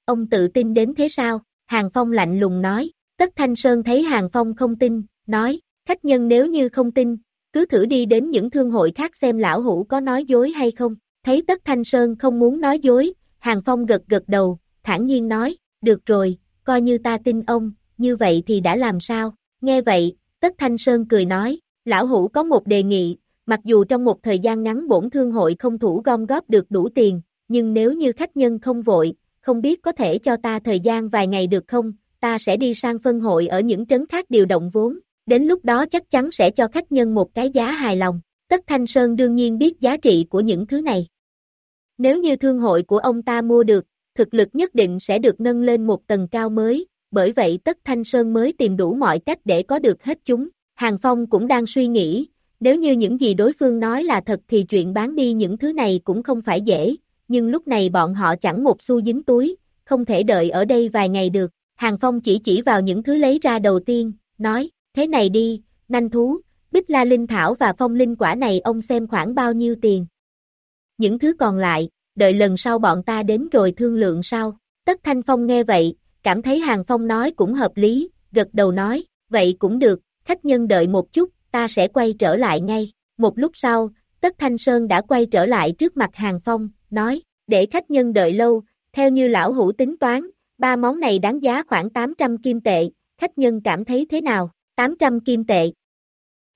Ông tự tin đến thế sao? Hàng Phong lạnh lùng nói, Tất Thanh Sơn thấy Hàng Phong không tin, nói, khách nhân nếu như không tin, cứ thử đi đến những thương hội khác xem lão hủ có nói dối hay không, thấy Tất Thanh Sơn không muốn nói dối, Hàng Phong gật gật đầu, thản nhiên nói, được rồi, coi như ta tin ông, như vậy thì đã làm sao, nghe vậy, Tất Thanh Sơn cười nói, lão hủ có một đề nghị, mặc dù trong một thời gian ngắn bổn thương hội không thủ gom góp được đủ tiền, nhưng nếu như khách nhân không vội, không biết có thể cho ta thời gian vài ngày được không, ta sẽ đi sang phân hội ở những trấn khác điều động vốn, đến lúc đó chắc chắn sẽ cho khách nhân một cái giá hài lòng. Tất Thanh Sơn đương nhiên biết giá trị của những thứ này. Nếu như thương hội của ông ta mua được, thực lực nhất định sẽ được nâng lên một tầng cao mới, bởi vậy Tất Thanh Sơn mới tìm đủ mọi cách để có được hết chúng. Hàng Phong cũng đang suy nghĩ, nếu như những gì đối phương nói là thật thì chuyện bán đi những thứ này cũng không phải dễ, nhưng lúc này bọn họ chẳng một xu dính túi, không thể đợi ở đây vài ngày được. Hàng Phong chỉ chỉ vào những thứ lấy ra đầu tiên, nói, thế này đi, nanh thú, bích la linh thảo và phong linh quả này ông xem khoảng bao nhiêu tiền. Những thứ còn lại, đợi lần sau bọn ta đến rồi thương lượng sau. Tất Thanh Phong nghe vậy, cảm thấy Hàng Phong nói cũng hợp lý, gật đầu nói, vậy cũng được, khách nhân đợi một chút, ta sẽ quay trở lại ngay. Một lúc sau, Tất Thanh Sơn đã quay trở lại trước mặt Hàng Phong, nói, để khách nhân đợi lâu, theo như lão hủ tính toán, ba món này đáng giá khoảng 800 kim tệ, khách nhân cảm thấy thế nào, 800 kim tệ.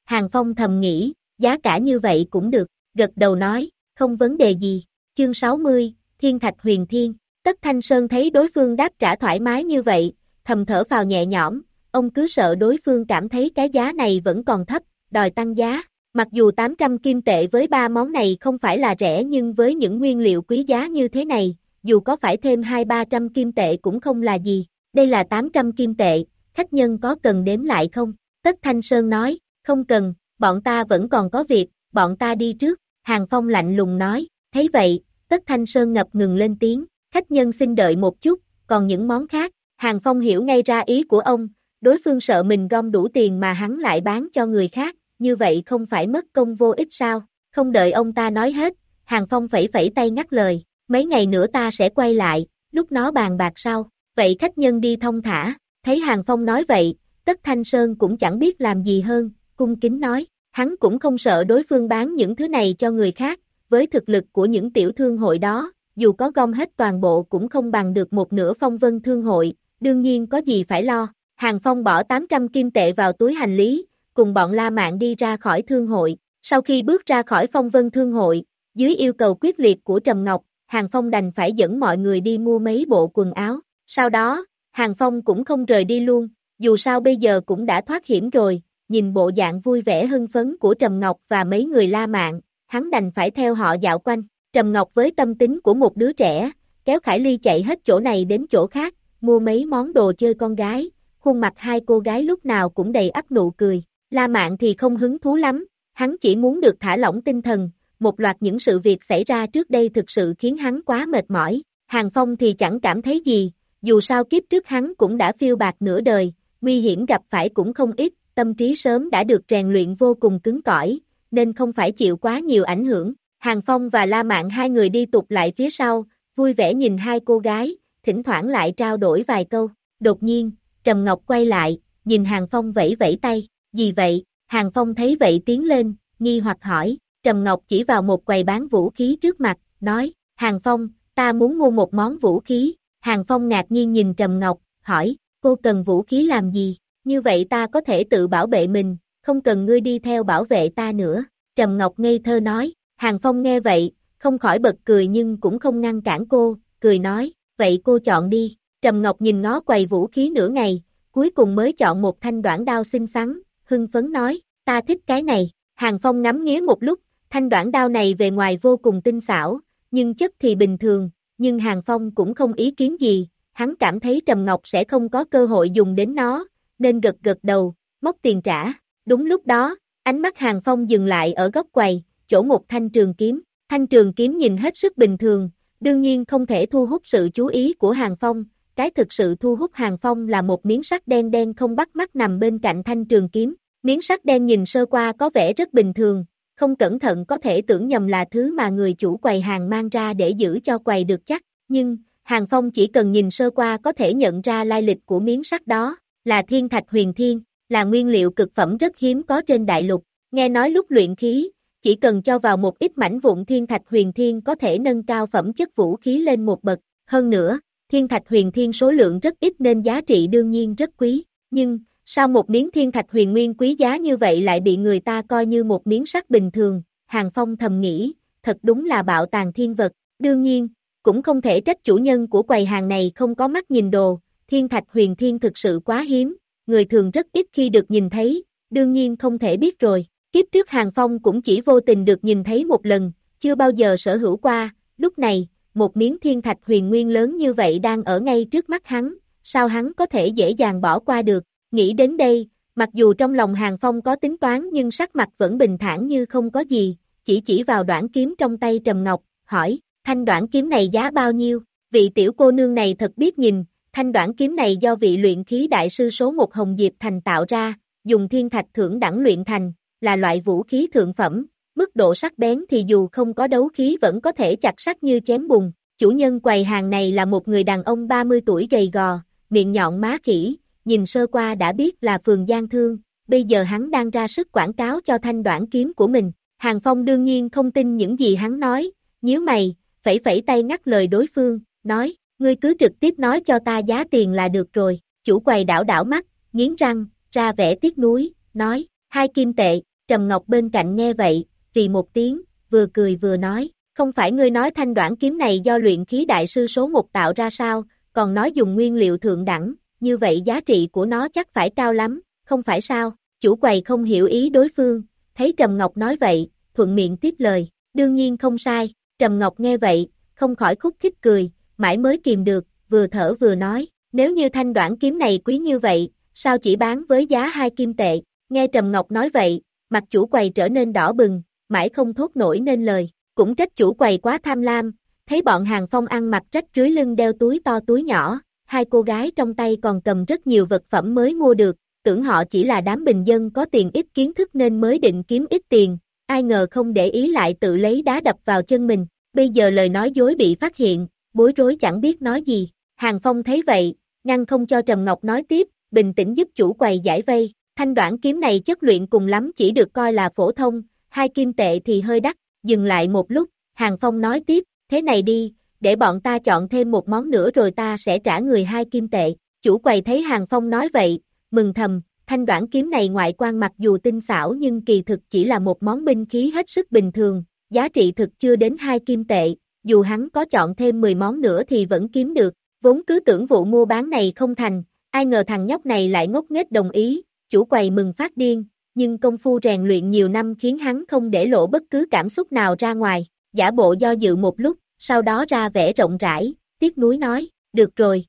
Hàng Phong thầm nghĩ, giá cả như vậy cũng được, gật đầu nói, không vấn đề gì, chương 60, Thiên Thạch Huyền Thiên, Tất Thanh Sơn thấy đối phương đáp trả thoải mái như vậy, thầm thở vào nhẹ nhõm, ông cứ sợ đối phương cảm thấy cái giá này vẫn còn thấp, đòi tăng giá, Mặc dù 800 kim tệ với ba món này không phải là rẻ nhưng với những nguyên liệu quý giá như thế này, dù có phải thêm 2-300 kim tệ cũng không là gì. Đây là 800 kim tệ, khách nhân có cần đếm lại không? Tất Thanh Sơn nói, không cần, bọn ta vẫn còn có việc, bọn ta đi trước. Hàng Phong lạnh lùng nói, thấy vậy, Tất Thanh Sơn ngập ngừng lên tiếng, khách nhân xin đợi một chút, còn những món khác, Hàng Phong hiểu ngay ra ý của ông, đối phương sợ mình gom đủ tiền mà hắn lại bán cho người khác, như vậy không phải mất công vô ích sao, không đợi ông ta nói hết, Hàng Phong phẩy phẩy tay ngắt lời, mấy ngày nữa ta sẽ quay lại, lúc nó bàn bạc sau, vậy khách nhân đi thông thả, thấy Hàng Phong nói vậy, Tất Thanh Sơn cũng chẳng biết làm gì hơn, cung kính nói, hắn cũng không sợ đối phương bán những thứ này cho người khác, với thực lực của những tiểu thương hội đó, dù có gom hết toàn bộ cũng không bằng được một nửa phong vân thương hội, đương nhiên có gì phải lo. Hàng Phong bỏ 800 kim tệ vào túi hành lý, cùng bọn La Mạn đi ra khỏi thương hội. Sau khi bước ra khỏi phong vân thương hội, dưới yêu cầu quyết liệt của Trầm Ngọc, Hàng Phong đành phải dẫn mọi người đi mua mấy bộ quần áo. Sau đó, Hàng Phong cũng không rời đi luôn, dù sao bây giờ cũng đã thoát hiểm rồi, nhìn bộ dạng vui vẻ hưng phấn của Trầm Ngọc và mấy người La Mạn, hắn đành phải theo họ dạo quanh. Trầm Ngọc với tâm tính của một đứa trẻ, kéo Khải Ly chạy hết chỗ này đến chỗ khác, mua mấy món đồ chơi con gái, khuôn mặt hai cô gái lúc nào cũng đầy ắp nụ cười. La Mạn thì không hứng thú lắm, hắn chỉ muốn được thả lỏng tinh thần, một loạt những sự việc xảy ra trước đây thực sự khiến hắn quá mệt mỏi. Hàng Phong thì chẳng cảm thấy gì, dù sao kiếp trước hắn cũng đã phiêu bạc nửa đời, nguy hiểm gặp phải cũng không ít, tâm trí sớm đã được rèn luyện vô cùng cứng cỏi, nên không phải chịu quá nhiều ảnh hưởng. Hàng Phong và La Mạn hai người đi tục lại phía sau, vui vẻ nhìn hai cô gái, thỉnh thoảng lại trao đổi vài câu. Đột nhiên, Trầm Ngọc quay lại, nhìn Hàng Phong vẫy vẫy tay, gì vậy? Hàng Phong thấy vậy tiến lên, nghi hoặc hỏi, Trầm Ngọc chỉ vào một quầy bán vũ khí trước mặt, nói, Hàng Phong, ta muốn mua một món vũ khí. Hàng Phong ngạc nhiên nhìn Trầm Ngọc, hỏi, cô cần vũ khí làm gì? Như vậy ta có thể tự bảo vệ mình, không cần ngươi đi theo bảo vệ ta nữa. Trầm Ngọc ngây thơ nói, Hàng Phong nghe vậy, không khỏi bật cười nhưng cũng không ngăn cản cô, cười nói, vậy cô chọn đi. Trầm Ngọc nhìn ngó quầy vũ khí nửa ngày, cuối cùng mới chọn một thanh đoạn đao xinh xắn, hưng phấn nói, ta thích cái này. Hàng Phong ngắm nghía một lúc, thanh đoạn đao này về ngoài vô cùng tinh xảo, nhưng chất thì bình thường, nhưng Hàng Phong cũng không ý kiến gì, hắn cảm thấy Trầm Ngọc sẽ không có cơ hội dùng đến nó, nên gật gật đầu, móc tiền trả. Đúng lúc đó, ánh mắt Hàng Phong dừng lại ở góc quầy, chỗ một thanh trường kiếm. Thanh trường kiếm nhìn hết sức bình thường, đương nhiên không thể thu hút sự chú ý của Hàng Phong. Cái thực sự thu hút Hàng Phong là một miếng sắt đen đen không bắt mắt nằm bên cạnh thanh trường kiếm. Miếng sắt đen nhìn sơ qua có vẻ rất bình thường, không cẩn thận có thể tưởng nhầm là thứ mà người chủ quầy hàng mang ra để giữ cho quầy được chắc. Nhưng, Hàng Phong chỉ cần nhìn sơ qua có thể nhận ra lai lịch của miếng sắt đó, là thiên thạch huyền thiên, là nguyên liệu cực phẩm rất hiếm có trên đại lục. Nghe nói lúc luyện khí, chỉ cần cho vào một ít mảnh vụn thiên thạch huyền thiên có thể nâng cao phẩm chất vũ khí lên một bậc. Hơn nữa, thiên thạch huyền thiên số lượng rất ít nên giá trị đương nhiên rất quý. Nhưng, sao một miếng thiên thạch huyền nguyên quý giá như vậy lại bị người ta coi như một miếng sắt bình thường? Hàng Phong thầm nghĩ, thật đúng là bạo tàng thiên vật. Đương nhiên, cũng không thể trách chủ nhân của quầy hàng này không có mắt nhìn đồ, thiên thạch huyền thiên thực sự quá hiếm, người thường rất ít khi được nhìn thấy, đương nhiên không thể biết rồi. Kiếp trước Hàng Phong cũng chỉ vô tình được nhìn thấy một lần, chưa bao giờ sở hữu qua, lúc này, một miếng thiên thạch huyền nguyên lớn như vậy đang ở ngay trước mắt hắn, sao hắn có thể dễ dàng bỏ qua được, nghĩ đến đây, mặc dù trong lòng Hàng Phong có tính toán nhưng sắc mặt vẫn bình thản như không có gì, chỉ chỉ vào đoạn kiếm trong tay Trầm Ngọc, hỏi, thanh đoạn kiếm này giá bao nhiêu, vị tiểu cô nương này thật biết nhìn, thanh đoạn kiếm này do vị luyện khí đại sư số một Hồng Diệp Thành tạo ra, dùng thiên thạch thưởng đẳng luyện thành, là loại vũ khí thượng phẩm, mức độ sắc bén thì dù không có đấu khí vẫn có thể chặt sắt như chém bùn. Chủ nhân quầy hàng này là một người đàn ông 30 tuổi gầy gò, miệng nhọn má khỉ, nhìn sơ qua đã biết là phường Giang Thương, bây giờ hắn đang ra sức quảng cáo cho thanh đoạn kiếm của mình. Hàng Phong đương nhiên không tin những gì hắn nói, nhíu mày, phẩy phẩy tay ngắt lời đối phương, nói, ngươi cứ trực tiếp nói cho ta giá tiền là được rồi. Chủ quầy đảo đảo mắt, nghiến răng, ra vẻ tiếc nuối, nói, hai kim tệ, Trầm Ngọc bên cạnh nghe vậy, vì một tiếng, vừa cười vừa nói, không phải ngươi nói thanh đoạn kiếm này do luyện khí đại sư số một tạo ra sao, còn nói dùng nguyên liệu thượng đẳng, như vậy giá trị của nó chắc phải cao lắm, không phải sao, chủ quầy không hiểu ý đối phương, thấy Trầm Ngọc nói vậy, thuận miệng tiếp lời, đương nhiên không sai, Trầm Ngọc nghe vậy, không khỏi khúc khích cười, mãi mới kìm được, vừa thở vừa nói, nếu như thanh đoạn kiếm này quý như vậy, sao chỉ bán với giá hai kim tệ, nghe Trầm Ngọc nói vậy, mặt chủ quầy trở nên đỏ bừng, mãi không thốt nổi nên lời, cũng trách chủ quầy quá tham lam, thấy bọn hàng phong ăn mặc rách rưới lưng đeo túi to túi nhỏ, hai cô gái trong tay còn cầm rất nhiều vật phẩm mới mua được, tưởng họ chỉ là đám bình dân có tiền ít kiến thức nên mới định kiếm ít tiền, ai ngờ không để ý lại tự lấy đá đập vào chân mình, bây giờ lời nói dối bị phát hiện, bối rối chẳng biết nói gì, Hàng Phong thấy vậy, ngăn không cho Trầm Ngọc nói tiếp, bình tĩnh giúp chủ quầy giải vây, thanh đoạn kiếm này chất luyện cùng lắm chỉ được coi là phổ thông, hai kim tệ thì hơi đắt, dừng lại một lúc, Hàng Phong nói tiếp, thế này đi, để bọn ta chọn thêm một món nữa rồi ta sẽ trả người hai kim tệ, chủ quầy thấy Hàng Phong nói vậy, mừng thầm, thanh đoạn kiếm này ngoại quan mặc dù tinh xảo nhưng kỳ thực chỉ là một món binh khí hết sức bình thường, giá trị thực chưa đến hai kim tệ, dù hắn có chọn thêm 10 món nữa thì vẫn kiếm được, vốn cứ tưởng vụ mua bán này không thành, ai ngờ thằng nhóc này lại ngốc nghếch đồng ý, chủ quầy mừng phát điên, nhưng công phu rèn luyện nhiều năm khiến hắn không để lộ bất cứ cảm xúc nào ra ngoài, giả bộ do dự một lúc, sau đó ra vẻ rộng rãi, tiếc núi nói, được rồi.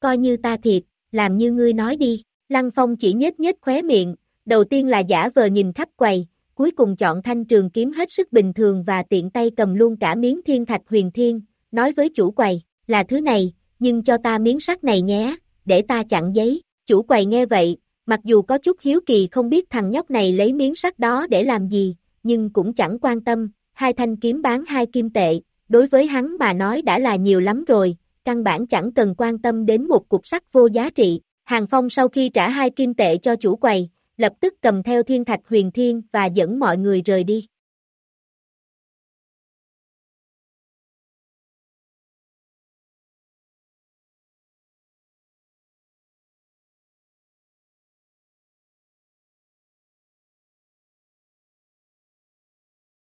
Coi như ta thiệt, làm như ngươi nói đi, Lăng Phong chỉ nhếch nhếch khóe miệng, đầu tiên là giả vờ nhìn khắp quầy, cuối cùng chọn thanh trường kiếm hết sức bình thường và tiện tay cầm luôn cả miếng thiên thạch huyền thiên, nói với chủ quầy, là thứ này, nhưng cho ta miếng sắt này nhé, để ta chặn giấy, chủ quầy nghe vậy, mặc dù có chút hiếu kỳ không biết thằng nhóc này lấy miếng sắt đó để làm gì, nhưng cũng chẳng quan tâm, hai thanh kiếm bán hai kim tệ, đối với hắn mà nói đã là nhiều lắm rồi, căn bản chẳng cần quan tâm đến một cục sắt vô giá trị. Hàng Phong sau khi trả hai kim tệ cho chủ quầy, lập tức cầm theo thiên thạch huyền thiên và dẫn mọi người rời đi.